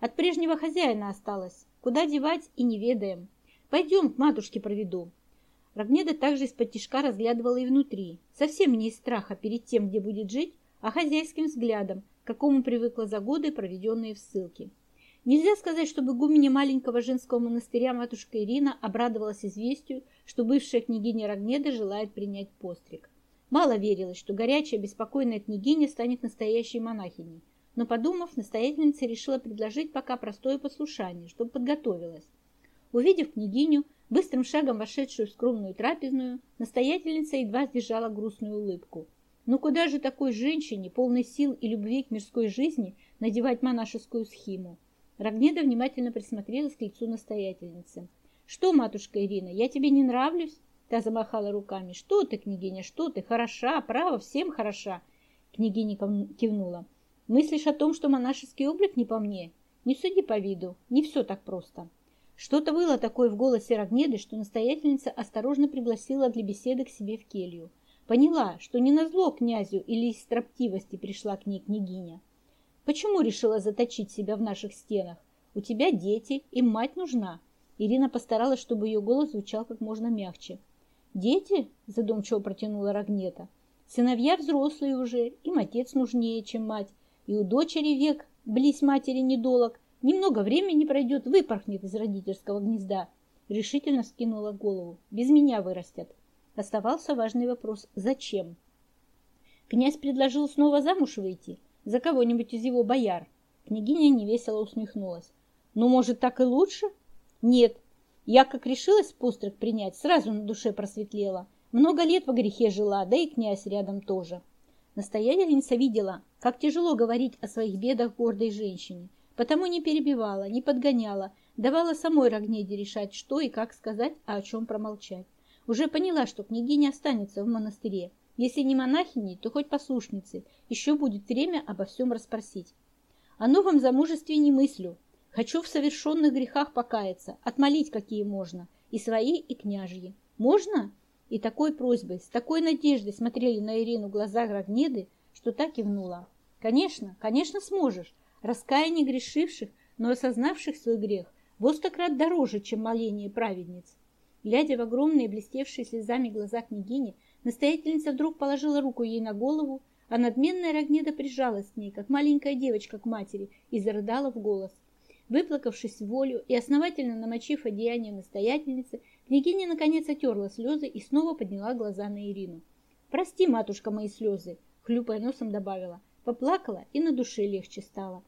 От прежнего хозяина осталось. Куда девать и не ведаем. Пойдем, к матушке проведу. Рогнеда также из-под тишка разглядывала и внутри. Совсем не из страха перед тем, где будет жить, а хозяйским взглядом, к какому привыкла за годы, проведенные в ссылке. Нельзя сказать, чтобы гуменя маленького женского монастыря матушка Ирина обрадовалась известию, что бывшая княгиня Рогнеда желает принять постриг. Мало верилось, что горячая, беспокойная княгиня станет настоящей монахиней. но, подумав, настоятельница решила предложить пока простое послушание, чтобы подготовилась. Увидев княгиню, быстрым шагом вошедшую в скромную трапезную, настоятельница едва сдержала грустную улыбку. Но «Ну куда же такой женщине, полной сил и любви к мирской жизни, надевать монашескую схиму? Рогнеда внимательно присмотрелась к лицу настоятельницы. «Что, матушка Ирина, я тебе не нравлюсь?» Та замахала руками. «Что ты, княгиня, что ты? Хороша, право, всем хороша!» Княгиня кивнула. «Мыслишь о том, что монашеский облик не по мне? Не суди по виду, не все так просто». Что-то было такое в голосе Рогнеды, что настоятельница осторожно пригласила для беседы к себе в келью. Поняла, что не на зло князю или из строптивости пришла к ней княгиня. Почему решила заточить себя в наших стенах? У тебя дети, им мать нужна. Ирина постаралась, чтобы ее голос звучал как можно мягче. «Дети?» – задумчиво протянула Рогнета. «Сыновья взрослые уже, им отец нужнее, чем мать. И у дочери век, близ матери недолог, Немного времени пройдет, выпорхнет из родительского гнезда. Решительно скинула голову. Без меня вырастят. Оставался важный вопрос. Зачем? Князь предложил снова замуж выйти. За кого-нибудь из его бояр. Княгиня невесело усмехнулась. Ну, может, так и лучше? Нет. Я, как решилась постриг принять, сразу на душе просветлела. Много лет во грехе жила, да и князь рядом тоже. Настоятельница видела, как тяжело говорить о своих бедах гордой женщине – Потому не перебивала, не подгоняла, давала самой Рогнеде решать, что и как сказать, а о чем промолчать. Уже поняла, что княгиня останется в монастыре. Если не монахиней, то хоть послушницей. Еще будет время обо всем расспросить. О новом замужестве не мыслю. Хочу в совершенных грехах покаяться, отмолить какие можно, и свои, и княжьи. Можно? И такой просьбой, с такой надеждой смотрели на Ирину глаза Рогнеды, что так и внула. Конечно, конечно сможешь. Раскаяние грешивших, но осознавших свой грех, во сто дороже, чем моление праведниц. Глядя в огромные, блестевшие слезами глаза княгини, настоятельница вдруг положила руку ей на голову, а надменная Рогнеда прижалась к ней, как маленькая девочка к матери, и зарыдала в голос. Выплакавшись волю и основательно намочив одеяние настоятельницы, княгиня наконец отерла слезы и снова подняла глаза на Ирину. «Прости, матушка, мои слезы!» — хлюпая носом добавила. Поплакала, и на душе легче стало.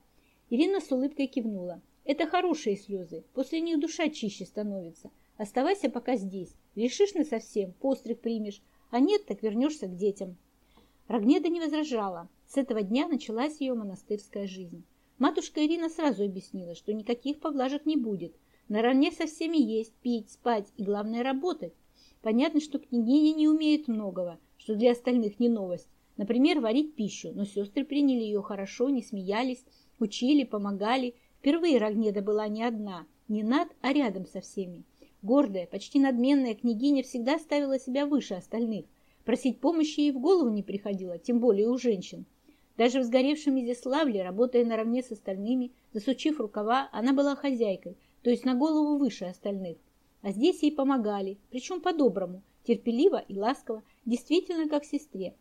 Ирина с улыбкой кивнула. Это хорошие слезы. После них душа чище становится. Оставайся пока здесь. Решишь на совсем, постриг примешь. А нет, так вернешься к детям. Рогнеда не возражала. С этого дня началась ее монастырская жизнь. Матушка Ирина сразу объяснила, что никаких поблажек не будет. Наравне со всеми есть, пить, спать и, главное, работать. Понятно, что княгиня не умеет многого, что для остальных не новость. Например, варить пищу, но сестры приняли ее хорошо, не смеялись, Учили, помогали. Впервые Рогнеда была не одна, не над, а рядом со всеми. Гордая, почти надменная княгиня всегда ставила себя выше остальных. Просить помощи ей в голову не приходило, тем более у женщин. Даже в сгоревшем Изяславле, работая наравне с остальными, засучив рукава, она была хозяйкой, то есть на голову выше остальных. А здесь ей помогали, причем по-доброму, терпеливо и ласково, действительно как сестре.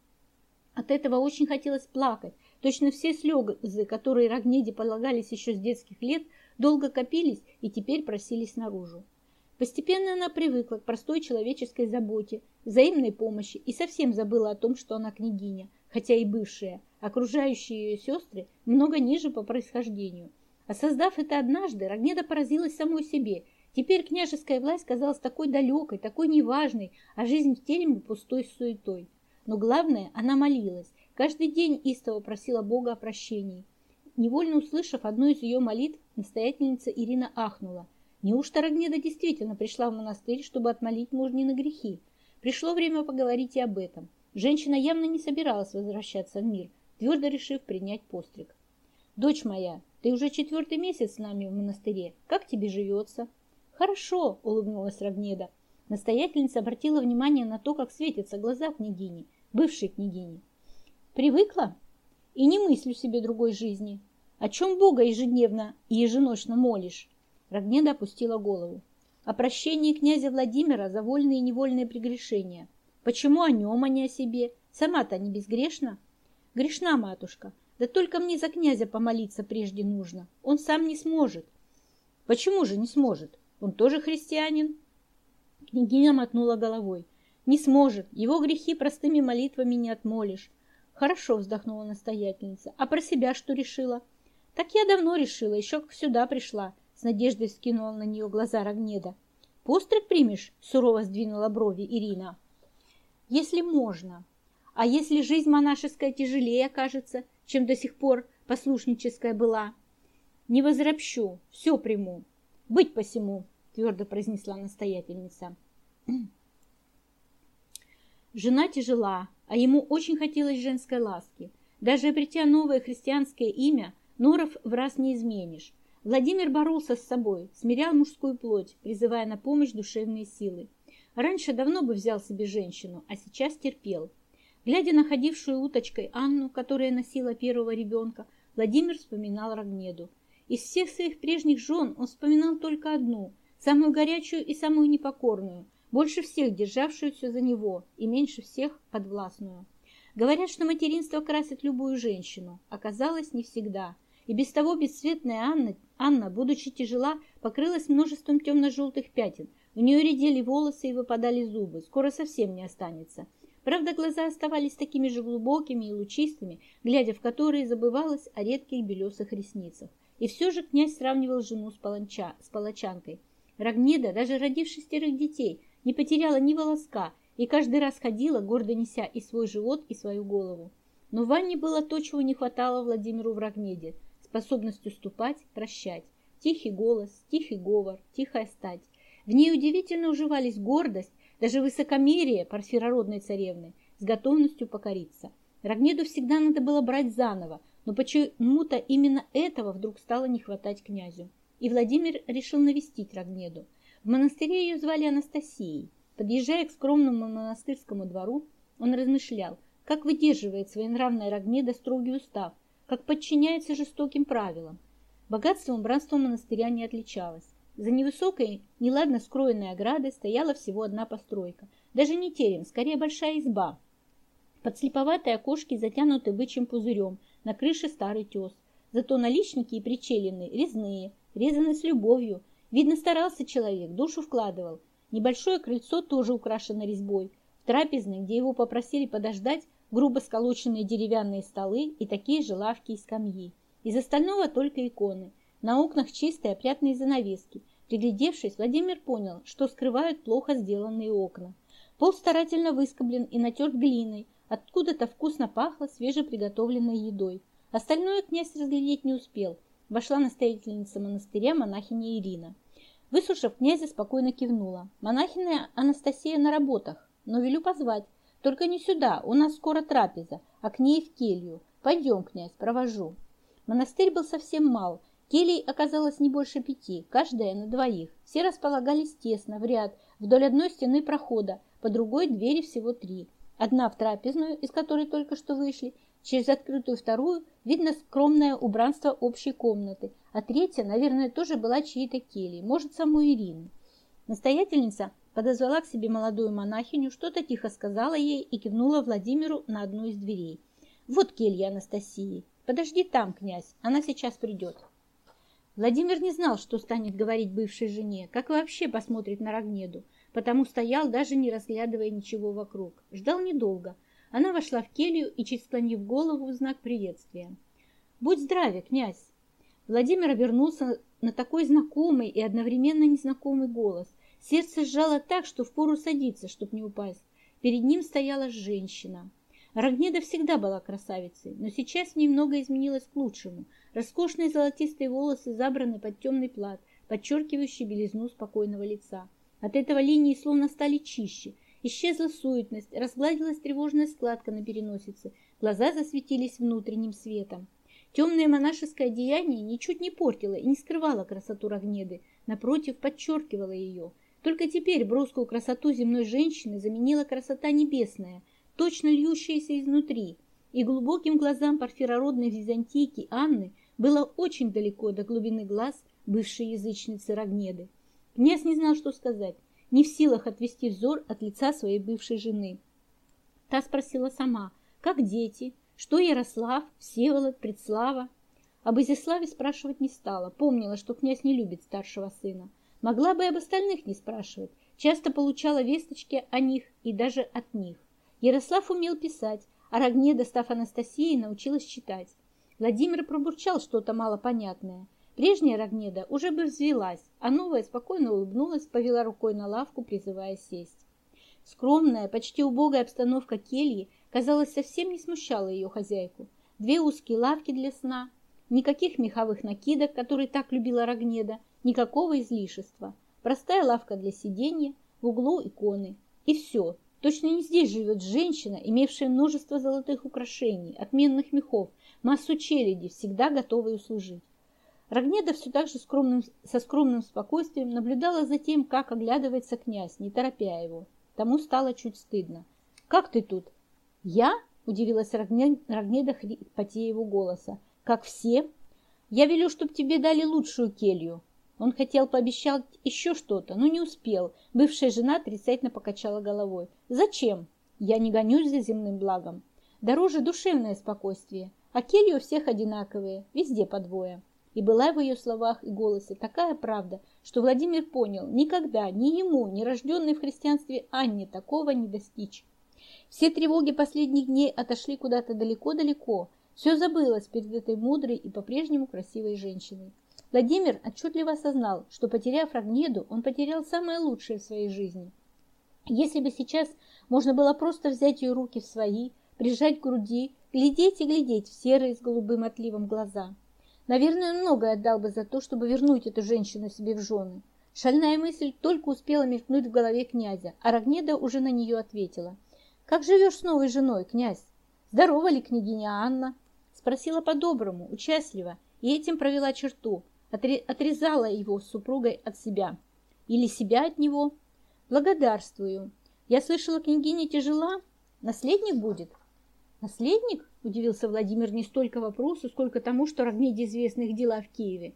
От этого очень хотелось плакать, Точно все слезы, которые Рогнеде полагались еще с детских лет, долго копились и теперь просились наружу. Постепенно она привыкла к простой человеческой заботе, взаимной помощи и совсем забыла о том, что она княгиня, хотя и бывшая, окружающие ее сестры много ниже по происхождению. Осознав это однажды, Рогнеда поразилась самой себе. Теперь княжеская власть казалась такой далекой, такой неважной, а жизнь в тереме пустой суетой. Но главное, она молилась, Каждый день истово просила Бога о прощении. Невольно услышав одну из ее молитв, настоятельница Ирина ахнула. Неужто Рогнеда действительно пришла в монастырь, чтобы отмолить мужнины грехи? Пришло время поговорить и об этом. Женщина явно не собиралась возвращаться в мир, твердо решив принять постриг. «Дочь моя, ты уже четвертый месяц с нами в монастыре. Как тебе живется?» «Хорошо», — улыбнулась Рогнеда. Настоятельница обратила внимание на то, как светятся глаза княгини, бывшей княгини. Привыкла и не мыслю себе другой жизни. О чем Бога ежедневно и еженочно молишь? Рогнеда опустила голову. О прощении князя Владимира за вольные и невольные прегрешения. Почему о нем, а не о себе? Сама-то не безгрешна? Грешна, матушка. Да только мне за князя помолиться прежде нужно. Он сам не сможет. Почему же не сможет? Он тоже христианин? Княгиня мотнула головой. Не сможет. Его грехи простыми молитвами не отмолишь. Хорошо, вздохнула настоятельница. А про себя что решила? Так я давно решила, еще как сюда пришла. С надеждой скинула на нее глаза Рогнеда. Постриг примешь? Сурово сдвинула брови Ирина. Если можно. А если жизнь монашеская тяжелее окажется, чем до сих пор послушническая была? Не возропщу, все приму. Быть посему, твердо произнесла настоятельница. Жена тяжела, а ему очень хотелось женской ласки. Даже обретя новое христианское имя, Норов в раз не изменишь. Владимир боролся с собой, смирял мужскую плоть, призывая на помощь душевные силы. Раньше давно бы взял себе женщину, а сейчас терпел. Глядя на ходившую уточкой Анну, которая носила первого ребенка, Владимир вспоминал Рогнеду. Из всех своих прежних жен он вспоминал только одну, самую горячую и самую непокорную, больше всех державшуюся за него и меньше всех подвластную. Говорят, что материнство красит любую женщину. Оказалось, не всегда. И без того бесцветная Анна, Анна, будучи тяжела, покрылась множеством темно-желтых пятен. У нее редели волосы и выпадали зубы. Скоро совсем не останется. Правда, глаза оставались такими же глубокими и лучистыми, глядя в которые забывалось о редких белесых ресницах. И все же князь сравнивал жену с, паланча, с палачанкой. Рогнеда, даже родив шестерых детей, не потеряла ни волоска и каждый раз ходила, гордо неся и свой живот, и свою голову. Но в Ванне было то, чего не хватало Владимиру в Рогнеде – способность уступать, прощать. Тихий голос, тихий говор, тихая стать. В ней удивительно уживались гордость, даже высокомерие парфирородной царевны с готовностью покориться. Рогнеду всегда надо было брать заново, но почему-то именно этого вдруг стало не хватать князю. И Владимир решил навестить Рогнеду. В монастыре ее звали Анастасией. Подъезжая к скромному монастырскому двору, он размышлял, как выдерживает своенравная Рогнеда строгий устав, как подчиняется жестоким правилам. Богатством братство монастыря не отличалось. За невысокой, неладно скроенной оградой стояла всего одна постройка. Даже не терем, скорее большая изба. Подслеповатые окошки затянуты бычьим пузырем, на крыше старый тес. Зато наличники и причелины резные, резаны с любовью. Видно, старался человек, душу вкладывал. Небольшое крыльцо тоже украшено резьбой. В трапезной, где его попросили подождать, грубо сколоченные деревянные столы и такие же лавки и скамьи. Из остального только иконы – на окнах чистые опрятные занавески. Приглядевшись, Владимир понял, что скрывают плохо сделанные окна. Пол старательно выскоблен и натерт глиной, откуда-то вкусно пахло свежеприготовленной едой. Остальное князь разглядеть не успел. Вошла настоятельница монастыря монахиня Ирина. Выслушав князя, спокойно кивнула. Монахиня Анастасия на работах, но велю позвать. Только не сюда, у нас скоро трапеза, а к ней в келью. Пойдем, князь, провожу. Монастырь был совсем мал, Келей оказалось не больше пяти, каждая на двоих. Все располагались тесно, в ряд, вдоль одной стены прохода, по другой двери всего три. Одна в трапезную, из которой только что вышли, через открытую вторую видно скромное убранство общей комнаты, а третья, наверное, тоже была чьей-то кельей, может, саму Ирину. Настоятельница подозвала к себе молодую монахиню, что-то тихо сказала ей и кивнула Владимиру на одну из дверей. «Вот келья Анастасии. Подожди там, князь, она сейчас придет». Владимир не знал, что станет говорить бывшей жене, как вообще посмотрит на Рогнеду, потому стоял, даже не разглядывая ничего вокруг. Ждал недолго. Она вошла в келью и, чуть склонив голову, в знак приветствия. «Будь здраве, князь!» Владимир обернулся на такой знакомый и одновременно незнакомый голос. Сердце сжало так, что впору садиться, чтоб не упасть. Перед ним стояла женщина. Рогнеда всегда была красавицей, но сейчас немного изменилась к лучшему – Роскошные золотистые волосы забраны под темный плат, подчеркивающий белизну спокойного лица. От этого линии словно стали чище. Исчезла суетность, разгладилась тревожная складка на переносице, глаза засветились внутренним светом. Темное монашеское одеяние ничуть не портило и не скрывало красоту Рогнеды, напротив, подчеркивало ее. Только теперь броскую красоту земной женщины заменила красота небесная, точно льющаяся изнутри, и глубоким глазам парфирородной византийки Анны было очень далеко до глубины глаз бывшей язычницы Рогнеды. Князь не знал, что сказать, не в силах отвести взор от лица своей бывшей жены. Та спросила сама, как дети, что Ярослав, Всеволод, Предслава. Об Изяславе спрашивать не стала, помнила, что князь не любит старшего сына. Могла бы и об остальных не спрашивать, часто получала весточки о них и даже от них. Ярослав умел писать, а Рогнеда, став Анастасией, научилась читать. Владимир пробурчал что-то малопонятное. Прежняя Рогнеда уже бы взвелась, а новая спокойно улыбнулась, повела рукой на лавку, призывая сесть. Скромная, почти убогая обстановка кельи, казалось, совсем не смущала ее хозяйку. Две узкие лавки для сна, никаких меховых накидок, которые так любила Рогнеда, никакого излишества. Простая лавка для сидения, в углу иконы. И все. Точно не здесь живет женщина, имевшая множество золотых украшений, отменных мехов, массу челяди, всегда готовой услужить. Рогнеда все так же скромным, со скромным спокойствием наблюдала за тем, как оглядывается князь, не торопя его. Тому стало чуть стыдно. «Как ты тут?» «Я?» – удивилась Рогнеда его голоса. «Как все?» «Я велю, чтоб тебе дали лучшую келью». Он хотел пообещать еще что-то, но не успел. Бывшая жена отрицательно покачала головой. «Зачем? Я не гонюсь за земным благом. Дороже душевное спокойствие, а кельи у всех одинаковые, везде по двое». И была в ее словах и голосе такая правда, что Владимир понял, никогда ни ему, ни рожденной в христианстве Анне такого не достичь. Все тревоги последних дней отошли куда-то далеко-далеко. Все забылось перед этой мудрой и по-прежнему красивой женщиной. Владимир отчетливо осознал, что, потеряв Рогнеду, он потерял самое лучшее в своей жизни. Если бы сейчас можно было просто взять ее руки в свои, прижать к груди, глядеть и глядеть в серые с голубым отливом глаза – Наверное, он многое отдал бы за то, чтобы вернуть эту женщину себе в жены. Шальная мысль только успела мелькнуть в голове князя, а Рогнеда уже на нее ответила. «Как живешь с новой женой, князь? Здорова ли княгиня Анна?» Спросила по-доброму, участливо, и этим провела черту, отрезала его супругой от себя. Или себя от него. «Благодарствую. Я слышала, княгиня тяжела. Наследник будет?» «Наследник?» – удивился Владимир не столько вопросу, сколько тому, что Рогнеде известны дела в Киеве.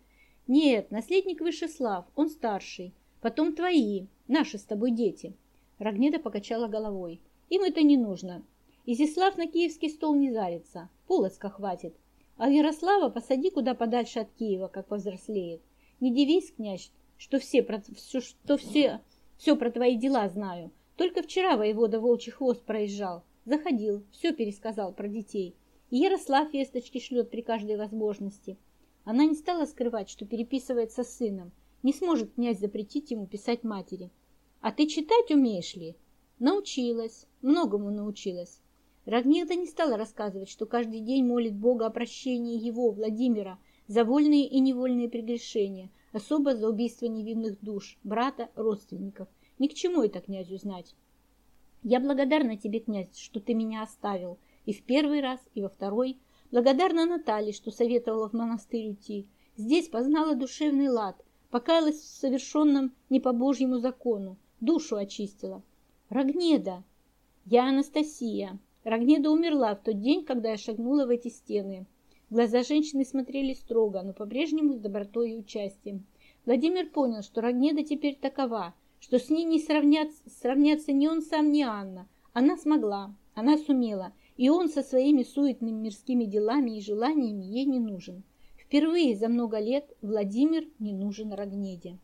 «Нет, наследник Вышеслав, он старший. Потом твои, наши с тобой дети». Рогнеда покачала головой. «Им это не нужно. Изяслав на киевский стол не зарится, полоска хватит. А Ярослава посади куда подальше от Киева, как повзрослеет. Не дивись, князь, что все про, что все, все про твои дела знаю. Только вчера воевода Волчий Хвост проезжал. Заходил, все пересказал про детей. И Ярослав весточки шлет при каждой возможности. Она не стала скрывать, что переписывается с сыном. Не сможет князь запретить ему писать матери. «А ты читать умеешь ли?» «Научилась. Многому научилась». Рогнеда не стала рассказывать, что каждый день молит Бога о прощении его, Владимира, за вольные и невольные прегрешения, особо за убийство невинных душ, брата, родственников. Ни к чему это князю знать. Я благодарна тебе, князь, что ты меня оставил. И в первый раз, и во второй. Благодарна Наталье, что советовала в монастырь уйти. Здесь познала душевный лад, покаялась в совершенном не по Божьему закону, душу очистила. Рогнеда! Я Анастасия. Рогнеда умерла в тот день, когда я шагнула в эти стены. Глаза женщины смотрели строго, но по-прежнему с добротой и участием. Владимир понял, что Рогнеда теперь такова – что с ней не сравнятся, сравнятся ни он сам, ни Анна. Она смогла, она сумела, и он со своими суетными мирскими делами и желаниями ей не нужен. Впервые за много лет Владимир не нужен Рогнеде.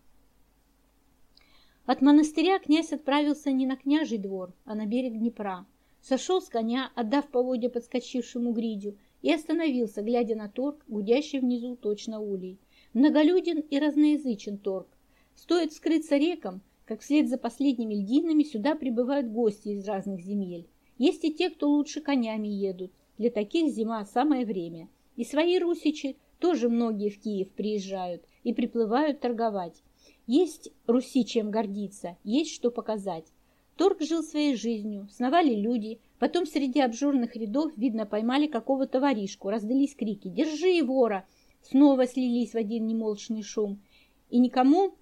От монастыря князь отправился не на княжий двор, а на берег Днепра. Сошел с коня, отдав поводья подскочившему гридю, и остановился, глядя на торг, гудящий внизу точно улей. Многолюден и разноязычен торг. Стоит скрыться рекам, как вслед за последними льдинами сюда прибывают гости из разных земель. Есть и те, кто лучше конями едут. Для таких зима самое время. И свои русичи тоже многие в Киев приезжают и приплывают торговать. Есть Руси чем гордиться, есть что показать. Торг жил своей жизнью, сновали люди, потом среди обжорных рядов, видно, поймали какого-то воришку, раздались крики «Держи, вора!» Снова слились в один немолчный шум. И никому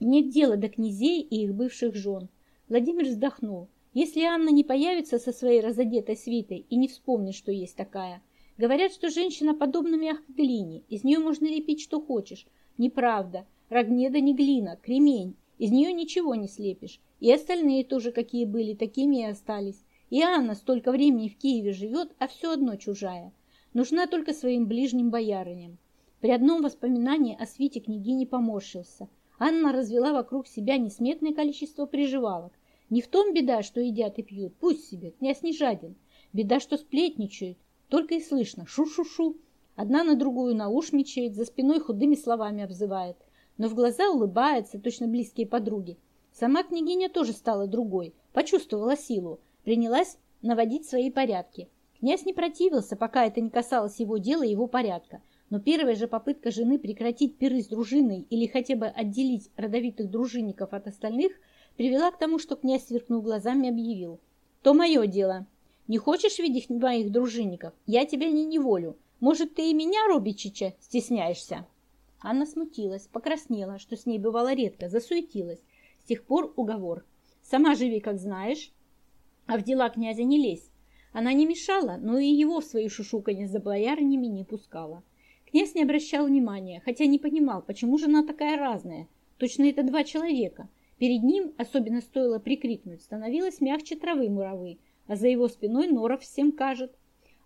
нет дела до князей и их бывших жен. Владимир вздохнул. Если Анна не появится со своей разодетой свитой и не вспомнит, что есть такая. Говорят, что женщина подобна мягкой глине, из нее можно лепить что хочешь. Неправда. Рогнеда не глина, кремень. Из нее ничего не слепишь. И остальные тоже какие были, такими и остались. И Анна столько времени в Киеве живет, а все одно чужая. Нужна только своим ближним боярыням. При одном воспоминании о свите княгини поморщился – Анна развела вокруг себя несметное количество приживалок. Не в том беда, что едят и пьют, пусть себе, князь не жаден. Беда, что сплетничают. Только и слышно шу-шу-шу. Одна на другую наушничает, за спиной худыми словами обзывает. Но в глаза улыбается, точно близкие подруги. Сама княгиня тоже стала другой, почувствовала силу, принялась наводить свои порядки. Князь не противился, пока это не касалось его дела и его порядка. Но первая же попытка жены прекратить пиры с дружиной или хотя бы отделить родовитых дружинников от остальных привела к тому, что князь, сверкнув глазами, объявил. «То мое дело. Не хочешь видеть моих дружинников? Я тебя не неволю. Может, ты и меня, Робичича, стесняешься?» Анна смутилась, покраснела, что с ней бывало редко, засуетилась. С тех пор уговор. «Сама живи, как знаешь, а в дела князя не лезь». Она не мешала, но и его в свои шушуканье за боярнями не пускала. Князь не обращал внимания, хотя не понимал, почему жена такая разная. Точно это два человека. Перед ним, особенно стоило прикрикнуть, становилось мягче травы муравы, а за его спиной норов всем кажет.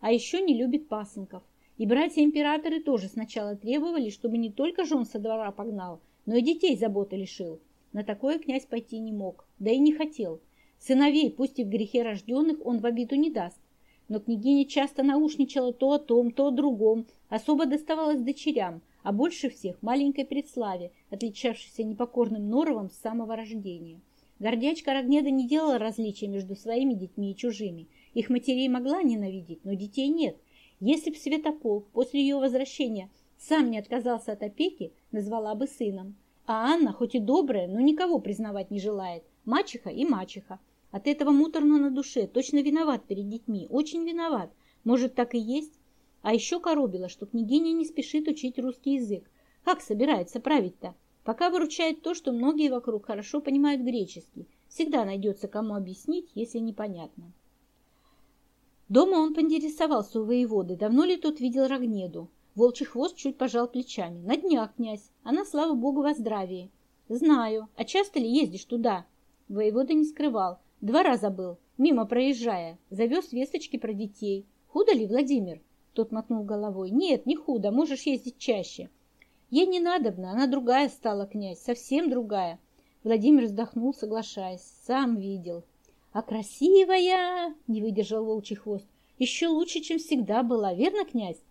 А еще не любит пасынков. И братья-императоры тоже сначала требовали, чтобы не только жен со двора погнал, но и детей заботы лишил. На такое князь пойти не мог, да и не хотел. Сыновей, пусть и в грехе рожденных, он в обиду не даст. Но княгиня часто наушничала то о том, то о другом, особо доставалось дочерям, а больше всех маленькой предславе, отличавшейся непокорным норовом с самого рождения. Гордячка Рогнеда не делала различия между своими детьми и чужими. Их матерей могла ненавидеть, но детей нет. Если б Святополк после ее возвращения сам не отказался от опеки, назвала бы сыном. А Анна, хоть и добрая, но никого признавать не желает. Мачеха и мачеха. От этого муторно на душе, точно виноват перед детьми, очень виноват. Может, так и есть? А еще коробило, что княгиня не спешит учить русский язык. Как собирается править-то? Пока выручает то, что многие вокруг хорошо понимают греческий. Всегда найдется кому объяснить, если непонятно. Дома он поинтересовался у воеводы, давно ли тот видел Рогнеду. Волчий хвост чуть пожал плечами. На днях, князь. Она, слава богу, во здравии. Знаю. А часто ли ездишь туда? Воевода не скрывал. Два раза был, мимо проезжая. Завез весточки про детей. Худо ли, Владимир? Тот мотнул головой. Нет, не худо, можешь ездить чаще. Ей не надобно, она другая стала, князь, совсем другая. Владимир вздохнул, соглашаясь. Сам видел. «А красивая!» — не выдержал волчий хвост. «Еще лучше, чем всегда была, верно, князь?»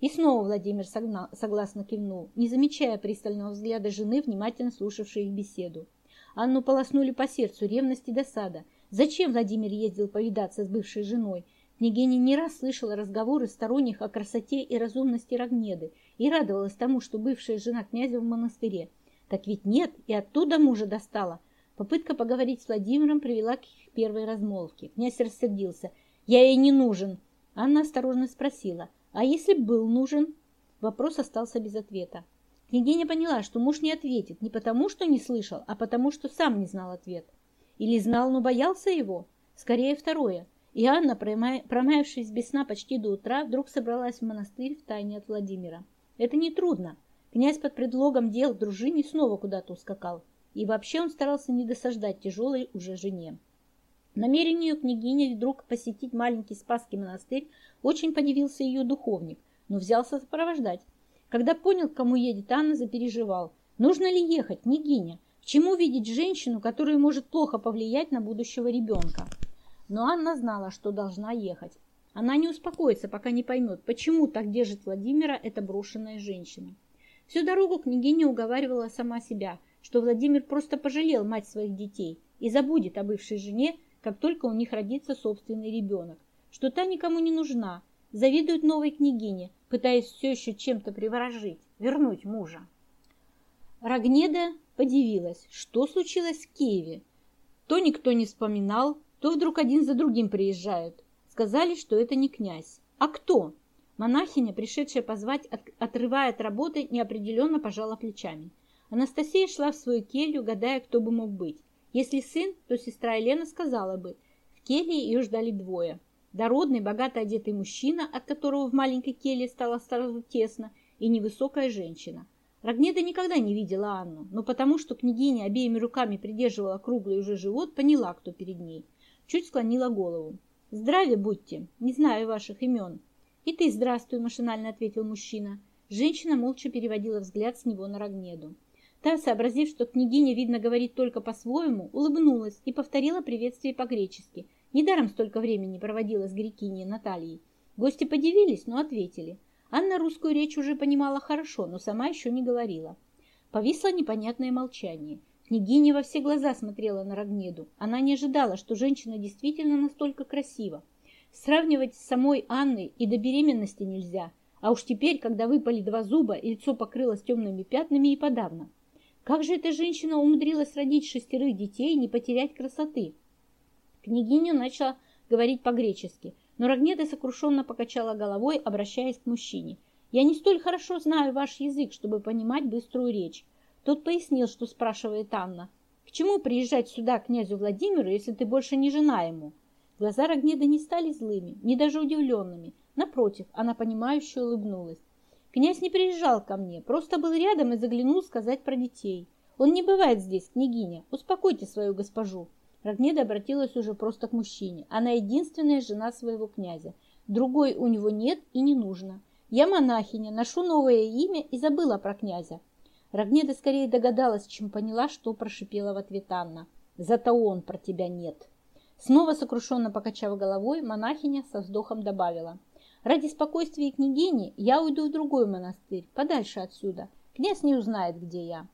И снова Владимир согласно кивнул, не замечая пристального взгляда жены, внимательно слушавшей их беседу. Анну полоснули по сердцу ревность и досада. Зачем Владимир ездил повидаться с бывшей женой? Княгиня не раз слышала разговоры сторонних о красоте и разумности Рогнеды и радовалась тому, что бывшая жена князя в монастыре. Так ведь нет, и оттуда мужа достала – Попытка поговорить с Владимиром привела к их первой размолвке. Князь рассердился. «Я ей не нужен!» Анна осторожно спросила. «А если был нужен?» Вопрос остался без ответа. Княгиня поняла, что муж не ответит не потому, что не слышал, а потому, что сам не знал ответ. Или знал, но боялся его? Скорее второе. И Анна, промаявшись без сна почти до утра, вдруг собралась в монастырь в тайне от Владимира. Это нетрудно. Князь под предлогом дел дружине снова куда-то ускакал. И вообще он старался не досаждать тяжелой уже жене. Намерению княгини вдруг посетить маленький Спасский монастырь очень подивился ее духовник, но взялся сопровождать. Когда понял, к кому едет Анна, запереживал. Нужно ли ехать, княгиня? К чему видеть женщину, которая может плохо повлиять на будущего ребенка? Но Анна знала, что должна ехать. Она не успокоится, пока не поймет, почему так держит Владимира эта брошенная женщина. Всю дорогу княгиня уговаривала сама себя – что Владимир просто пожалел мать своих детей и забудет о бывшей жене, как только у них родится собственный ребенок, что та никому не нужна, завидует новой княгине, пытаясь все еще чем-то приворожить, вернуть мужа. Рогнеда подивилась, что случилось в Киеве. То никто не вспоминал, то вдруг один за другим приезжают. Сказали, что это не князь. А кто? Монахиня, пришедшая позвать, отрывая от работы, неопределенно пожала плечами. Анастасия шла в свою келью, гадая, кто бы мог быть. Если сын, то сестра Елена сказала бы. В келье ее ждали двое. Дородный, богато одетый мужчина, от которого в маленькой келье стало сразу тесно, и невысокая женщина. Рогнеда никогда не видела Анну, но потому что княгиня обеими руками придерживала круглый уже живот, поняла, кто перед ней. Чуть склонила голову. «Здравия будьте, не знаю ваших имен». «И ты здравствуй», – машинально ответил мужчина. Женщина молча переводила взгляд с него на Рогнеду. Та, сообразив, что княгиня, видно, говорит только по-своему, улыбнулась и повторила приветствие по-гречески. Недаром столько времени проводила с Грекиней Натальей. Гости подивились, но ответили. Анна русскую речь уже понимала хорошо, но сама еще не говорила. Повисло непонятное молчание. Княгиня во все глаза смотрела на Рогнеду. Она не ожидала, что женщина действительно настолько красива. Сравнивать с самой Анной и до беременности нельзя, а уж теперь, когда выпали два зуба и лицо покрылось темными пятнами и подавно. Как же эта женщина умудрилась родить шестерых детей и не потерять красоты? Княгиня начала говорить по-гречески, но Рогнеда сокрушенно покачала головой, обращаясь к мужчине. «Я не столь хорошо знаю ваш язык, чтобы понимать быструю речь». Тот пояснил, что спрашивает Анна. «К чему приезжать сюда князю Владимиру, если ты больше не жена ему?» Глаза Рогнеды не стали злыми, не даже удивленными. Напротив, она понимающе улыбнулась. Князь не приезжал ко мне, просто был рядом и заглянул сказать про детей. Он не бывает здесь, княгиня. Успокойте свою госпожу. Рогнеда обратилась уже просто к мужчине. Она единственная жена своего князя. Другой у него нет и не нужно. Я монахиня, ношу новое имя и забыла про князя. Рогнеда скорее догадалась, чем поняла, что прошипела в ответ Анна. Зато он про тебя нет. Снова сокрушенно покачав головой, монахиня со вздохом добавила. Ради спокойствия княгини я уйду в другой монастырь, подальше отсюда. Князь не узнает, где я.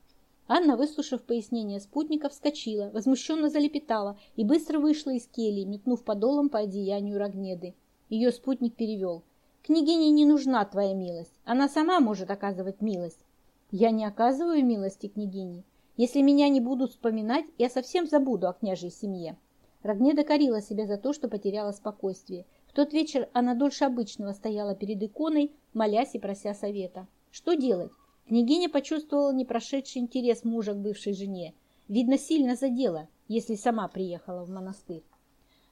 Анна, выслушав пояснение спутника, вскочила, возмущенно залепетала и быстро вышла из кельи, метнув подолом по одеянию Рогнеды. Ее спутник перевел. «Княгине не нужна твоя милость. Она сама может оказывать милость». «Я не оказываю милости княгине. Если меня не будут вспоминать, я совсем забуду о княжей семье». Рогнеда корила себя за то, что потеряла спокойствие. В тот вечер она дольше обычного стояла перед иконой, молясь и прося совета. Что делать? Княгиня почувствовала непрошедший интерес мужа к бывшей жене. Видно, сильно задела, если сама приехала в монастырь.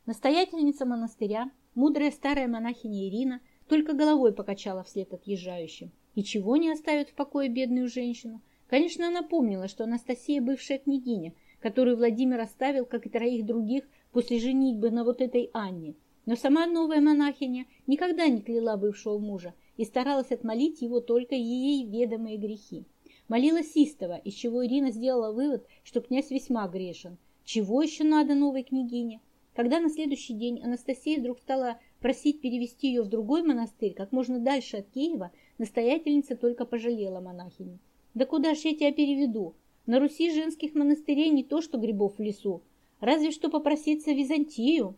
Настоятельница монастыря, мудрая старая монахиня Ирина, только головой покачала вслед отъезжающим. И чего не оставит в покое бедную женщину? Конечно, она помнила, что Анастасия бывшая княгиня, которую Владимир оставил, как и троих других, после женитьбы на вот этой Анне. Но сама новая монахиня никогда не кляла бывшего мужа, и старалась отмолить его только ей ведомые грехи. Молилась истово, из чего Ирина сделала вывод, что князь весьма грешен. Чего еще надо новой княгине? Когда на следующий день Анастасия вдруг стала просить перевести ее в другой монастырь, как можно дальше от Киева, настоятельница только пожалела монахиню. «Да куда ж я тебя переведу? На Руси женских монастырей не то, что грибов в лесу. Разве что попроситься в Византию».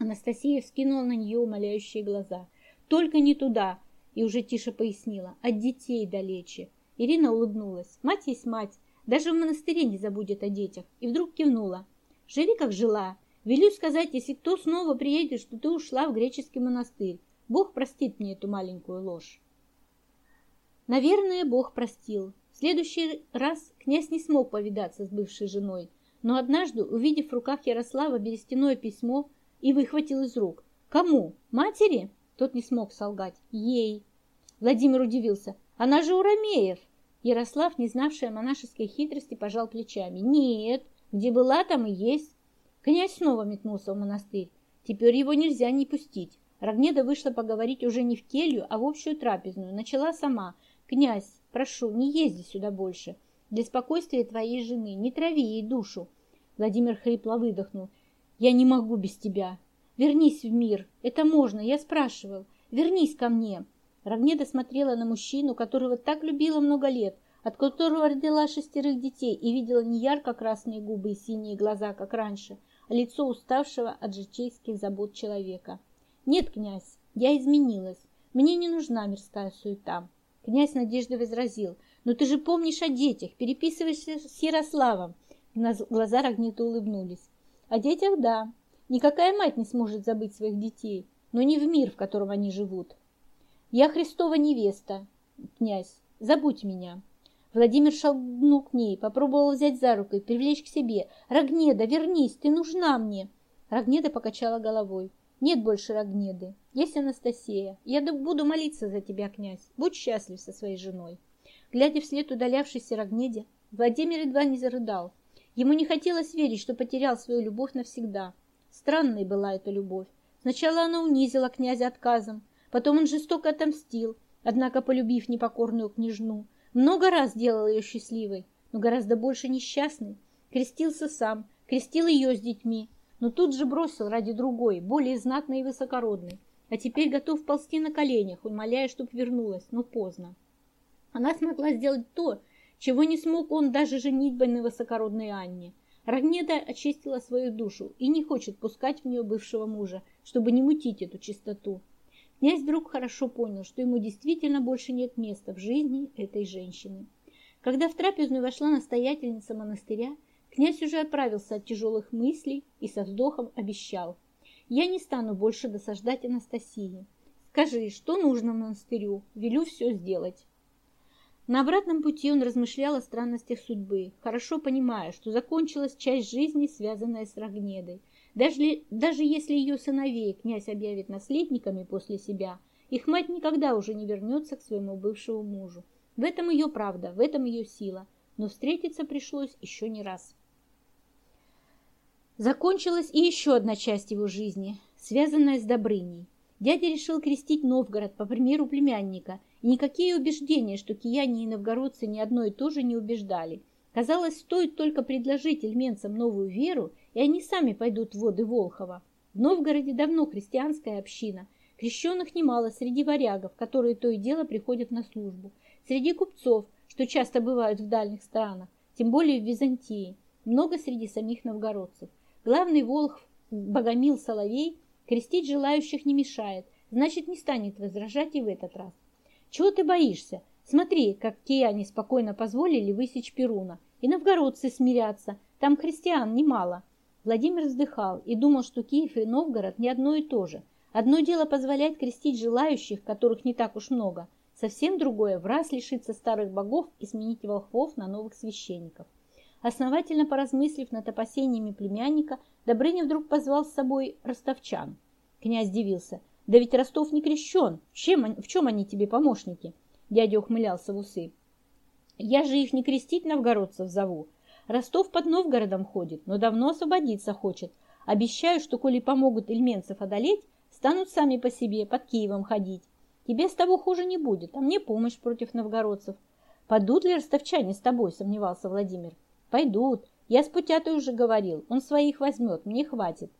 Анастасия вскинула на нее умоляющие глаза. «Только не туда и уже тише пояснила, от детей далече. Ирина улыбнулась. Мать есть мать, даже в монастыре не забудет о детях. И вдруг кивнула. Живи, как жила. Велю сказать, если кто снова приедет, что ты ушла в греческий монастырь. Бог простит мне эту маленькую ложь. Наверное, Бог простил. В следующий раз князь не смог повидаться с бывшей женой, но однажды, увидев в руках Ярослава берестяное письмо, и выхватил из рук. «Кому? Матери?» Тот не смог солгать. Ей. Владимир удивился. Она же у Ромеев. Ярослав, не знавший о монашеской хитрости, пожал плечами. Нет, где была, там и есть. Князь снова метнулся в монастырь. Теперь его нельзя не пустить. Рогнеда вышла поговорить уже не в келью, а в общую трапезную. Начала сама. «Князь, прошу, не езди сюда больше. Для спокойствия твоей жены не трави ей душу». Владимир хрипло выдохнул. «Я не могу без тебя. Вернись в мир. Это можно, я спрашивал. Вернись ко мне. Равнеда смотрела на мужчину, которого так любила много лет, от которого родила шестерых детей и видела не ярко-красные губы и синие глаза, как раньше, а лицо уставшего от житейских забот человека. «Нет, князь, я изменилась. Мне не нужна мирская суета». Князь надежды возразил. «Но ты же помнишь о детях, переписываешься с Ярославом». Глаза Рогнеты улыбнулись. «О детях, да. Никакая мать не сможет забыть своих детей, но не в мир, в котором они живут. Я Христова невеста, князь, забудь меня. Владимир шагнул к ней, попробовал взять за руку и привлечь к себе. «Рогнеда, вернись, ты нужна мне!» Рогнеда покачала головой. «Нет больше Рогнеды. Есть Анастасия. Я буду молиться за тебя, князь. Будь счастлив со своей женой». Глядя вслед удалявшейся Рогнеде, Владимир едва не зарыдал. Ему не хотелось верить, что потерял свою любовь навсегда. Странной была эта любовь. Сначала она унизила князя отказом, потом он жестоко отомстил, однако, полюбив непокорную княжну, много раз делал ее счастливой, но гораздо больше несчастной. Крестился сам, крестил ее с детьми. но тут же бросил ради другой, более знатной и высокородной, а теперь готов ползти на коленях, умоляя, чтоб вернулась, но поздно. Она смогла сделать то, чего не смог он даже женитьбой на высокородной Анне. Рогнеда очистила свою душу и не хочет пускать в нее бывшего мужа, чтобы не мутить эту чистоту. Князь вдруг хорошо понял, что ему действительно больше нет места в жизни этой женщины. Когда в трапезную вошла настоятельница монастыря, князь уже отправился от тяжелых мыслей и со вздохом обещал. «Я не стану больше досаждать Анастасии. Скажи, что нужно монастырю, велю все сделать». На обратном пути он размышлял о странностях судьбы, хорошо понимая, что закончилась часть жизни, связанная с Рогнедой. Даже, даже если ее сыновей князь объявит наследниками после себя, их мать никогда уже не вернется к своему бывшему мужу. В этом ее правда, в этом ее сила, но встретиться пришлось еще не раз. Закончилась и еще одна часть его жизни, связанная с Добрыней. Дядя решил крестить Новгород по примеру племянника, никакие убеждения, что кияне и новгородцы ни одно и то же не убеждали. Казалось, стоит только предложить эльменцам новую веру, и они сами пойдут в воды Волхова. В Новгороде давно крестьянская община, крещенных немало среди варягов, которые то и дело приходят на службу, среди купцов, что часто бывают в дальних странах, тем более в Византии, много среди самих новгородцев. Главный Волхв Богомил Соловей – Крестить желающих не мешает, значит, не станет возражать и в этот раз. Чего ты боишься? Смотри, как кияне спокойно позволили высечь Перуна. И новгородцы смирятся, там христиан немало. Владимир вздыхал и думал, что Киев и Новгород не одно и то же. Одно дело позволять крестить желающих, которых не так уж много. Совсем другое – в раз лишиться старых богов и сменить волхвов на новых священников. Основательно поразмыслив над опасениями племянника, Добрыня вдруг позвал с собой ростовчан. Князь дивился. «Да ведь Ростов не крещен. Чем, в чем они тебе помощники?» Дядя ухмылялся в усы. «Я же их не крестить новгородцев зову. Ростов под Новгородом ходит, но давно освободиться хочет. Обещаю, что коли помогут ильменцев одолеть, станут сами по себе под Киевом ходить. Тебе с того хуже не будет, а мне помощь против новгородцев. Падут ли ростовчане с тобой?» – сомневался Владимир. Пойдут. Я с Путятой уже говорил, он своих возьмет, мне хватит.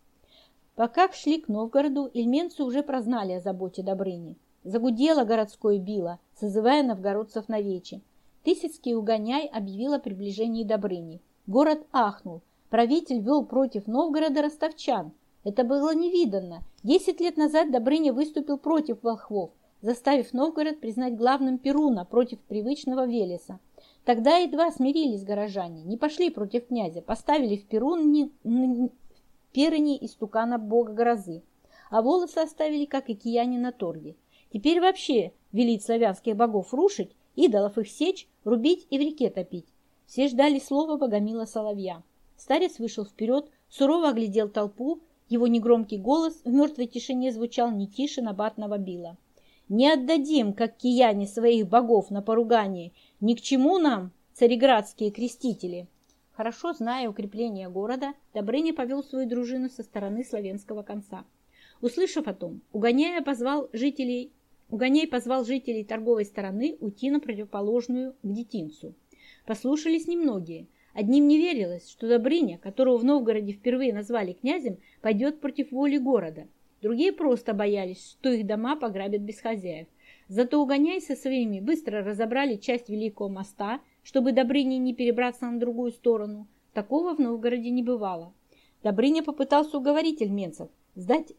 Пока шли к Новгороду, ильменцы уже прознали о заботе Добрыни. Загудело городское било, созывая новгородцев на вече. Тысяцкий угоняй объявил о приближении Добрыни. Город ахнул. Правитель вел против Новгорода ростовчан. Это было невиданно. Десять лет назад Добрыня выступил против волхвов, заставив Новгород признать главным Перуна против привычного Велеса. Тогда едва смирились горожане, не пошли против князя, поставили в Перуне перыни истукана бога грозы, а волосы оставили, как и кияне на торге. Теперь вообще велит славянских богов рушить, идолов их сечь, рубить и в реке топить. Все ждали слова богомила Соловья. Старец вышел вперед, сурово оглядел толпу, его негромкий голос в мертвой тишине звучал не тише набатного била. «Не отдадим, как кияне, своих богов на поругание, ни к чему нам, цареградские крестители. Хорошо зная укрепление города, Добрыня повел свою дружину со стороны славянского конца. Услышав о том, Угоняя позвал жителей, Угоняй позвал жителей торговой стороны уйти на противоположную к детинцу. Послушались немногие. Одним не верилось, что Добрыня, которого в Новгороде впервые назвали князем, пойдет против воли города. Другие просто боялись, что их дома пограбят без хозяев. Зато Угоняй со своими быстро разобрали часть Великого моста, чтобы Добрыне не перебраться на другую сторону. Такого в Новгороде не бывало. Добрыня попытался уговорить эльменцев, сдать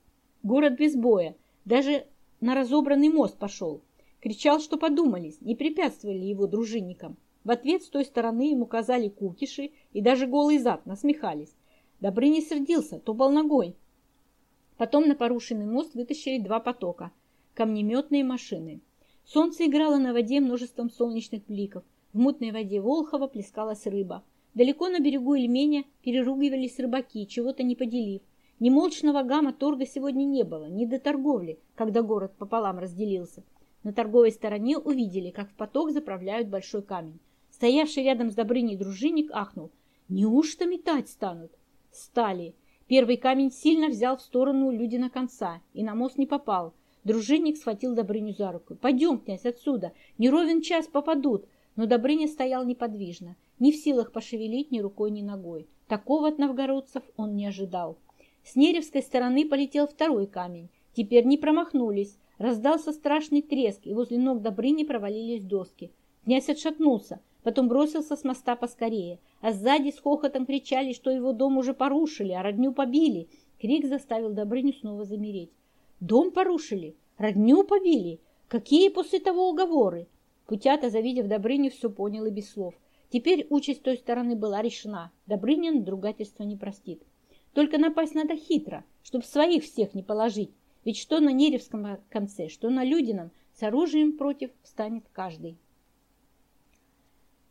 город без боя, даже на разобранный мост пошел. Кричал, что подумались, не препятствовали его дружинникам. В ответ с той стороны ему казали кукиши и даже голый зад насмехались. Добрыня сердился, топал ногой. Потом на порушенный мост вытащили два потока – камнеметные машины. Солнце играло на воде множеством солнечных бликов. В мутной воде Волхова плескалась рыба. Далеко на берегу Ильменя переругивались рыбаки, чего-то не поделив. Ни молчного гамма торга сегодня не было, ни до торговли, когда город пополам разделился. На торговой стороне увидели, как в поток заправляют большой камень. Стоявший рядом с Добрыней дружинник ахнул. «Неужто метать станут?» Стали. Первый камень сильно взял в сторону люди на конца и на мост не попал. Дружинник схватил Добрыню за руку. «Пойдем, князь, отсюда! Не ровен час попадут!» Но Добрыня стоял неподвижно, не в силах пошевелить ни рукой, ни ногой. Такого от новгородцев он не ожидал. С Неревской стороны полетел второй камень. Теперь не промахнулись. Раздался страшный треск, и возле ног Добрыни провалились доски. Князь отшатнулся, потом бросился с моста поскорее, а сзади с хохотом кричали, что его дом уже порушили, а родню побили. Крик заставил Добрыню снова замереть. «Дом порушили? Родню побили? Какие после того уговоры?» Путята, завидев Добрыню, все понял и без слов. Теперь участь той стороны была решена. Добрыня надругательства не простит. Только напасть надо хитро, чтоб своих всех не положить. Ведь что на Неревском конце, что на Людином, с оружием против встанет каждый.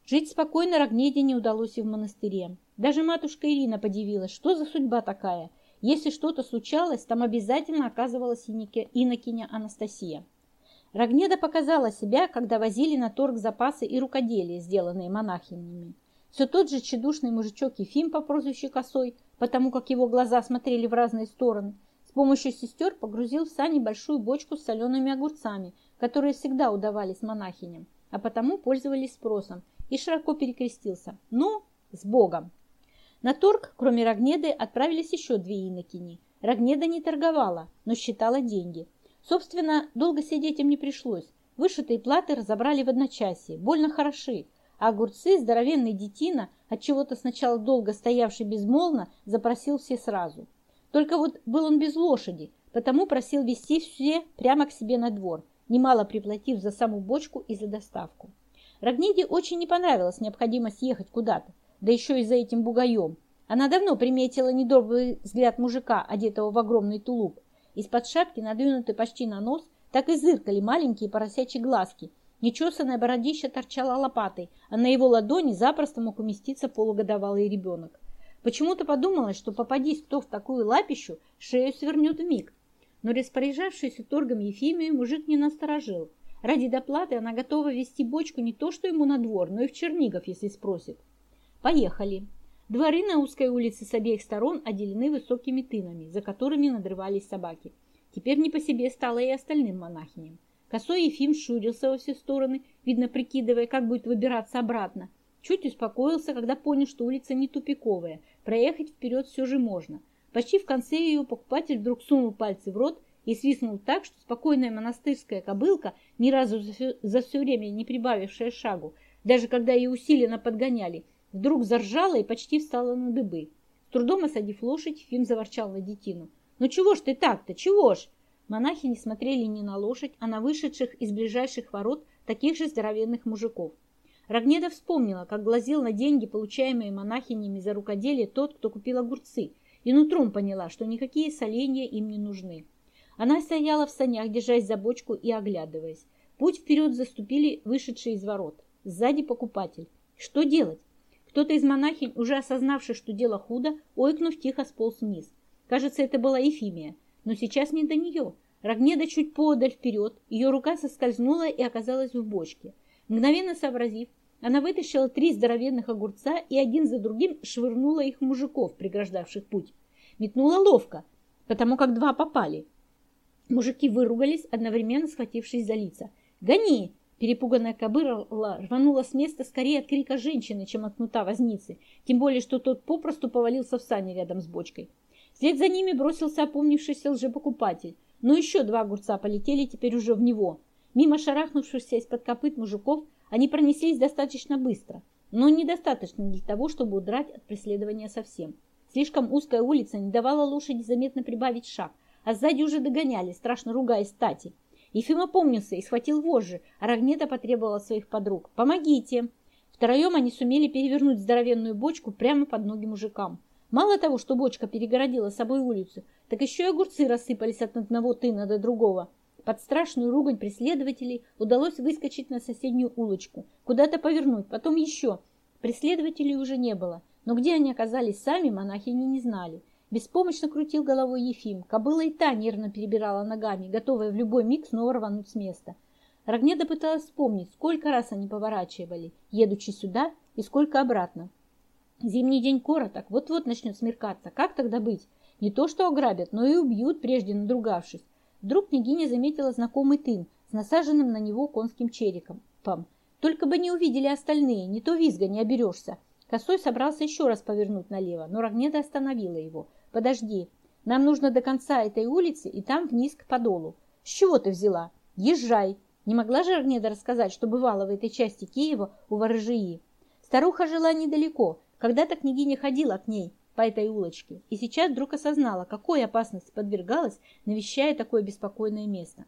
Жить спокойно Рогнеде не удалось и в монастыре. Даже матушка Ирина подивилась, что за судьба такая. Если что-то случалось, там обязательно оказывалась инокиня Анастасия. Рогнеда показала себя, когда возили на торг запасы и рукоделия, сделанные монахинями. Все тот же тщедушный мужичок Ефим по прозвищу Косой, потому как его глаза смотрели в разные стороны, с помощью сестер погрузил в сани большую бочку с солеными огурцами, которые всегда удавались монахиням, а потому пользовались спросом, и широко перекрестился. «Ну, с Богом!» На торг, кроме Рогнеды, отправились еще две инокини. Рогнеда не торговала, но считала деньги. Собственно, долго сидеть им не пришлось. Вышитые платы разобрали в одночасье, больно хороши, а огурцы, здоровенный детина, от чего то сначала долго стоявший безмолвно, запросил все сразу. Только вот был он без лошади, потому просил вести все прямо к себе на двор, немало приплатив за саму бочку и за доставку. Рогниде очень не понравилась необходимость ехать куда-то, да еще и за этим бугаем. Она давно приметила недобрый взгляд мужика, одетого в огромный тулуп. Из-под шапки, надвинутой почти на нос, так и зыркали маленькие поросячьи глазки. Нечесанная бородища торчала лопатой, а на его ладони запросто мог уместиться полугодовалый ребенок. Почему-то подумалось, что попадись кто в такую лапищу, шею свернет миг. Но распоряжавшийся торгом Ефимию мужик не насторожил. Ради доплаты она готова вести бочку не то что ему на двор, но и в Чернигов, если спросит. Поехали. Дворы на узкой улице с обеих сторон отделены высокими тынами, за которыми надрывались собаки. Теперь не по себе стало и остальным монахиням. Косой Ефим шурился во все стороны, видно прикидывая, как будет выбираться обратно. Чуть успокоился, когда понял, что улица не тупиковая, проехать вперед все же можно. Почти в конце ее покупатель вдруг сунул пальцы в рот и свистнул так, что спокойная монастырская кобылка, ни разу за все, за все время не прибавившая шагу, даже когда ее усиленно подгоняли, вдруг заржала и почти встала на дыбы. С трудом осадив лошадь, Фим заворчал на детину. «Ну чего ж ты так-то, чего ж?» Монахи не смотрели ни на лошадь, а на вышедших из ближайших ворот таких же здоровенных мужиков. Рогнеда вспомнила, как глазел на деньги, получаемые монахинями за рукоделие тот, кто купил огурцы, и нутром поняла, что никакие соленья им не нужны. Она стояла в санях, держась за бочку и оглядываясь. Путь вперед заступили вышедшие из ворот. Сзади покупатель. Что делать? Кто-то из монахинь, уже осознавший, что дело худо, ойкнув, тихо сполз вниз. Кажется, это была Ефимия, но сейчас не до нее. Рогнеда чуть подаль вперед, ее рука соскользнула и оказалась в бочке. Мгновенно сообразив, она вытащила три здоровенных огурца и один за другим швырнула их мужиков, преграждавших путь. Метнула ловко, потому как два попали. Мужики выругались, одновременно схватившись за лица. «Гони!» Перепуганная кобыла рванула с места скорее от крика женщины, чем от кнута возницы, тем более, что тот попросту повалился в сани рядом с бочкой. Вслед за ними бросился опомнившийся лжепокупатель, но еще два огурца полетели теперь уже в него. Мимо шарахнувшихся из-под копыт мужиков они пронеслись достаточно быстро, но недостаточно для того, чтобы удрать от преследования совсем. Слишком узкая улица не давала лошади заметно прибавить шаг, а сзади уже догоняли, страшно ругаясь стати. Ефим опомнился и схватил вожжи, а Рогнета потребовала своих подруг. «Помогите!» Втроем они сумели перевернуть здоровенную бочку прямо под ноги мужикам. Мало того, что бочка перегородила собой улицу, так еще и огурцы рассыпались от одного тына до другого. Под страшную ругань преследователей удалось выскочить на соседнюю улочку, куда-то повернуть, потом еще. Преследователей уже не было, но где они оказались сами, монахини не знали. Беспомощно крутил головой Ефим. Кобыла и та нервно перебирала ногами, готовая в любой миг снова рвануть с места. Рогнеда пыталась вспомнить, сколько раз они поворачивали, едучи сюда и сколько обратно. Зимний день короток, вот-вот начнет смеркаться. Как тогда быть? Не то что ограбят, но и убьют, прежде надругавшись. Вдруг княгиня заметила знакомый тын с насаженным на него конским черепом. Пам. Только бы не увидели остальные, не то визга не оберешься. Косой собрался еще раз повернуть налево, но Рогнеда остановила его. «Подожди». Нам нужно до конца этой улицы и там вниз к подолу. С чего ты взяла? Езжай. Не могла же Арнеда рассказать, что бывало в этой части Киева у ворожии? Старуха жила недалеко. Когда-то княгиня ходила к ней по этой улочке, и сейчас вдруг осознала, какой опасности подвергалась, навещая такое беспокойное место.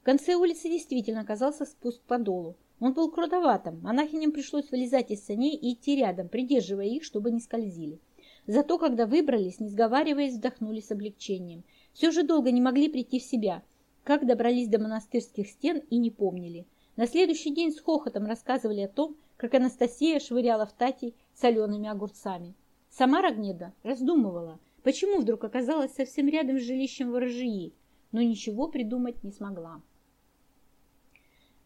В конце улицы действительно оказался спуск по долу. Он был крутоватым, монахиням пришлось вылезать из саней и идти рядом, придерживая их, чтобы не скользили. Зато, когда выбрались, не сговариваясь, вдохнули с облегчением. Все же долго не могли прийти в себя. Как добрались до монастырских стен и не помнили. На следующий день с хохотом рассказывали о том, как Анастасия швыряла в Татей солеными огурцами. Сама Рогнеда раздумывала, почему вдруг оказалась совсем рядом с жилищем ворожии, но ничего придумать не смогла.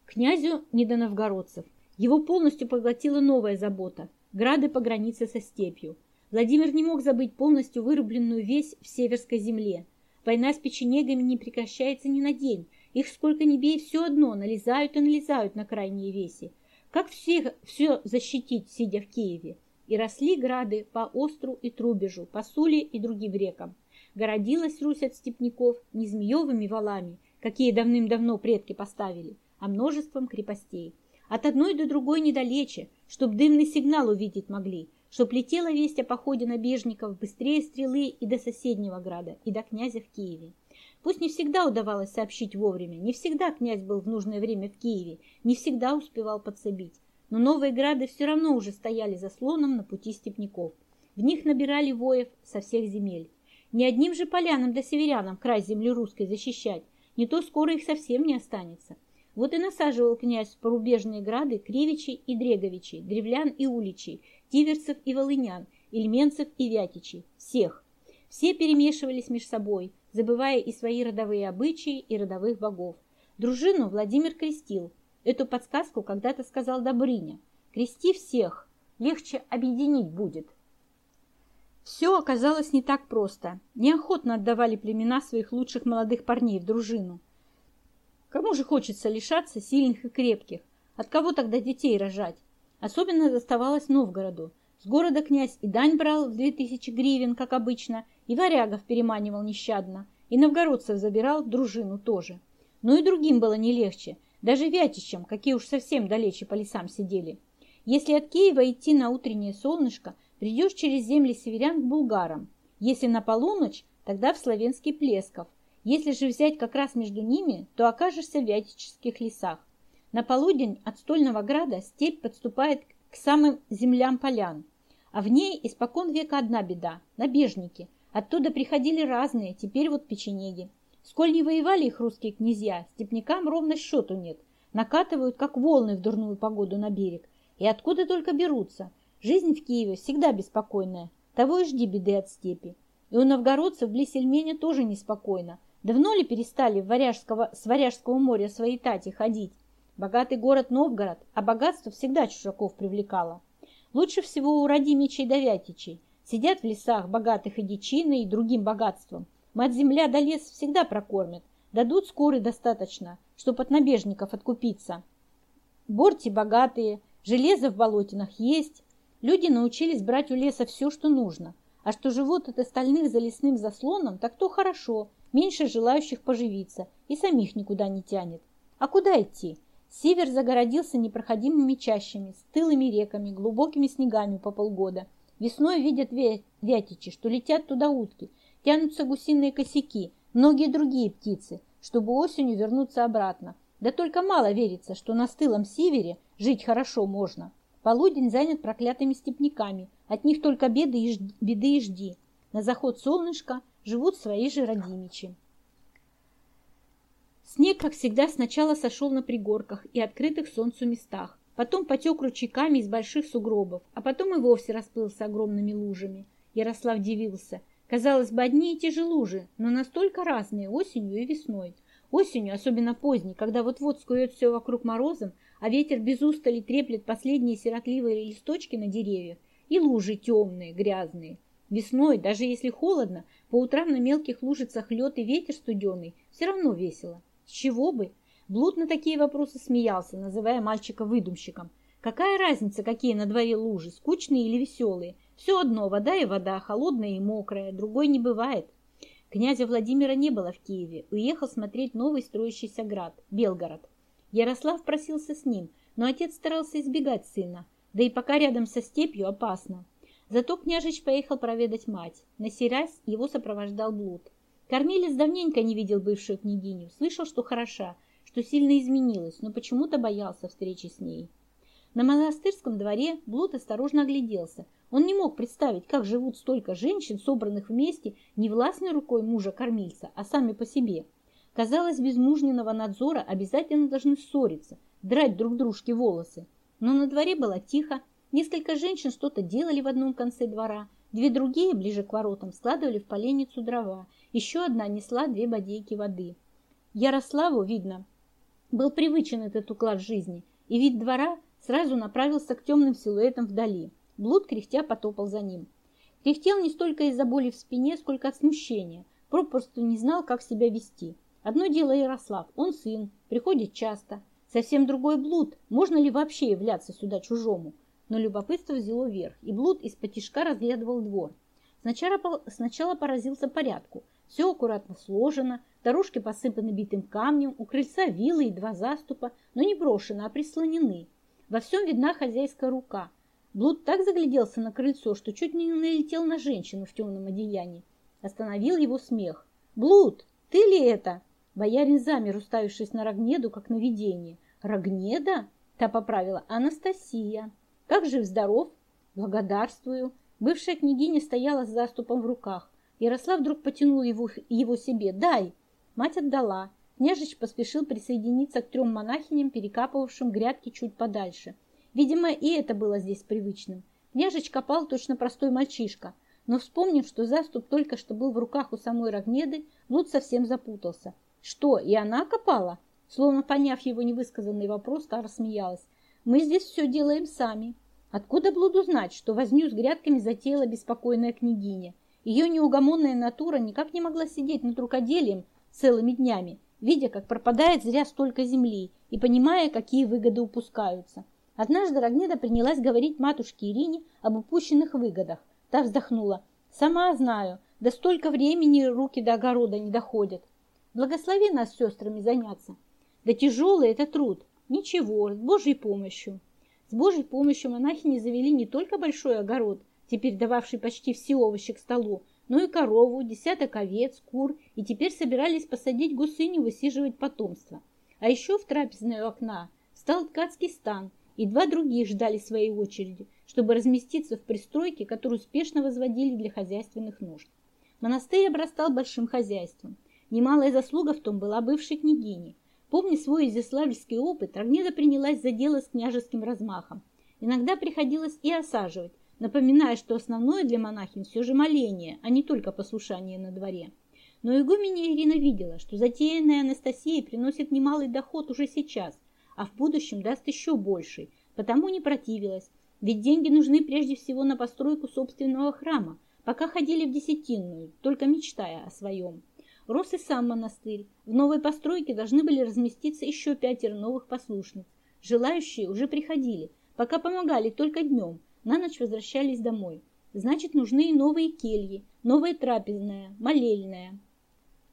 Князю не до новгородцев. Его полностью поглотила новая забота – грады по границе со степью. Владимир не мог забыть полностью вырубленную весь в северской земле. Война с печенегами не прекращается ни на день. Их сколько ни бей, все одно налезают и налезают на крайние веси. Как всех все защитить, сидя в Киеве? И росли грады по Остру и Трубежу, по Суле и другим рекам. Городилась Русь от степняков не змеевыми валами, какие давным-давно предки поставили, а множеством крепостей. От одной до другой недалече, чтоб дымный сигнал увидеть могли, чтоб летела весть о походе набежников быстрее стрелы и до соседнего града, и до князя в Киеве. Пусть не всегда удавалось сообщить вовремя, не всегда князь был в нужное время в Киеве, не всегда успевал подсобить, но новые грады все равно уже стояли заслоном на пути степняков. В них набирали воев со всех земель. Не одним же полянам да северянам край земли русской защищать, не то скоро их совсем не останется. Вот и насаживал князь в порубежные грады Кривичей и Дреговичей, Древлян и Уличей, Тиверцев и Волынян, Ильменцев и Вятичей, всех. Все перемешивались между собой, забывая и свои родовые обычаи, и родовых богов. Дружину Владимир крестил. Эту подсказку когда-то сказал Добрыня. «Крести всех, легче объединить будет». Все оказалось не так просто. Неохотно отдавали племена своих лучших молодых парней в дружину. Кому же хочется лишаться сильных и крепких? От кого тогда детей рожать? Особенно доставалось Новгороду. С города князь и дань брал в две тысячи гривен, как обычно, и варягов переманивал нещадно, и новгородцев забирал дружину тоже. Но и другим было не легче, даже вятичам, какие уж совсем далече по лесам сидели. Если от Киева идти на утреннее солнышко, придешь через земли северян к булгарам. Если на полуночь, тогда в славянский Плесков, если же взять как раз между ними, то окажешься в Вятических лесах. На полудень от Стольного града степь подступает к самым землям полян, а в ней испокон века одна беда – набежники. Оттуда приходили разные, теперь вот печенеги. Сколь не воевали их русские князья, степнякам ровно счету нет. Накатывают, как волны в дурную погоду на берег. И откуда только берутся. Жизнь в Киеве всегда беспокойная. Того и жди беды от степи. И у новгородцев близ Ильменя тоже неспокойно. Давно ли перестали в Варяжского, с Варяжского моря свои тати ходить? Богатый город Новгород, а богатство всегда чужаков привлекало. Лучше всего у родимичей да вятичей. Сидят в лесах, богатых и дичиной, и другим богатством. Мать-земля да лес всегда прокормят. Дадут скоры достаточно, чтоб от набежников откупиться. Борти богатые, железо в болотинах есть. Люди научились брать у леса все, что нужно. А что живут от остальных за лесным заслоном, так то хорошо – меньше желающих поживиться и самих никуда не тянет. А куда идти? Север загородился непроходимыми чащами, стылыми реками, глубокими снегами по полгода. Весной видят вятичи, что летят туда утки, тянутся гусиные косяки, многие другие птицы, чтобы осенью вернуться обратно. Да только мало верится, что на стылом севере жить хорошо можно. Полудень занят проклятыми степняками, от них только беды и, жди, беды и жди. На заход солнышка живут свои же родимичи. Снег, как всегда, сначала сошел на пригорках и открытых солнцу местах, потом потек ручейками из больших сугробов, а потом и вовсе расплылся огромными лужами. Ярослав дивился. Казалось бы, одни и те же лужи, но настолько разные осенью и весной. Осенью, особенно поздней, когда вот-вот скует все вокруг морозом, а ветер без устали треплет последние сиротливые листочки на деревьях, и лужи темные, грязные. Весной, даже если холодно, по утрам на мелких лужицах лед и ветер студеный, все равно весело. С чего бы? Блуд на такие вопросы смеялся, называя мальчика выдумщиком. Какая разница, какие на дворе лужи, скучные или веселые? Все одно, вода и вода, холодная и мокрая, другой не бывает. Князя Владимира не было в Киеве, уехал смотреть новый строящийся град, Белгород. Ярослав просился с ним, но отец старался избегать сына, да и пока рядом со степью опасно. Зато княжич поехал проведать мать. На сей раз его сопровождал блуд. Кормилец давненько не видел бывшую княгиню, слышал, что хороша, что сильно изменилась, но почему-то боялся встречи с ней. На монастырском дворе Блуд осторожно огляделся. Он не мог представить, как живут столько женщин, собранных вместе не властной рукой мужа-кормильца, а сами по себе. Казалось, без мужниного надзора обязательно должны ссориться, драть друг дружке волосы. Но на дворе было тихо, несколько женщин что-то делали в одном конце двора, две другие, ближе к воротам, складывали в поленницу дрова, еще одна несла две бодейки воды. Ярославу, видно, был привычен этот уклад жизни, и вид двора сразу направился к темным силуэтам вдали. Блуд кряхтя потопал за ним. Кряхтел не столько из-за боли в спине, сколько от смущения. Попросту не знал, как себя вести. Одно дело Ярослав, он сын, приходит часто. Совсем другой блуд, можно ли вообще являться сюда чужому? Но любопытство взяло верх, и блуд из-под разглядывал двор. Сначала, сначала поразился порядку. Все аккуратно сложено, дорожки посыпаны битым камнем, у крыльца вилы и два заступа, но не брошены, а прислонены. Во всем видна хозяйская рука. Блуд так загляделся на крыльцо, что чуть не налетел на женщину в темном одеянии. Остановил его смех. «Блуд, ты ли это?» Боярин замер, уставившись на Рогнеду, как на видение. «Рогнеда?» — та поправила. «Анастасия. Как жив-здоров?» «Благодарствую». Бывшая княгиня стояла с заступом в руках. Ярослав вдруг потянул его, его себе. «Дай!» Мать отдала. Княжич поспешил присоединиться к трем монахиням, перекапывавшим грядки чуть подальше. Видимо, и это было здесь привычным. Княжич копал точно простой мальчишка, но вспомнив, что заступ только что был в руках у самой Рогнеды, Блуд совсем запутался. «Что, и она копала?» Словно поняв его невысказанный вопрос, та рассмеялась. «Мы здесь все делаем сами. Откуда Блуду знать, что возню с грядками затеяла беспокойная княгиня? Ее неугомонная натура никак не могла сидеть над рукоделием целыми днями, видя, как пропадает зря столько земли и понимая, какие выгоды упускаются. Однажды Рогнеда принялась говорить матушке Ирине об упущенных выгодах. Та вздохнула. «Сама знаю, да столько времени руки до огорода не доходят. Благослови нас с сестрами заняться. Да тяжелый это труд. Ничего, с Божьей помощью». С Божьей помощью монахини завели не только большой огород, теперь дававший почти все овощи к столу, но и корову, десяток овец, кур, и теперь собирались посадить гусыню, высиживать потомство. А еще в трапезной у окна стал ткацкий стан, и два других ждали своей очереди, чтобы разместиться в пристройке, которую успешно возводили для хозяйственных нужд. Монастырь обрастал большим хозяйством. Немалая заслуга в том была бывшей княгини. Помня свой изяславльский опыт, Рогнеда принялась за дело с княжеским размахом. Иногда приходилось и осаживать, напоминая, что основное для монахинь все же моление, а не только послушание на дворе. Но игуменя Ирина видела, что затеянная Анастасией приносит немалый доход уже сейчас, а в будущем даст еще больший, потому не противилась, ведь деньги нужны прежде всего на постройку собственного храма, пока ходили в Десятинную, только мечтая о своем. Рос и сам монастырь. В новой постройке должны были разместиться еще пятеро новых послушниц. Желающие уже приходили, пока помогали только днем, на ночь возвращались домой. Значит, нужны и новые кельи, новая трапезная, молельная.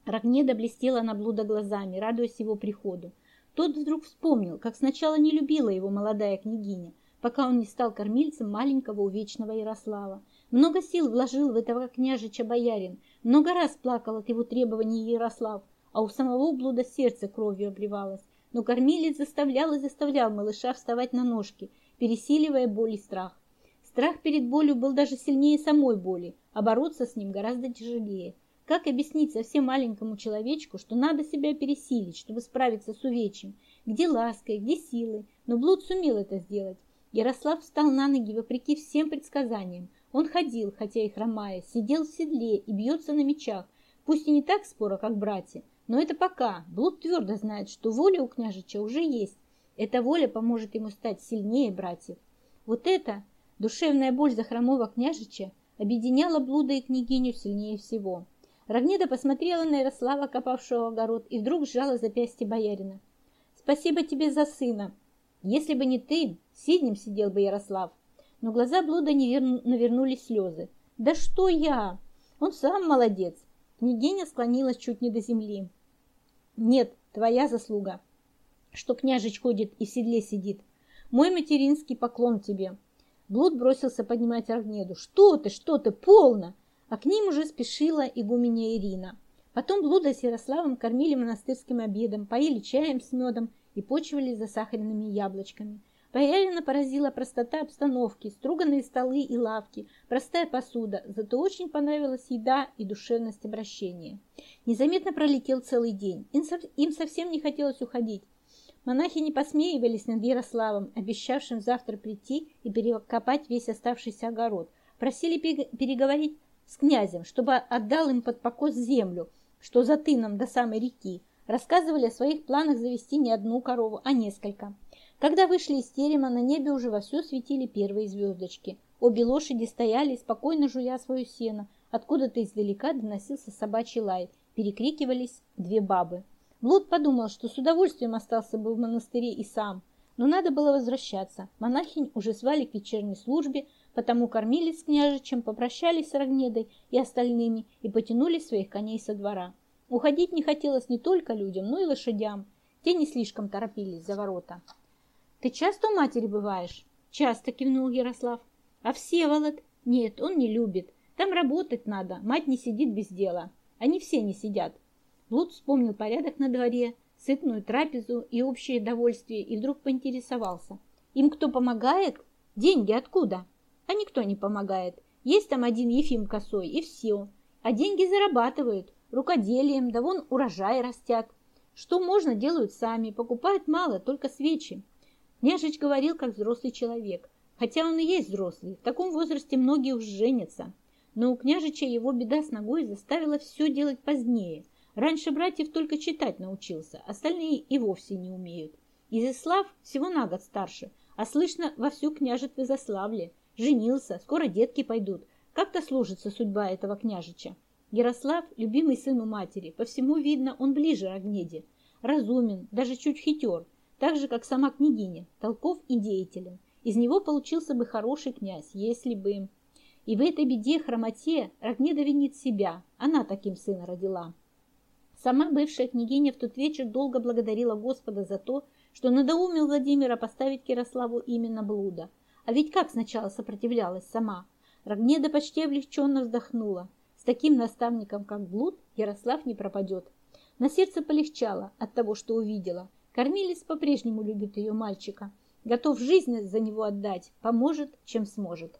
Рогнеда блестела на блуда глазами, радуясь его приходу. Тот вдруг вспомнил, как сначала не любила его молодая княгиня, пока он не стал кормильцем маленького увечного Ярослава. Много сил вложил в этого княжича боярин, много раз плакал от его требований Ярослав, а у самого блуда сердце кровью обливалось. Но кормилец заставлял и заставлял малыша вставать на ножки, пересиливая боль и страх. Страх перед болью был даже сильнее самой боли, а бороться с ним гораздо тяжелее. Как объяснить совсем маленькому человечку, что надо себя пересилить, чтобы справиться с увечьем? Где ласка где силы? Но Блуд сумел это сделать. Ярослав встал на ноги вопреки всем предсказаниям. Он ходил, хотя и хромая, сидел в седле и бьется на мечах. Пусть и не так споро, как братья, но это пока. Блуд твердо знает, что воля у княжича уже есть. Эта воля поможет ему стать сильнее братьев. Вот это Душевная боль за хромого княжича объединяла блуда и княгиню сильнее всего. Рогнеда посмотрела на Ярослава, копавшего огород, и вдруг сжала запястье боярина. «Спасибо тебе за сына. Если бы не ты, сиднем сидел бы Ярослав». Но глаза блуда навернулись слезы. «Да что я? Он сам молодец. Княгиня склонилась чуть не до земли. Нет, твоя заслуга, что княжич ходит и в седле сидит. Мой материнский поклон тебе. Блуд бросился поднимать Рогнеду. Что ты, что ты, полно! А к ним уже спешила игуменя Ирина. Потом Блуда с Ярославом кормили монастырским обедом, поили чаем с медом и почивали засахаренными яблочками. Боярина поразила простота обстановки, струганные столы и лавки, простая посуда, зато очень понравилась еда и душевность обращения. Незаметно пролетел целый день. Им совсем не хотелось уходить. Монахи не посмеивались над Ярославом, обещавшим завтра прийти и перекопать весь оставшийся огород. Просили переговорить с князем, чтобы отдал им под покос землю, что за тыном до самой реки. Рассказывали о своих планах завести не одну корову, а несколько. Когда вышли из терема, на небе уже вовсю светили первые звездочки. Обе лошади стояли, спокойно жуя свое сено. Откуда-то издалека доносился собачий лай. Перекрикивались две бабы. Блуд подумал, что с удовольствием остался бы в монастыре и сам. Но надо было возвращаться. Монахинь уже звали к вечерней службе, потому кормили с княжичем, попрощались с Рогнедой и остальными и потянули своих коней со двора. Уходить не хотелось не только людям, но и лошадям. Те не слишком торопились за ворота. Ты часто у матери бываешь? Часто, кивнул Ярослав. А Всеволод? Нет, он не любит. Там работать надо, мать не сидит без дела. Они все не сидят. Блуд вспомнил порядок на дворе, сытную трапезу и общее довольствие, и вдруг поинтересовался. Им кто помогает? Деньги откуда? А никто не помогает. Есть там один Ефим Косой, и все. А деньги зарабатывают. Рукоделием, да вон урожай растят. Что можно, делают сами. Покупают мало, только свечи. Княжич говорил, как взрослый человек. Хотя он и есть взрослый. В таком возрасте многие уж женятся. Но у княжича его беда с ногой заставила все делать позднее. Раньше братьев только читать научился, остальные и вовсе не умеют. Изяслав всего на год старше, а слышно, вовсю княжит в Изославле. Женился, скоро детки пойдут. Как-то сложится судьба этого княжича. Ярослав – любимый сын у матери. По всему видно, он ближе Рогнеде. Разумен, даже чуть хитер – так же, как сама княгиня, толков и деятелен. Из него получился бы хороший князь, если бы... И в этой беде, хромоте, Рогнеда винит себя, она таким сына родила. Сама бывшая княгиня в тот вечер долго благодарила Господа за то, что надоумил Владимира поставить Ярославу именно блуда. А ведь как сначала сопротивлялась сама? Рогнеда почти облегченно вздохнула. С таким наставником, как блуд, Ярослав не пропадет. На сердце полегчало от того, что увидела. Кормилец по-прежнему любит ее мальчика, готов жизнь за него отдать, поможет, чем сможет.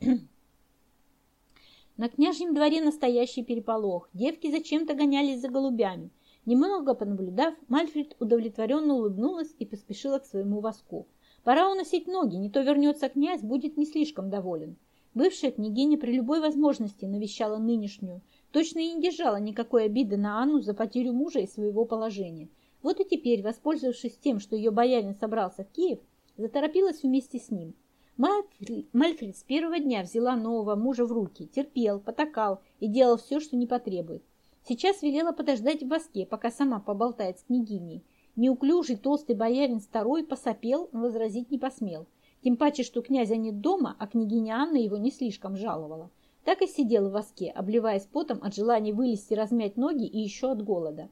На княжьем дворе настоящий переполох. Девки зачем-то гонялись за голубями. Немного понаблюдав, Мальфред удовлетворенно улыбнулась и поспешила к своему воску. Пора уносить ноги, не то вернется князь, будет не слишком доволен. Бывшая княгиня при любой возможности навещала нынешнюю, точно и не держала никакой обиды на Анну за потерю мужа и своего положения. Вот и теперь, воспользовавшись тем, что ее боярин собрался в Киев, заторопилась вместе с ним. Мальфред с первого дня взяла нового мужа в руки, терпел, потакал и делал все, что не потребует. Сейчас велела подождать в воске, пока сама поболтает с княгиней. Неуклюжий толстый боярин старой посопел, но возразить не посмел. Тем паче, что князя нет дома, а княгиня Анна его не слишком жаловала. Так и сидел в воске, обливаясь потом от желания вылезти, размять ноги и еще от голода.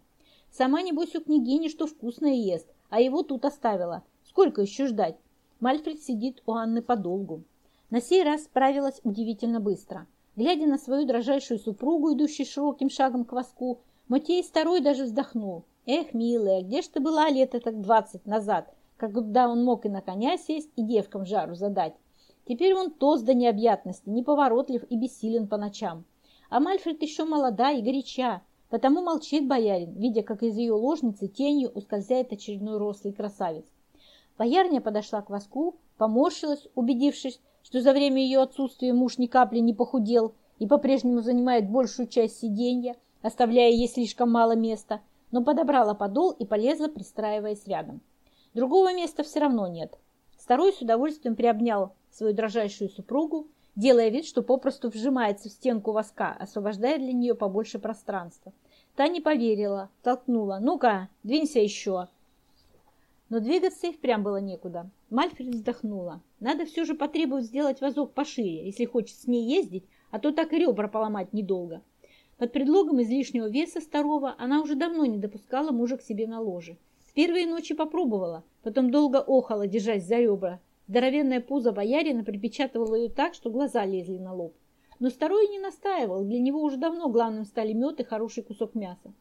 Сама, небось, у княгини что вкусное ест, а его тут оставила. Сколько еще ждать? Мальфред сидит у Анны подолгу. На сей раз справилась удивительно быстро. Глядя на свою дрожайшую супругу, идущую широким шагом к воску, Матей Старой даже вздохнул. «Эх, милая, где ж ты была лет так двадцать назад, когда он мог и на коня сесть, и девкам жару задать? Теперь он тост до необъятности, неповоротлив и бессилен по ночам. А Мальфред еще молода и горяча, Потому молчит боярин, видя, как из ее ложницы тенью ускользает очередной рослый красавец. Боярня подошла к воску, поморщилась, убедившись, что за время ее отсутствия муж ни капли не похудел и по-прежнему занимает большую часть сиденья, оставляя ей слишком мало места, но подобрала подол и полезла, пристраиваясь рядом. Другого места все равно нет. Старой с удовольствием приобнял свою дрожайшую супругу, делая вид, что попросту вжимается в стенку воска, освобождая для нее побольше пространства. Та не поверила, толкнула. «Ну-ка, двинься еще!» Но двигаться и впрямь было некуда. Мальфред вздохнула. Надо все же потребовать сделать вазок пошире, если хочет с ней ездить, а то так и ребра поломать недолго. Под предлогом излишнего веса старого она уже давно не допускала мужа к себе на ложе. В первые ночи попробовала, потом долго охала, держась за ребра. Здоровенное пузо боярина припечатывало ее так, что глаза лезли на лоб. Но старой не настаивал, для него уже давно главным стали мед и хороший кусок мяса.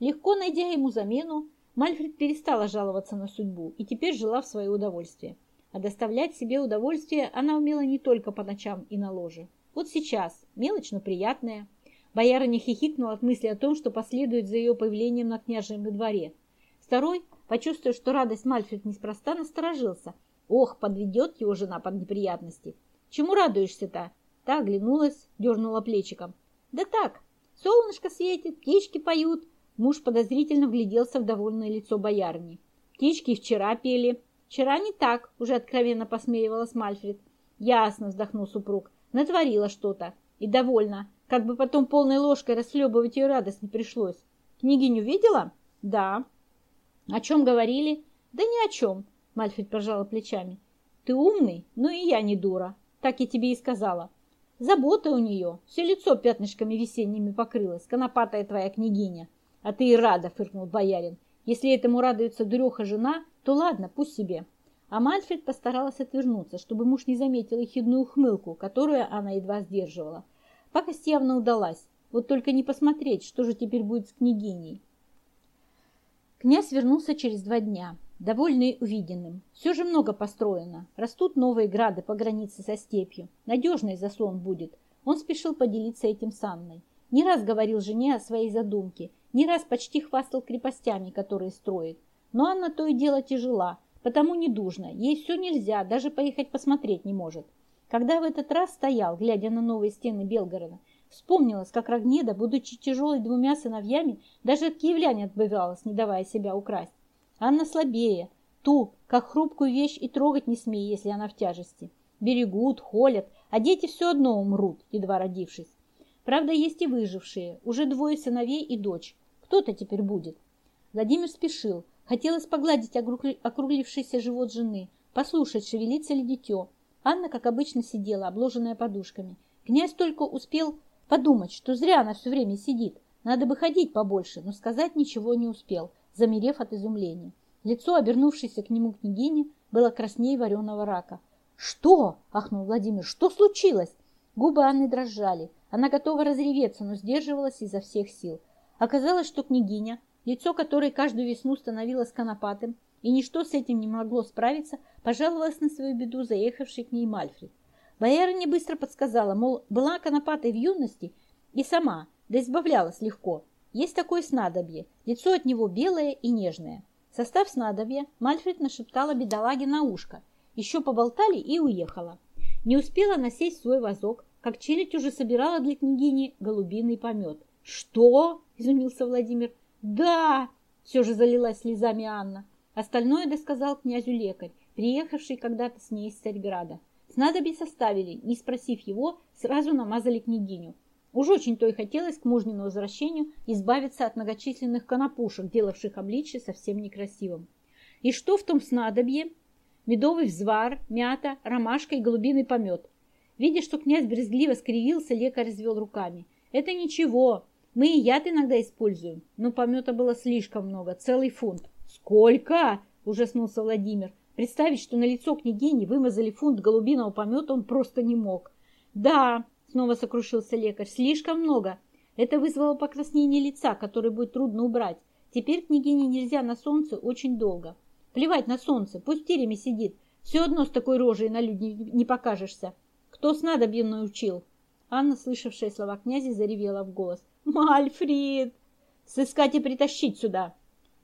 Легко найдя ему замену, Мальфред перестала жаловаться на судьбу и теперь жила в свое удовольствие. А доставлять себе удовольствие она умела не только по ночам и на ложе. Вот сейчас, мелочь, но приятная – Боярыня хихикнула от мысли о том, что последует за ее появлением на княжьем дворе. Второй, почувствовав, что радость Мальфред неспроста, насторожился. Ох, подведет его жена под неприятности. Чему радуешься-то? Та оглянулась, дернула плечиком. Да так, солнышко светит, птички поют. Муж подозрительно вгляделся в довольное лицо боярни. Птички вчера пели. Вчера не так, уже откровенно посмеивалась Мальфред. Ясно, вздохнул супруг. Натворила что-то. И довольна. Как бы потом полной ложкой расхлебывать ее радость не пришлось. Княгиню видела? Да. О чем говорили? Да ни о чем, Мальфред пожала плечами. Ты умный, но и я не дура. Так я тебе и сказала. Забота у нее, все лицо пятнышками весенними покрылось, конопатая твоя княгиня. А ты и рада, фыркнул боярин. Если этому радуется дуреха жена, то ладно, пусть себе. А Мальфред постаралась отвернуться, чтобы муж не заметил ехидную ухмылку, которую она едва сдерживала. Пакость явно удалась. Вот только не посмотреть, что же теперь будет с княгиней. Князь вернулся через два дня, довольный увиденным. Все же много построено. Растут новые грады по границе со степью. Надежный заслон будет. Он спешил поделиться этим с Анной. Не раз говорил жене о своей задумке, не раз почти хвастал крепостями, которые строит. Но Анна то и дело тяжела, потому недужна. Ей все нельзя, даже поехать посмотреть не может. Когда в этот раз стоял, глядя на новые стены Белгорода, вспомнилось, как Рогнеда, будучи тяжелой двумя сыновьями, даже от киевлян отбывалась, не давая себя украсть. Анна слабее, ту, как хрупкую вещь и трогать не смей, если она в тяжести. Берегут, холят, а дети все одно умрут, едва родившись. Правда, есть и выжившие, уже двое сыновей и дочь. Кто-то теперь будет. Владимир спешил, хотелось погладить округлившийся живот жены, послушать, шевелится ли дитё, Анна, как обычно, сидела, обложенная подушками. Князь только успел подумать, что зря она все время сидит. Надо бы ходить побольше, но сказать ничего не успел, замерев от изумления. Лицо, обернувшееся к нему княгини, было краснее вареного рака. «Что?» – ахнул Владимир. «Что случилось?» Губы Анны дрожали. Она готова разреветься, но сдерживалась изо всех сил. Оказалось, что княгиня, лицо которой каждую весну становилось конопатым, и ничто с этим не могло справиться, пожаловалась на свою беду заехавший к ней Мальфред. Боярыня быстро подсказала, мол, была конопатой в юности и сама, да избавлялась легко. Есть такое снадобье, лицо от него белое и нежное. Состав снадобья Мальфред нашептала бедолаге на ушко. Еще поболтали и уехала. Не успела насесть свой вазок, как челядь уже собирала для княгини голубиный помет. «Что?» – изумился Владимир. «Да!» – все же залилась слезами Анна. Остальное досказал князю лекарь, приехавший когда-то с ней из Царьграда. Снадобье составили, не спросив его, сразу намазали княгиню. Уж очень то и хотелось к мужнему возвращению избавиться от многочисленных конопушек, делавших обличье совсем некрасивым. И что в том снадобье? Медовый взвар, мята, ромашка и голубиный помет. Видя, что князь брезгливо скривился, лекарь развел руками. Это ничего, мы и яд иногда используем, но помета было слишком много, целый фунт. «Сколько?» – ужаснулся Владимир. Представить, что на лицо княгини вымазали фунт голубиного помета, он просто не мог. «Да», – снова сокрушился лекарь, – «слишком много. Это вызвало покраснение лица, которое будет трудно убрать. Теперь княгине нельзя на солнце очень долго. Плевать на солнце, пусть в тереме сидит. Все одно с такой рожей на люди не покажешься. Кто снадобьем научил?» Анна, слышавшая слова князя, заревела в голос. «Мальфрид! Сыскать и притащить сюда!»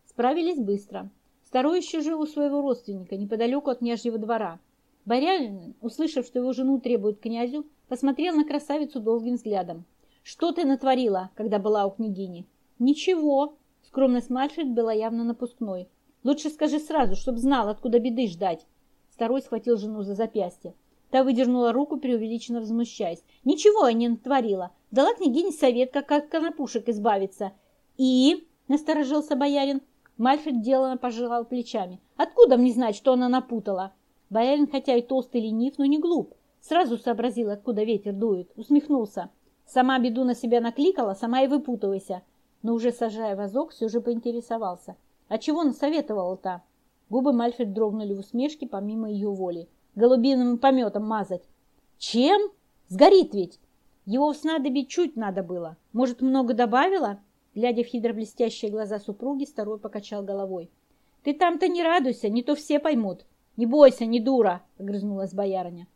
Справились быстро. Второй еще жил у своего родственника, неподалеку от княжьего двора. Боярин, услышав, что его жену требует князю, посмотрел на красавицу долгим взглядом. «Что ты натворила, когда была у княгини?» «Ничего». Скромность Мальфред была явно напускной. «Лучше скажи сразу, чтоб знал, откуда беды ждать». Второй схватил жену за запястье. Та выдернула руку, преувеличенно возмущаясь. «Ничего я не натворила. Дала княгине совет, как от конопушек избавиться». «И?» — насторожился боярин. Мальфред деланно пожирал плечами. «Откуда мне знать, что она напутала?» Боярин, хотя и толстый ленив, но не глуп. Сразу сообразил, откуда ветер дует. Усмехнулся. Сама беду на себя накликала, сама и выпутывайся. Но уже сажая вазок, все же поинтересовался. А чего насоветовала-то? Губы Мальфред дрогнули в усмешке помимо ее воли. Голубиным пометом мазать. Чем? Сгорит ведь. Его в снадобье чуть надо было. Может, много добавила? Глядя в хидроблестящие глаза супруги, старой покачал головой. Ты там-то не радуйся, не то все поймут. Не бойся, не дура, огрызнулась боярыня.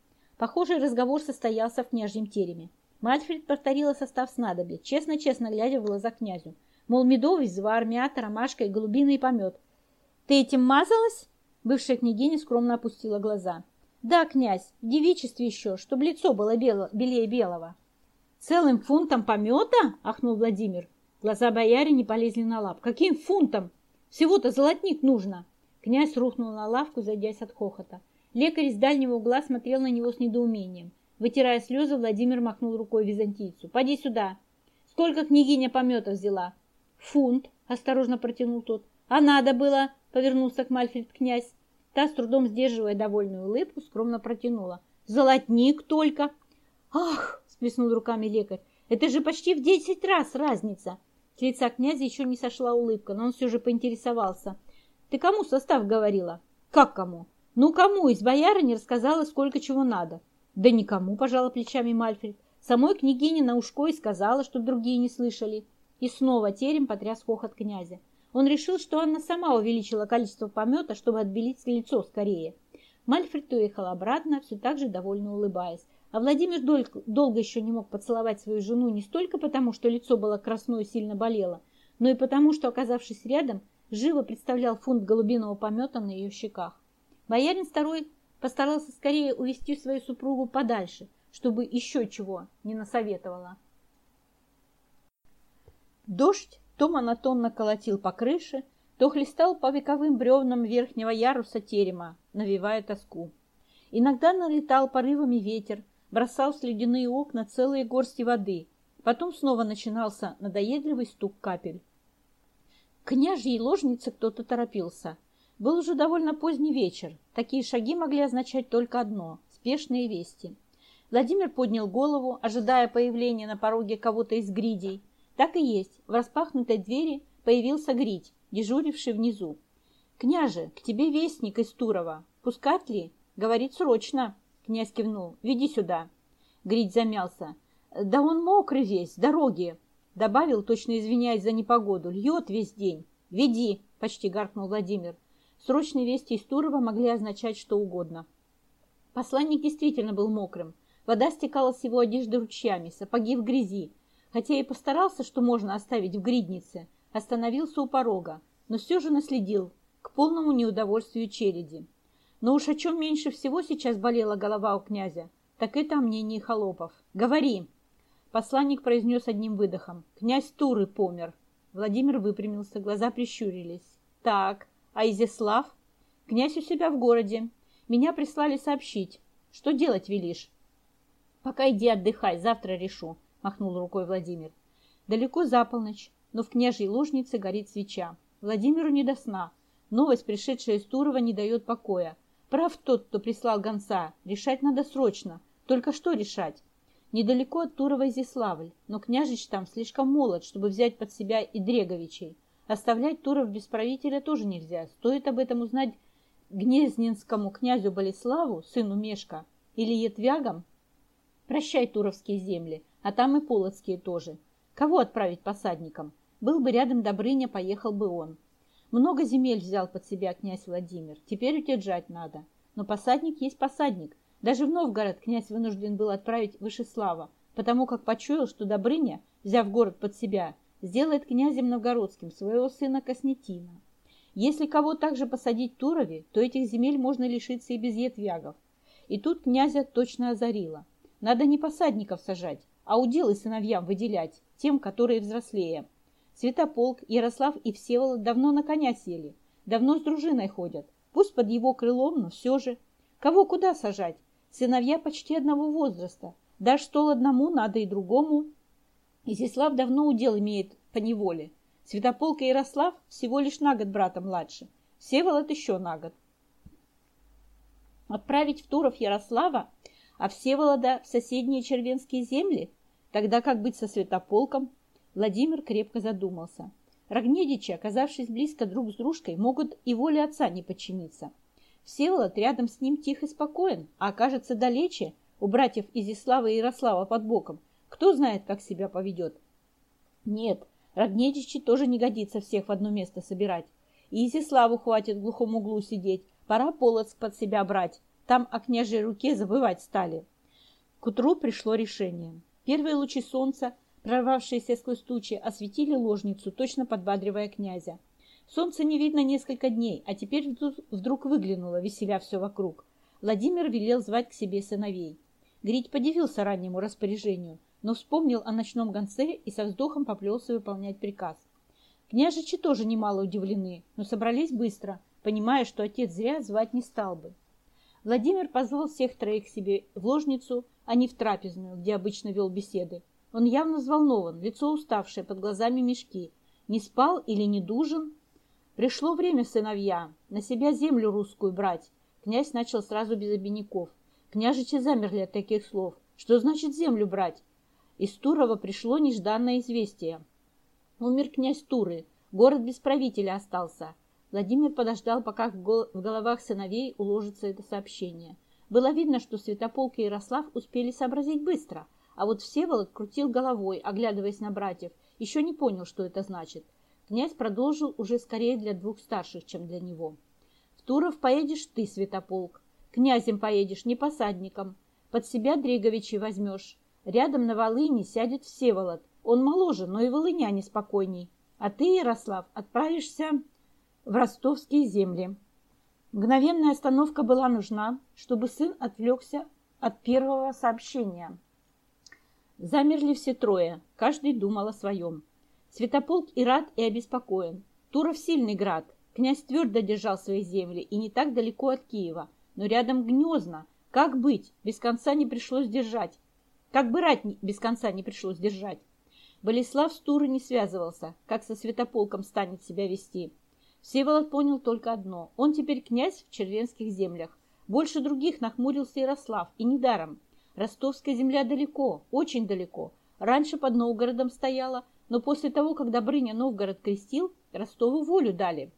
Похожий разговор состоялся в княжьем тереме. Мальфред повторила состав снадобья, честно-честно глядя в глаза князю. Мол, медовый, звар, мята, ромашка и голубиный помет. «Ты этим мазалась?» Бывшая княгиня скромно опустила глаза. «Да, князь, в девичестве еще, чтобы лицо было бело, белее белого». «Целым фунтом помета?» – ахнул Владимир. Глаза бояре не полезли на лап. «Каким фунтом? Всего-то золотник нужно!» Князь рухнул на лавку, зайдясь от хохота. Лекарь из дальнего угла смотрел на него с недоумением. Вытирая слезы, Владимир махнул рукой византийцу. «Поди сюда!» «Сколько княгиня помета взяла?» «Фунт», — осторожно протянул тот. «А надо было!» — повернулся к Мальфред князь. Та, с трудом сдерживая довольную улыбку, скромно протянула. «Золотник только!» «Ах!» — сплеснул руками лекарь. «Это же почти в десять раз разница!» С лица князя еще не сошла улыбка, но он все же поинтересовался. «Ты кому состав говорила?» «Как кому?» «Ну, кому из боярыни рассказала, сколько чего надо?» Да никому, пожала плечами Мальфред. Самой княгине на ушко и сказала, чтобы другие не слышали. И снова терем потряс хохот князя. Он решил, что Анна сама увеличила количество помета, чтобы отбелить лицо скорее. Мальфред уехал обратно, все так же довольно улыбаясь. А Владимир долго еще не мог поцеловать свою жену не столько потому, что лицо было красное и сильно болело, но и потому, что, оказавшись рядом, живо представлял фунт голубиного помета на ее щеках. Боярин второй постарался скорее увести свою супругу подальше, чтобы еще чего не насоветовала. Дождь то монотонно колотил по крыше, то хлестал по вековым бревнам верхнего яруса терема, навевая тоску. Иногда налетал порывами ветер, бросал в ледяные окна целые горсти воды, потом снова начинался надоедливый стук капель. К княжьей ложнице кто-то торопился – был уже довольно поздний вечер. Такие шаги могли означать только одно – спешные вести. Владимир поднял голову, ожидая появления на пороге кого-то из гридей. Так и есть. В распахнутой двери появился гридь, дежуривший внизу. «Княже, к тебе вестник из Турова. Пускать ли?» «Говорит срочно». Князь кивнул. «Веди сюда». Гридь замялся. «Да он мокрый весь, дороги». Добавил, точно извиняясь за непогоду. «Льет весь день». «Веди», — почти гаркнул Владимир. Срочные вести из Турова могли означать что угодно. Посланник действительно был мокрым. Вода стекала с его одежды ручьями, сапоги в грязи. Хотя и постарался, что можно оставить в гриднице, остановился у порога, но все же наследил, к полному неудовольствию череди. Но уж о чем меньше всего сейчас болела голова у князя, так это о мнении холопов. «Говори!» Посланник произнес одним выдохом. «Князь Туры помер». Владимир выпрямился, глаза прищурились. «Так, а Изяслав? Князь у себя в городе. Меня прислали сообщить. Что делать велишь? Пока иди отдыхай, завтра решу, махнул рукой Владимир. Далеко за полночь, но в княжьей ложнице горит свеча. Владимиру не до сна. Новость, пришедшая из Турова, не дает покоя. Прав тот, кто прислал гонца. Решать надо срочно. Только что решать? Недалеко от Турова Изяславль, но княжич там слишком молод, чтобы взять под себя и Дреговичей. Оставлять Туров без правителя тоже нельзя. Стоит об этом узнать гнезненскому князю Болеславу, сыну Мешка, или Етвягам. Прощай туровские земли, а там и полоцкие тоже. Кого отправить посадникам? Был бы рядом Добрыня, поехал бы он. Много земель взял под себя князь Владимир. Теперь удержать надо. Но посадник есть посадник. Даже в Новгород князь вынужден был отправить Вышеслава, потому как почуял, что Добрыня, взяв город под себя, сделает князем новгородским своего сына Коснетина. Если кого также посадить Турове, то этих земель можно лишиться и без етвягов. И тут князя точно озарило. Надо не посадников сажать, а уделы сыновьям выделять, тем, которые взрослее. Святополк, Ярослав и Всеволод давно на коня сели, давно с дружиной ходят. Пусть под его крылом, но все же. Кого куда сажать? Сыновья почти одного возраста. Дашь стол одному, надо и другому. Изяслав давно удел имеет по неволе. Святополк Ярослав всего лишь на год брата младше. Всеволод еще на год. Отправить в Туров Ярослава, а Всеволода в соседние червенские земли? Тогда как быть со святополком? Владимир крепко задумался. Рогнедичи, оказавшись близко друг с дружкой, могут и воле отца не подчиниться. Всеволод рядом с ним тих и спокоен, а окажется далече, у братьев Изислава и Ярослава под боком. Кто знает, как себя поведет? Нет, Рогнедичи тоже не годится всех в одно место собирать. И Изиславу хватит в глухом углу сидеть. Пора Полоцк под себя брать. Там о княжей руке забывать стали. К утру пришло решение. Первые лучи солнца, прорвавшиеся сквозь тучи, осветили ложницу, точно подбадривая князя. Солнце не видно несколько дней, а теперь вдруг выглянуло, веселя все вокруг. Владимир велел звать к себе сыновей. Грить подивился раннему распоряжению, но вспомнил о ночном гонце и со вздохом поплелся выполнять приказ. Княжичи тоже немало удивлены, но собрались быстро, понимая, что отец зря звать не стал бы. Владимир позвал всех троих себе в ложницу, а не в трапезную, где обычно вел беседы. Он явно взволнован, лицо уставшее, под глазами мешки. Не спал или не дужен? Пришло время, сыновья, на себя землю русскую брать. Князь начал сразу без обиняков. Княжичи замерли от таких слов. Что значит землю брать? Из Турова пришло нежданное известие. Умер князь Туры, город без правителя остался. Владимир подождал, пока в головах сыновей уложится это сообщение. Было видно, что Святополк и Ярослав успели сообразить быстро, а вот Всеволод крутил головой, оглядываясь на братьев, еще не понял, что это значит. Князь продолжил уже скорее для двух старших, чем для него. «В Туров поедешь ты, Святополк. Князем поедешь, не посадником. Под себя Дреговичи возьмешь. Рядом на Волыне сядет Всеволод. Он моложе, но и Волыня неспокойней. А ты, Ярослав, отправишься в ростовские земли. Мгновенная остановка была нужна, чтобы сын отвлекся от первого сообщения. Замерли все трое, каждый думал о своем. Святополк и рад, и обеспокоен. Туров сильный град, князь твердо держал свои земли и не так далеко от Киева, но рядом гнезно. Как быть? Без конца не пришлось держать. Как бы рать без конца не пришлось держать. Болеслав с Туры не связывался, как со святополком станет себя вести. Всеволод понял только одно. Он теперь князь в червенских землях. Больше других нахмурился Ярослав, и недаром. Ростовская земля далеко, очень далеко. Раньше под Новгородом стояла, но после того, как Добрыня Новгород крестил, Ростову волю дали.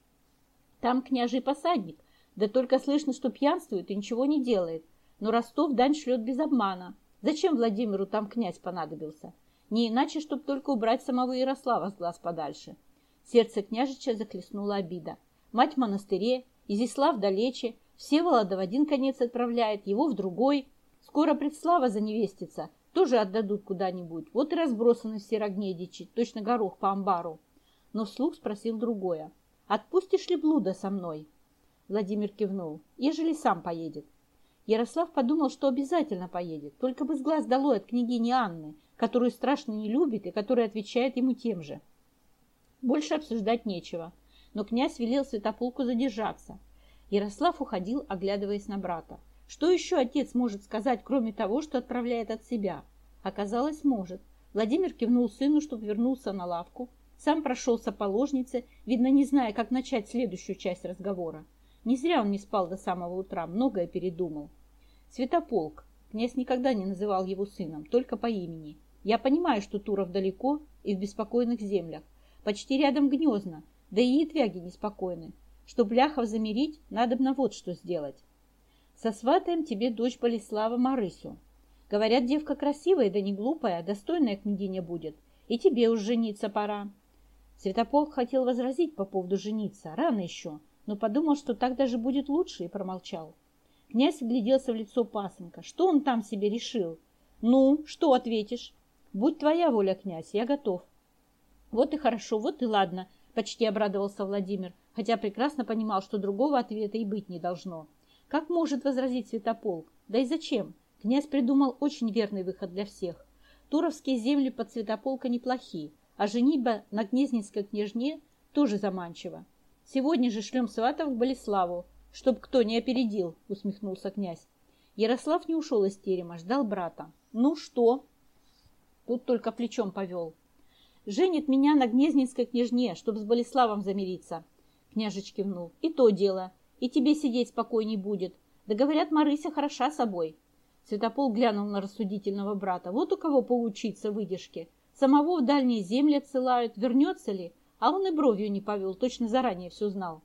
Там княжий посадник, да только слышно, что пьянствует и ничего не делает. Но Ростов дань шлет без обмана. Зачем Владимиру там князь понадобился? Не иначе, чтобы только убрать самого Ярослава с глаз подальше. Сердце княжича захлестнула обида. Мать в монастыре, Изислав далече, Всеволода в один конец отправляет, его в другой. Скоро предслава заневестится, тоже отдадут куда-нибудь. Вот и разбросаны все рогнедичи, точно горох по амбару. Но вслух спросил другое. «Отпустишь ли блуда со мной?» Владимир кивнул. «Ежели сам поедет». Ярослав подумал, что обязательно поедет, только бы с глаз долой от княгини Анны, которую страшно не любит и которая отвечает ему тем же. Больше обсуждать нечего, но князь велел Святополку задержаться. Ярослав уходил, оглядываясь на брата. Что еще отец может сказать, кроме того, что отправляет от себя? Оказалось, может. Владимир кивнул сыну, чтобы вернулся на лавку. Сам прошелся по ложнице, видно, не зная, как начать следующую часть разговора. Не зря он не спал до самого утра, многое передумал. Святополк. Князь никогда не называл его сыном, только по имени. Я понимаю, что Туров далеко и в беспокойных землях. Почти рядом гнезно, да и ятвяги неспокойны. Чтоб ляхов замерить, надо бы на вот что сделать. Сосватаем тебе дочь Болеслава Марысю. Говорят, девка красивая, да не глупая, достойная княгиня будет. И тебе уж жениться пора. Святополк хотел возразить по поводу жениться, рано еще, но подумал, что так даже будет лучше, и промолчал. Князь гляделся в лицо пасынка. Что он там себе решил? Ну, что ответишь? Будь твоя воля, князь, я готов. Вот и хорошо, вот и ладно, почти обрадовался Владимир, хотя прекрасно понимал, что другого ответа и быть не должно. Как может возразить Святополк? Да и зачем? Князь придумал очень верный выход для всех. Туровские земли под Святополка неплохие, а женитьба на Гнезненской княжне тоже заманчива. Сегодня же шлем сватов к Болеславу, чтоб кто не опередил, усмехнулся князь. Ярослав не ушел из терема, ждал брата. Ну что? Тут только плечом повел. Женит меня на Гнезненской княжне, чтобы с Болеславом замириться. Княжич кивнул. И то дело. И тебе сидеть спокойней будет. Да говорят, Марыся хороша собой. Святопол глянул на рассудительного брата. Вот у кого поучиться выдержке. Самого в дальние земли отсылают. Вернется ли? А он и бровью не повел, точно заранее все знал.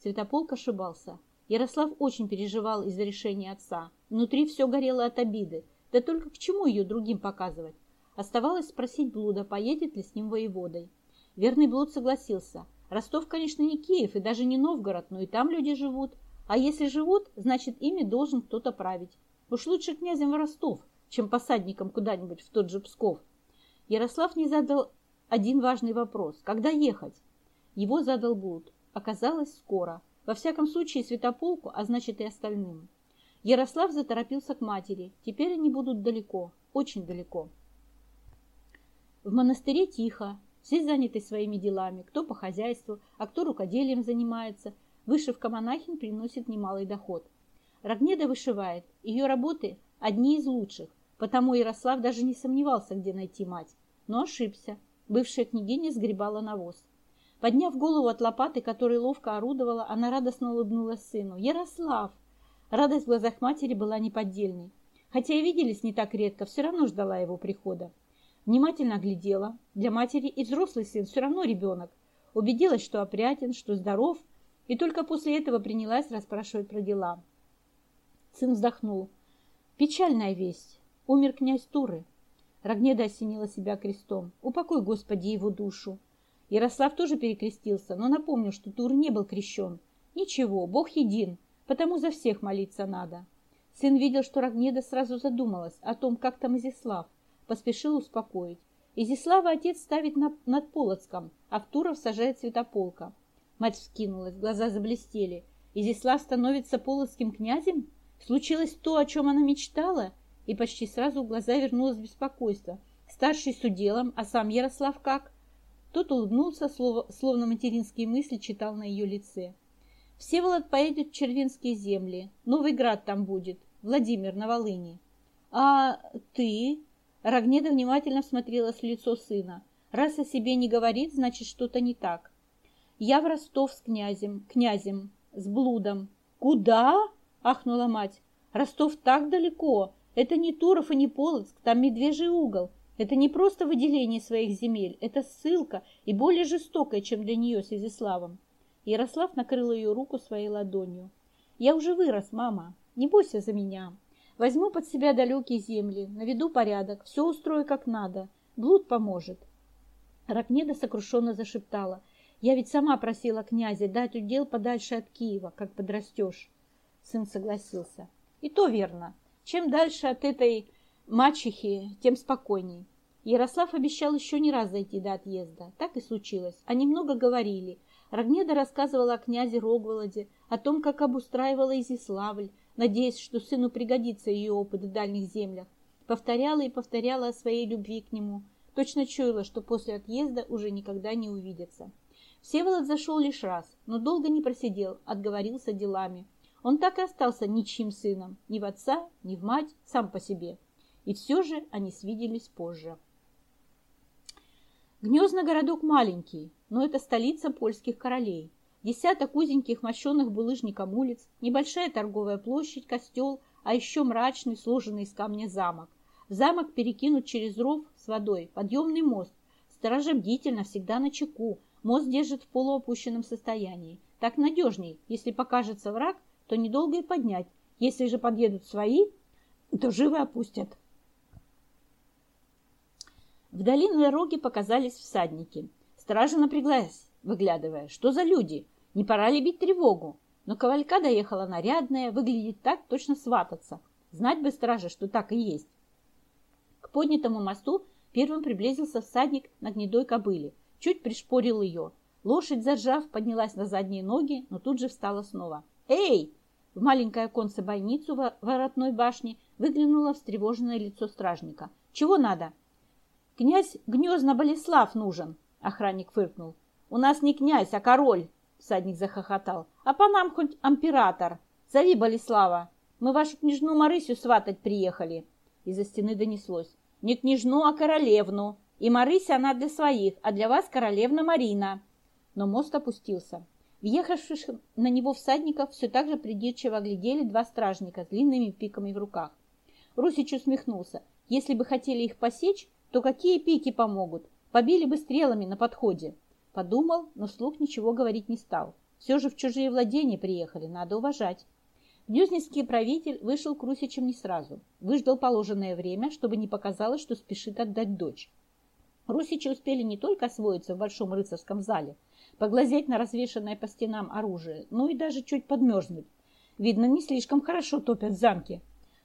Святополк ошибался. Ярослав очень переживал из-за решения отца. Внутри все горело от обиды. Да только к чему ее другим показывать? Оставалось спросить Блуда, поедет ли с ним воеводой. Верный Блуд согласился. Ростов, конечно, не Киев и даже не Новгород, но и там люди живут. А если живут, значит, ими должен кто-то править. Уж лучше князем в Ростов, чем посадником куда-нибудь в тот же Псков. Ярослав не задал один важный вопрос. Когда ехать? Его задал Блуд. Оказалось, скоро. Во всяком случае, Святополку, а значит и остальным. Ярослав заторопился к матери. Теперь они будут далеко, очень далеко. В монастыре тихо, все заняты своими делами, кто по хозяйству, а кто рукоделием занимается. Вышивка монахинь приносит немалый доход. Рогнеда вышивает, ее работы одни из лучших, потому Ярослав даже не сомневался, где найти мать. Но ошибся. Бывшая княгиня сгребала навоз. Подняв голову от лопаты, которой ловко орудовала, она радостно улыбнулась сыну. «Ярослав!» Радость в глазах матери была неподдельной. Хотя и виделись не так редко, все равно ждала его прихода. Внимательно глядела. Для матери и взрослый сын все равно ребенок. Убедилась, что опрятен, что здоров, и только после этого принялась расспрашивать про дела. Сын вздохнул. Печальная весть. Умер князь Туры. Рогнеда осенила себя крестом. Упокой, Господи, его душу. Ярослав тоже перекрестился, но напомнил, что Тур не был крещен. Ничего, Бог един, потому за всех молиться надо. Сын видел, что Рогнеда сразу задумалась о том, как там Изяслав поспешил успокоить. Изислава отец ставит на, над Полоцком, а в Туров сажает Святополка. Мать вскинулась, глаза заблестели. Изислав становится полоцким князем? Случилось то, о чем она мечтала? И почти сразу в глаза вернулось беспокойство. Старший с уделом, а сам Ярослав как? Тот улыбнулся, словно материнские мысли читал на ее лице. Всеволод поедет в Червинские земли. Новый град там будет. Владимир на Волыни. А ты? Рогнеда внимательно всмотрелась в лицо сына. Раз о себе не говорит, значит, что-то не так. Я в Ростов с князем, князем, с блудом. Куда? Ахнула мать. Ростов так далеко. Это не Туров и не Полоцк, там медвежий угол. Это не просто выделение своих земель, это ссылка и более жестокая, чем для нее с Изяславом. Ярослав накрыл ее руку своей ладонью. «Я уже вырос, мама. Не бойся за меня. Возьму под себя далекие земли, наведу порядок, все устрою как надо. Блуд поможет. Ракнеда сокрушенно зашептала. Я ведь сама просила князя дать удел подальше от Киева, как подрастешь. Сын согласился. И то верно. Чем дальше от этой мачехи, тем спокойней. Ярослав обещал еще не раз зайти до отъезда. Так и случилось. Они много говорили. Рогнеда рассказывала о князе Рогволоде, о том, как обустраивала Изиславль, надеясь, что сыну пригодится ее опыт в дальних землях. Повторяла и повторяла о своей любви к нему. Точно чуяла, что после отъезда уже никогда не увидятся. Всеволод зашел лишь раз, но долго не просидел, отговорился делами. Он так и остался ничьим сыном, ни в отца, ни в мать, сам по себе. И все же они свиделись позже. Гнездно городок маленький, но это столица польских королей. Десяток узеньких мощенных булыжником улиц, небольшая торговая площадь, костел, а еще мрачный, сложенный из камня замок. Замок перекинут через ров с водой подъемный мост. Сторожа бдительно, всегда на чеку. Мост держит в полуопущенном состоянии. Так надежней. Если покажется враг, то недолго и поднять. Если же подъедут свои, то живо опустят. Вдали на дороге показались всадники. Стража напряглась, выглядывая. Что за люди? Не пора ли бить тревогу? Но кавалька доехала нарядная, выглядит так, точно свататься. Знать бы стража, что так и есть. К поднятому мосту первым приблизился всадник на гнедой кобыле. Чуть пришпорил ее. Лошадь, зажав, поднялась на задние ноги, но тут же встала снова. «Эй!» В маленькое оконце бойницу в воротной башни выглянуло встревоженное лицо стражника. «Чего надо?» «Князь Гнезно Болеслав нужен!» Охранник фыркнул. «У нас не князь, а король!» Всадник захохотал. «А по нам хоть император! Зови Болеслава! Мы вашу княжну Марысю сватать приехали!» Из-за стены донеслось. «Не княжну, а королевну! И Марыся она для своих, а для вас королевна Марина!» Но мост опустился. Въехавших на него всадников все так же придирчиво глядели два стражника с длинными пиками в руках. Русич усмехнулся. Если бы хотели их посечь, то какие пики помогут? Побили бы стрелами на подходе. Подумал, но вслух ничего говорить не стал. Все же в чужие владения приехали, надо уважать. Гнездинский правитель вышел к Русичам не сразу. Выждал положенное время, чтобы не показалось, что спешит отдать дочь. Русичи успели не только освоиться в большом рыцарском зале, поглазеть на развешанное по стенам оружие, но и даже чуть подмерзнуть. Видно, не слишком хорошо топят в замке.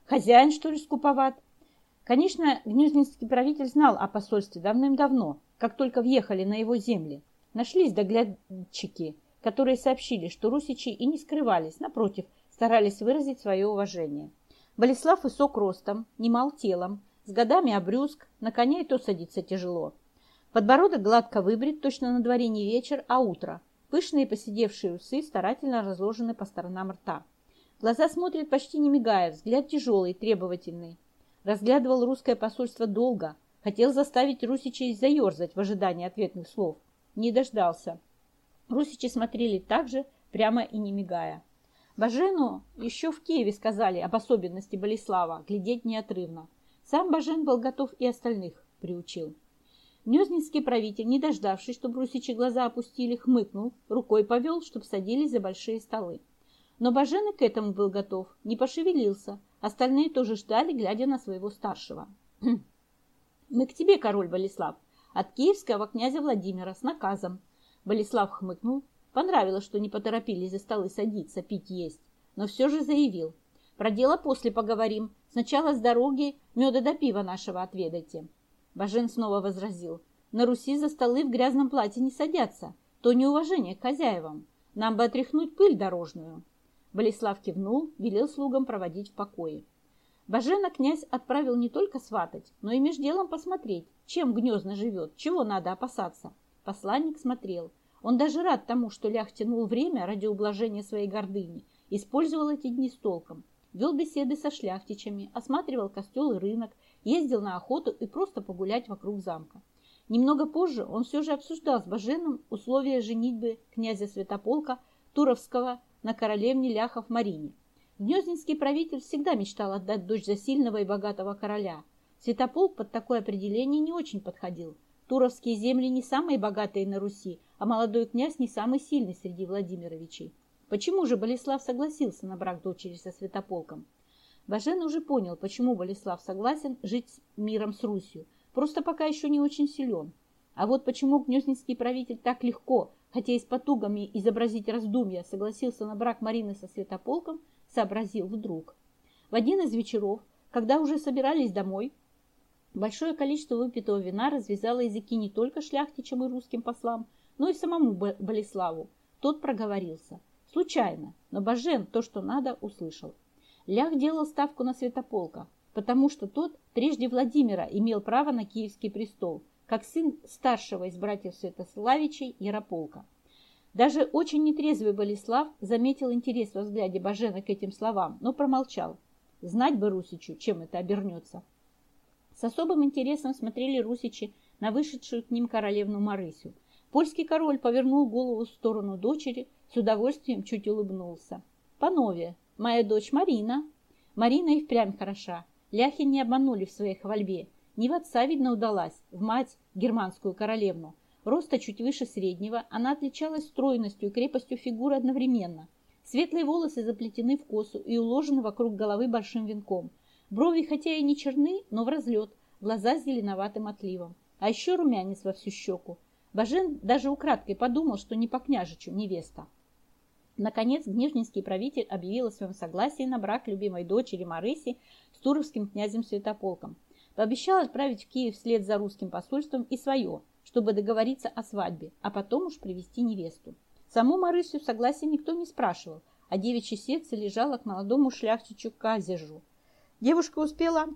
Хозяин, что ли, скуповат? Конечно, гнездинский правитель знал о посольстве давным-давно, как только въехали на его земли. Нашлись доглядчики, которые сообщили, что русичи и не скрывались, напротив, старались выразить свое уважение. Болеслав высок ростом, немал телом, с годами обрюзг, на коня и то садиться тяжело. Подбородок гладко выбрит, точно на дворе не вечер, а утро. Пышные поседевшие усы старательно разложены по сторонам рта. Глаза смотрят почти не мигая, взгляд тяжелый, требовательный. Разглядывал русское посольство долго, хотел заставить русичей заерзать в ожидании ответных слов. Не дождался. Русичи смотрели так же, прямо и не мигая. Бажену еще в Киеве сказали об особенности Болеслава, глядеть неотрывно. Сам Бажен был готов и остальных приучил. Гнездинский правитель, не дождавшись, чтобы русичи глаза опустили, хмыкнул, рукой повел, чтобы садились за большие столы. Но Бажен и к этому был готов, не пошевелился. Остальные тоже ждали, глядя на своего старшего. «Мы к тебе, король Болеслав, от киевского князя Владимира с наказом». Болеслав хмыкнул. Понравилось, что не поторопились за столы садиться, пить, есть. Но все же заявил. «Про дело после поговорим. Сначала с дороги меда до пива нашего отведайте». Бажен снова возразил. «На Руси за столы в грязном платье не садятся. То неуважение к хозяевам. Нам бы отряхнуть пыль дорожную». Болеслав кивнул, велел слугам проводить в покое. Бажена князь отправил не только сватать, но и меж делом посмотреть, чем гнездно живет, чего надо опасаться. Посланник смотрел. Он даже рад тому, что Лях тянул время ради ублажения своей гордыни, использовал эти дни с толком, вел беседы со шляхтичами, осматривал костел и рынок, ездил на охоту и просто погулять вокруг замка. Немного позже он все же обсуждал с Баженом условия женитьбы князя Святополка Туровского на королевне Ляхов Марине. Гнездинский правитель всегда мечтал отдать дочь за сильного и богатого короля. Святополк под такое определение не очень подходил. Туровские земли не самые богатые на Руси, а молодой князь не самый сильный среди Владимировичей. Почему же Болеслав согласился на брак дочери со Святополком? Бажен уже понял, почему Болеслав согласен жить миром с Русью. Просто пока еще не очень силен. А вот почему гнездинский правитель так легко, хотя и с потугами изобразить раздумья, согласился на брак Марины со Святополком, сообразил вдруг. В один из вечеров, когда уже собирались домой, большое количество выпитого вина развязало языки не только шляхтичам и русским послам, но и самому Болеславу. Тот проговорился. Случайно, но Бажен то, что надо, услышал. Лях делал ставку на Святополка, потому что тот прежде Владимира имел право на киевский престол – как сын старшего из братьев Святославичей Ярополка. Даже очень нетрезвый Болеслав заметил интерес во взгляде Бажена к этим словам, но промолчал. Знать бы Русичу, чем это обернется. С особым интересом смотрели русичи на вышедшую к ним королевну Марысю. Польский король повернул голову в сторону дочери, с удовольствием чуть улыбнулся. «Панове, моя дочь Марина». Марина и впрямь хороша. Ляхи не обманули в своей хвальбе. Не в отца, видно, удалась, в мать, германскую королевну. Роста чуть выше среднего, она отличалась стройностью и крепостью фигуры одновременно. Светлые волосы заплетены в косу и уложены вокруг головы большим венком. Брови хотя и не черны, но в разлет, глаза с зеленоватым отливом. А еще румянец во всю щеку. Бажен даже украдкой подумал, что не по княжичу невеста. Наконец, Гнежнинский правитель объявил о своем согласии на брак любимой дочери Марыси с туровским князем Святополком. Пообещал отправить в Киев вслед за русским посольством и свое, чтобы договориться о свадьбе, а потом уж привести невесту. Саму Марысю согласия никто не спрашивал, а девичье сердце лежало к молодому шляхтичу Казежу. Девушка успела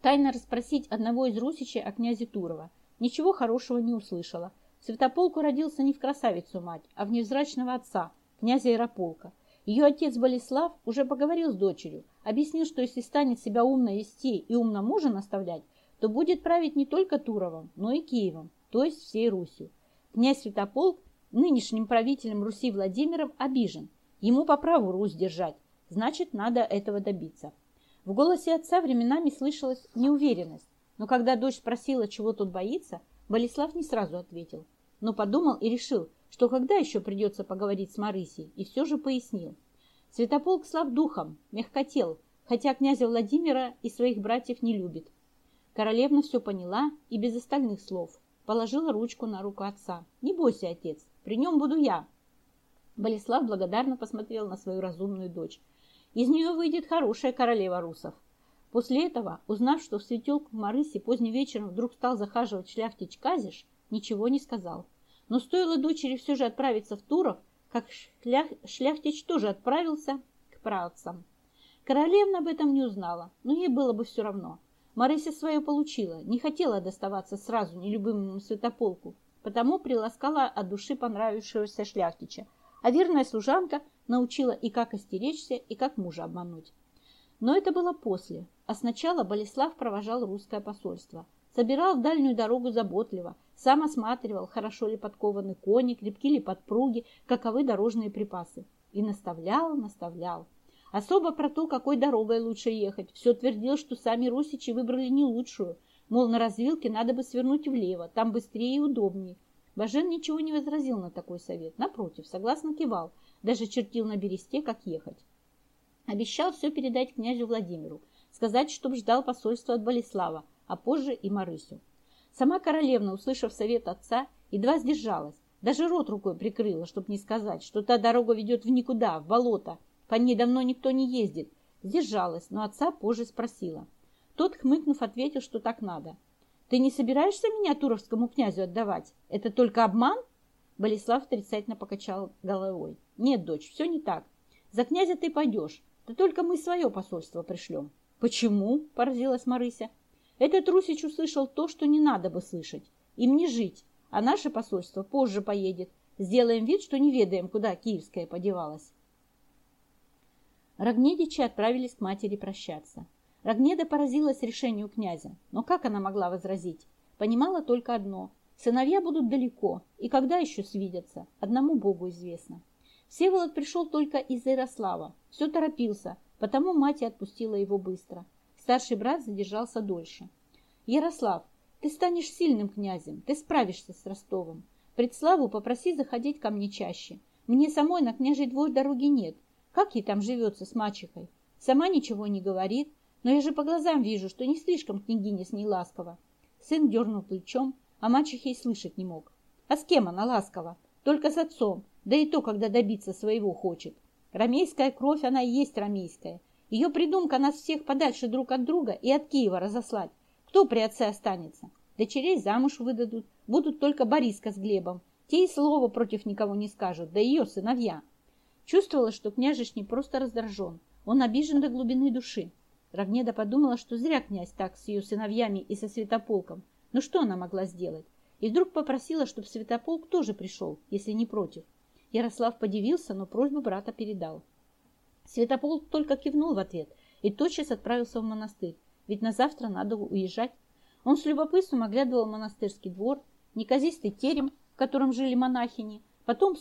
тайно расспросить одного из русичей о князе Турова. Ничего хорошего не услышала. Святополку родился не в красавицу мать, а в невзрачного отца, князя Ярополка. Ее отец Болеслав уже поговорил с дочерью, объяснил, что если станет себя умно вести и умно мужа наставлять, то будет править не только Туровом, но и Киевом, то есть всей Русью. Князь Святополк нынешним правителем Руси Владимиром обижен. Ему по праву Русь держать, значит, надо этого добиться. В голосе отца временами слышалась неуверенность, но когда дочь спросила, чего тут боится, Болеслав не сразу ответил, но подумал и решил, что когда еще придется поговорить с Марысей, и все же пояснил. Святополк слаб духом, мягкотел, хотя князя Владимира и своих братьев не любит. Королевна все поняла и без остальных слов положила ручку на руку отца. «Не бойся, отец, при нем буду я». Болеслав благодарно посмотрел на свою разумную дочь. «Из нее выйдет хорошая королева русов». После этого, узнав, что в светелку Марыси поздним вечером вдруг стал захаживать шляхтич Казиш, ничего не сказал. Но стоило дочери все же отправиться в Туров, как шлях, шляхтич тоже отправился к праотцам. Королевна об этом не узнала, но ей было бы все равно. Марыся свое получила, не хотела доставаться сразу нелюбимому святополку, потому приласкала от души понравившегося шляхтича, а верная служанка научила и как остеречься, и как мужа обмануть. Но это было после, а сначала Болеслав провожал русское посольство. Собирал в дальнюю дорогу заботливо, сам осматривал, хорошо ли подкованы кони, крепки ли подпруги, каковы дорожные припасы. И наставлял, наставлял. Особо про то, какой дорогой лучше ехать. Все твердил, что сами русичи выбрали не лучшую. Мол, на развилке надо бы свернуть влево, там быстрее и удобнее. Бажен ничего не возразил на такой совет. Напротив, согласно кивал, даже чертил на бересте, как ехать. Обещал все передать князю Владимиру, сказать, чтоб ждал посольства от Болеслава, а позже и Марысю. Сама королевна, услышав совет отца, едва сдержалась, даже рот рукой прикрыла, чтоб не сказать, что та дорога ведет в никуда, в болото, по ней давно никто не ездит. Сдержалась, но отца позже спросила. Тот, хмыкнув, ответил, что так надо. «Ты не собираешься меня Туровскому князю отдавать? Это только обман?» Болеслав отрицательно покачал головой. «Нет, дочь, все не так. За князя ты пойдешь, да только мы свое посольство пришлем». «Почему?» – поразилась Марыся. «Этот Русич услышал то, что не надо бы слышать. Им не жить, а наше посольство позже поедет. Сделаем вид, что не ведаем, куда Киевская подевалась». Рогнедичи отправились к матери прощаться. Рогнеда поразилась решению князя, но как она могла возразить? Понимала только одно – сыновья будут далеко, и когда еще свидятся, одному Богу известно. Всеволод пришел только из Ярослава, все торопился, потому мать и отпустила его быстро. Старший брат задержался дольше. «Ярослав, ты станешь сильным князем, ты справишься с Ростовом. Предславу попроси заходить ко мне чаще. Мне самой на княжий двор дороги нет, как ей там живется с мачехой? Сама ничего не говорит, но я же по глазам вижу, что не слишком княгиня с ней ласкова. Сын дернул плечом, а мачехе слышать не мог. А с кем она ласкова? Только с отцом, да и то, когда добиться своего хочет. Ромейская кровь, она и есть ромейская. Ее придумка нас всех подальше друг от друга и от Киева разослать. Кто при отце останется? Дочерей замуж выдадут, будут только Бориска с Глебом. Те и слова против никого не скажут, да ее сыновья. Чувствовала, что княжич не просто раздражен, он обижен до глубины души. Рогнеда подумала, что зря князь так с ее сыновьями и со Святополком. Но что она могла сделать? И вдруг попросила, чтобы Святополк тоже пришел, если не против. Ярослав подивился, но просьбу брата передал. Святополк только кивнул в ответ и тотчас отправился в монастырь, ведь на завтра надо уезжать. Он с любопытством оглядывал монастырский двор, неказистый терем, в котором жили монахини, потом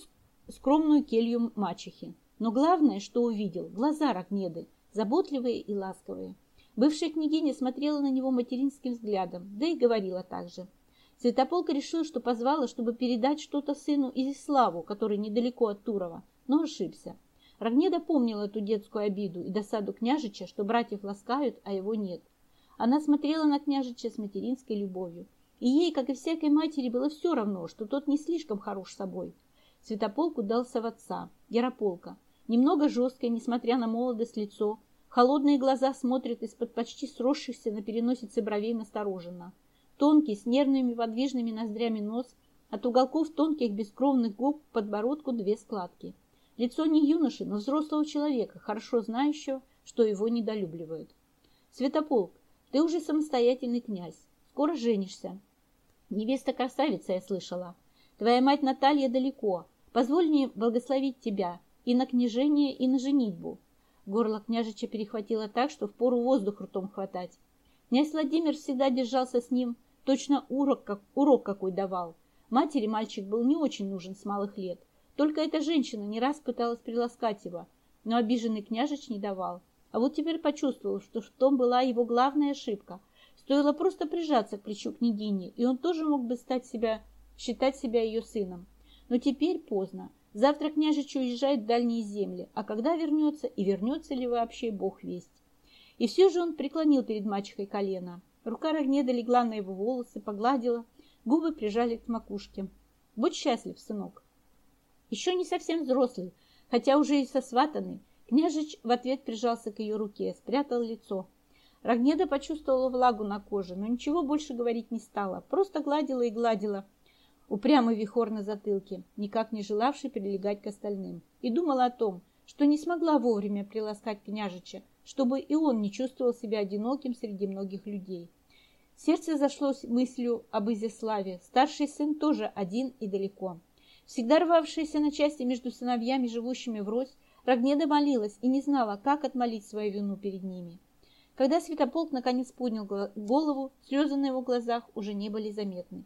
скромную келью мачехи. Но главное, что увидел, глаза Рогнеды, заботливые и ласковые. Бывшая княгиня смотрела на него материнским взглядом, да и говорила так же. Святополк решил, что позвала, чтобы передать что-то сыну Изиславу, который недалеко от Турова, но ошибся. Рогнеда помнила эту детскую обиду и досаду княжича, что братьев ласкают, а его нет. Она смотрела на княжича с материнской любовью. И ей, как и всякой матери, было все равно, что тот не слишком хорош собой. Святополк удался в отца, Ярополка. Немного жесткое, несмотря на молодость, лицо. Холодные глаза смотрят из-под почти сросшихся на переносице бровей настороженно. Тонкий, с нервными подвижными ноздрями нос, от уголков тонких бескровных губ к подбородку две складки. Лицо не юноши, но взрослого человека, хорошо знающего, что его недолюбливают. Святополк, ты уже самостоятельный князь. Скоро женишься. Невеста красавица, я слышала. Твоя мать Наталья далеко. Позволь мне благословить тебя и на княжение, и на женитьбу. Горло княжича перехватило так, что впору воздух ртом хватать. Князь Владимир всегда держался с ним, точно урок, как, урок какой давал. Матери мальчик был не очень нужен с малых лет. Только эта женщина не раз пыталась приласкать его, но обиженный княжич не давал. А вот теперь почувствовал, что в том была его главная ошибка. Стоило просто прижаться к плечу княгини, и он тоже мог бы стать себя, считать себя ее сыном. Но теперь поздно. Завтра княжич уезжает в дальние земли, а когда вернется и вернется ли вообще, бог весть. И все же он преклонил перед мачехой колено. Рука Рогнеда легла на его волосы, погладила, губы прижали к макушке. «Будь счастлив, сынок!» Еще не совсем взрослый, хотя уже и сосватанный, княжич в ответ прижался к ее руке, спрятал лицо. Рогнеда почувствовала влагу на коже, но ничего больше говорить не стала, просто гладила и гладила упрямый вихор на затылке, никак не желавший прилегать к остальным, и думала о том, что не смогла вовремя приласкать княжича, чтобы и он не чувствовал себя одиноким среди многих людей. Сердце зашлось мыслью об Изяславе. Старший сын тоже один и далеко. Всегда рвавшаяся на части между сыновьями, живущими врозь, Рогнеда молилась и не знала, как отмолить свою вину перед ними. Когда Святополк наконец поднял голову, слезы на его глазах уже не были заметны.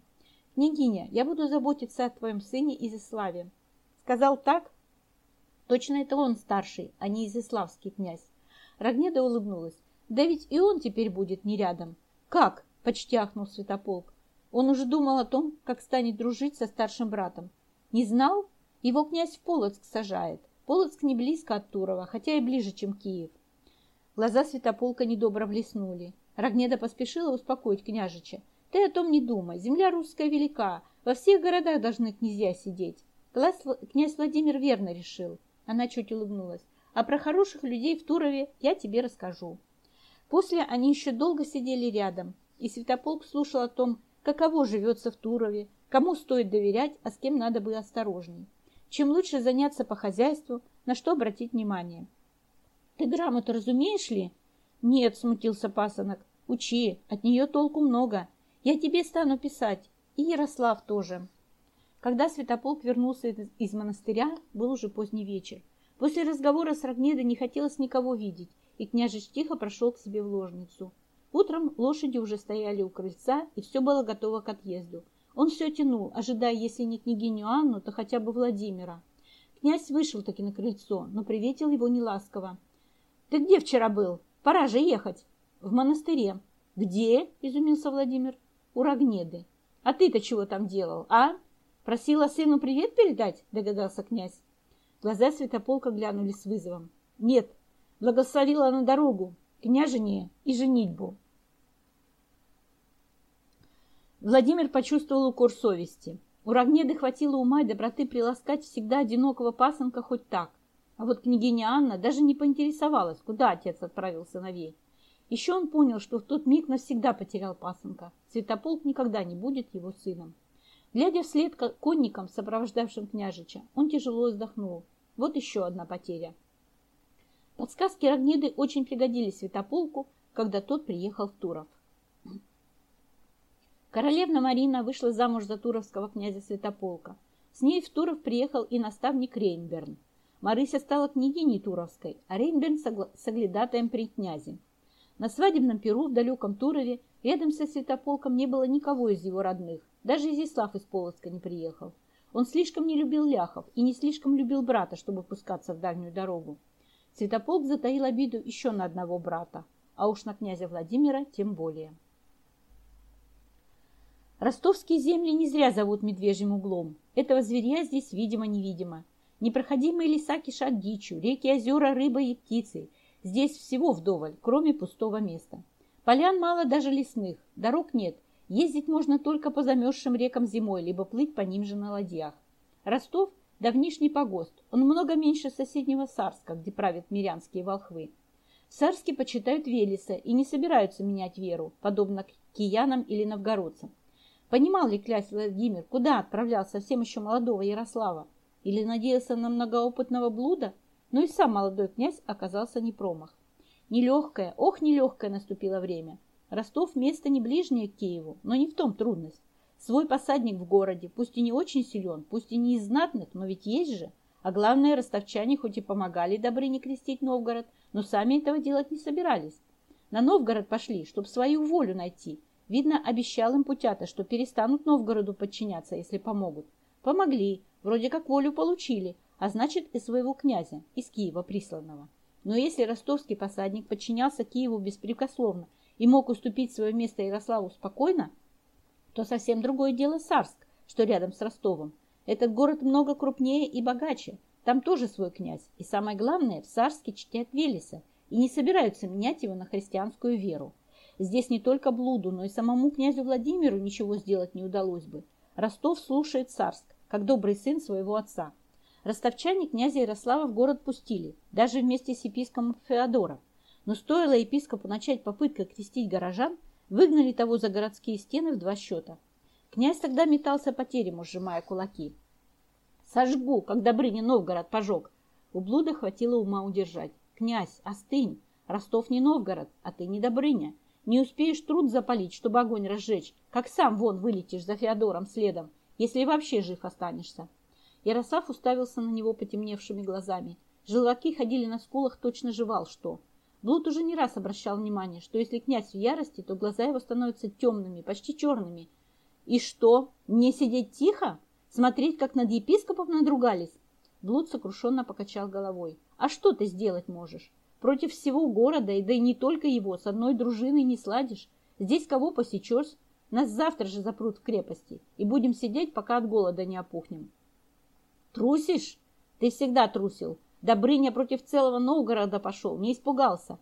«Княгиня, я буду заботиться о твоем сыне Изяславе». Сказал так? Точно это он старший, а не Изяславский князь. Рогнеда улыбнулась. Да ведь и он теперь будет не рядом. Как? Почти ахнул Святополк. Он уже думал о том, как станет дружить со старшим братом. Не знал? Его князь в Полоцк сажает. Полоцк не близко от Турова, хотя и ближе, чем Киев. Глаза Святополка недобро блеснули. Рогнеда поспешила успокоить княжича. Ты о том не думай. Земля русская велика. Во всех городах должны князья сидеть. Князь Владимир верно решил. Она чуть улыбнулась. А про хороших людей в Турове я тебе расскажу. После они еще долго сидели рядом, и Святополк слушал о том, каково живется в Турове, кому стоит доверять, а с кем надо бы осторожней. Чем лучше заняться по хозяйству, на что обратить внимание. «Ты грамоту разумеешь ли?» «Нет», — смутился пасынок. «Учи, от нее толку много. Я тебе стану писать. И Ярослав тоже. Когда Святополк вернулся из монастыря, был уже поздний вечер. После разговора с Рогнедой не хотелось никого видеть, и княжич тихо прошел к себе в ложницу. Утром лошади уже стояли у крыльца, и все было готово к отъезду. Он все тянул, ожидая, если не княгиню Анну, то хотя бы Владимира. Князь вышел таки на крыльцо, но приветил его неласково. «Ты где вчера был? Пора же ехать!» «В монастыре». «Где?» – изумился Владимир у Рогнеды. А ты-то чего там делал, а? Просила сыну привет передать, догадался князь. Глаза Святополка глянули с вызовом. Нет, благословила на дорогу, княжение и женитьбу. Владимир почувствовал укор совести. У Рогнеды хватило ума и доброты приласкать всегда одинокого пасынка хоть так. А вот княгиня Анна даже не поинтересовалась, куда отец отправил сыновей. Еще он понял, что в тот миг навсегда потерял пасынка. Святополк никогда не будет его сыном. Глядя вслед конникам, сопровождавшим княжича, он тяжело вздохнул. Вот еще одна потеря. Подсказки Рогнеды очень пригодились Святополку, когда тот приехал в Туров. Королевна Марина вышла замуж за туровского князя Святополка. С ней в Туров приехал и наставник Рейнберн. Марыся стала княгиней Туровской, а Рейнберн соглядатаем при князе. На свадебном перу в далеком Турове рядом со Святополком не было никого из его родных. Даже Изяслав из Полоцка не приехал. Он слишком не любил ляхов и не слишком любил брата, чтобы пускаться в дальнюю дорогу. Святополк затаил обиду еще на одного брата, а уж на князя Владимира тем более. Ростовские земли не зря зовут медвежьим углом. Этого зверя здесь видимо-невидимо. Непроходимые леса кишат дичью, реки, озера, рыбой и птицей – Здесь всего вдоволь, кроме пустого места. Полян мало даже лесных, дорог нет. Ездить можно только по замерзшим рекам зимой, либо плыть по ним же на ладьях. Ростов – давнишний погост. Он много меньше соседнего Сарска, где правят мирянские волхвы. В Сарске почитают Велеса и не собираются менять веру, подобно киянам или новгородцам. Понимал ли князь Владимир, куда отправлял совсем еще молодого Ярослава? Или надеялся на многоопытного блуда – но и сам молодой князь оказался не промах. Нелегкое, ох, нелегкое наступило время. Ростов место не ближнее к Киеву, но не в том трудность. Свой посадник в городе, пусть и не очень силен, пусть и не из знатных, но ведь есть же. А главное, ростовчане хоть и помогали Добрыне крестить Новгород, но сами этого делать не собирались. На Новгород пошли, чтобы свою волю найти. Видно, обещал им Путята, что перестанут Новгороду подчиняться, если помогут. Помогли, вроде как волю получили, а значит и своего князя, из Киева присланного. Но если ростовский посадник подчинялся Киеву беспрекословно и мог уступить свое место Ярославу спокойно, то совсем другое дело Сарск, что рядом с Ростовом. Этот город много крупнее и богаче. Там тоже свой князь. И самое главное, в Сарске чтят Велеса и не собираются менять его на христианскую веру. Здесь не только блуду, но и самому князю Владимиру ничего сделать не удалось бы. Ростов слушает Сарск, как добрый сын своего отца. Ростовчане князя Ярослава в город пустили, даже вместе с епископом Феодором. Но стоило епископу начать попыткой крестить горожан, выгнали того за городские стены в два счета. Князь тогда метался по терему, сжимая кулаки. «Сожгу, как Добрыня Новгород пожег!» У блуда хватило ума удержать. «Князь, остынь! Ростов не Новгород, а ты не Добрыня. Не успеешь труд запалить, чтобы огонь разжечь, как сам вон вылетишь за Феодором следом, если вообще жив останешься. Ярослав уставился на него потемневшими глазами. Желваки ходили на скулах, точно жевал что. Блуд уже не раз обращал внимание, что если князь в ярости, то глаза его становятся темными, почти черными. И что, не сидеть тихо? Смотреть, как над епископом надругались? Блуд сокрушенно покачал головой. А что ты сделать можешь? Против всего города, и да и не только его, с одной дружиной не сладишь. Здесь кого посечешь? Нас завтра же запрут в крепости, и будем сидеть, пока от голода не опухнем. Трусишь? Ты всегда трусил. Добрыня против целого Новгорода пошел, не испугался.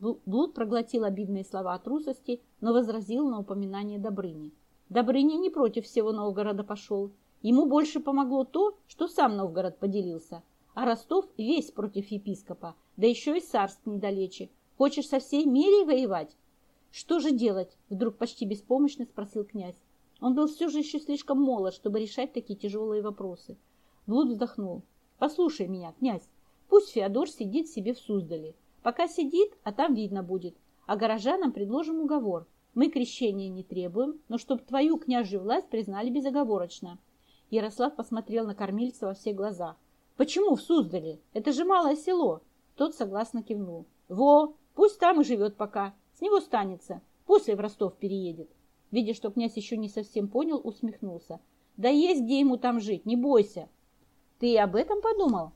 Блуд проглотил обидные слова о трусости, но возразил на упоминание Добрыни. Добрыня не против всего Новгорода пошел. Ему больше помогло то, что сам Новгород поделился. А Ростов весь против епископа, да еще и Сарск недалече. Хочешь со всей мерей воевать? Что же делать? Вдруг почти беспомощно спросил князь. Он был все же еще слишком молод, чтобы решать такие тяжелые вопросы. Блуд вздохнул. «Послушай меня, князь, пусть Феодор сидит себе в Суздале. Пока сидит, а там видно будет. А горожанам предложим уговор. Мы крещения не требуем, но чтоб твою княжью власть признали безоговорочно». Ярослав посмотрел на кормильца во все глаза. «Почему в Суздале? Это же малое село!» Тот согласно кивнул. «Во, пусть там и живет пока. С него станется. После в Ростов переедет». Видя, что князь еще не совсем понял, усмехнулся. «Да есть где ему там жить, не бойся. Ты об этом подумал?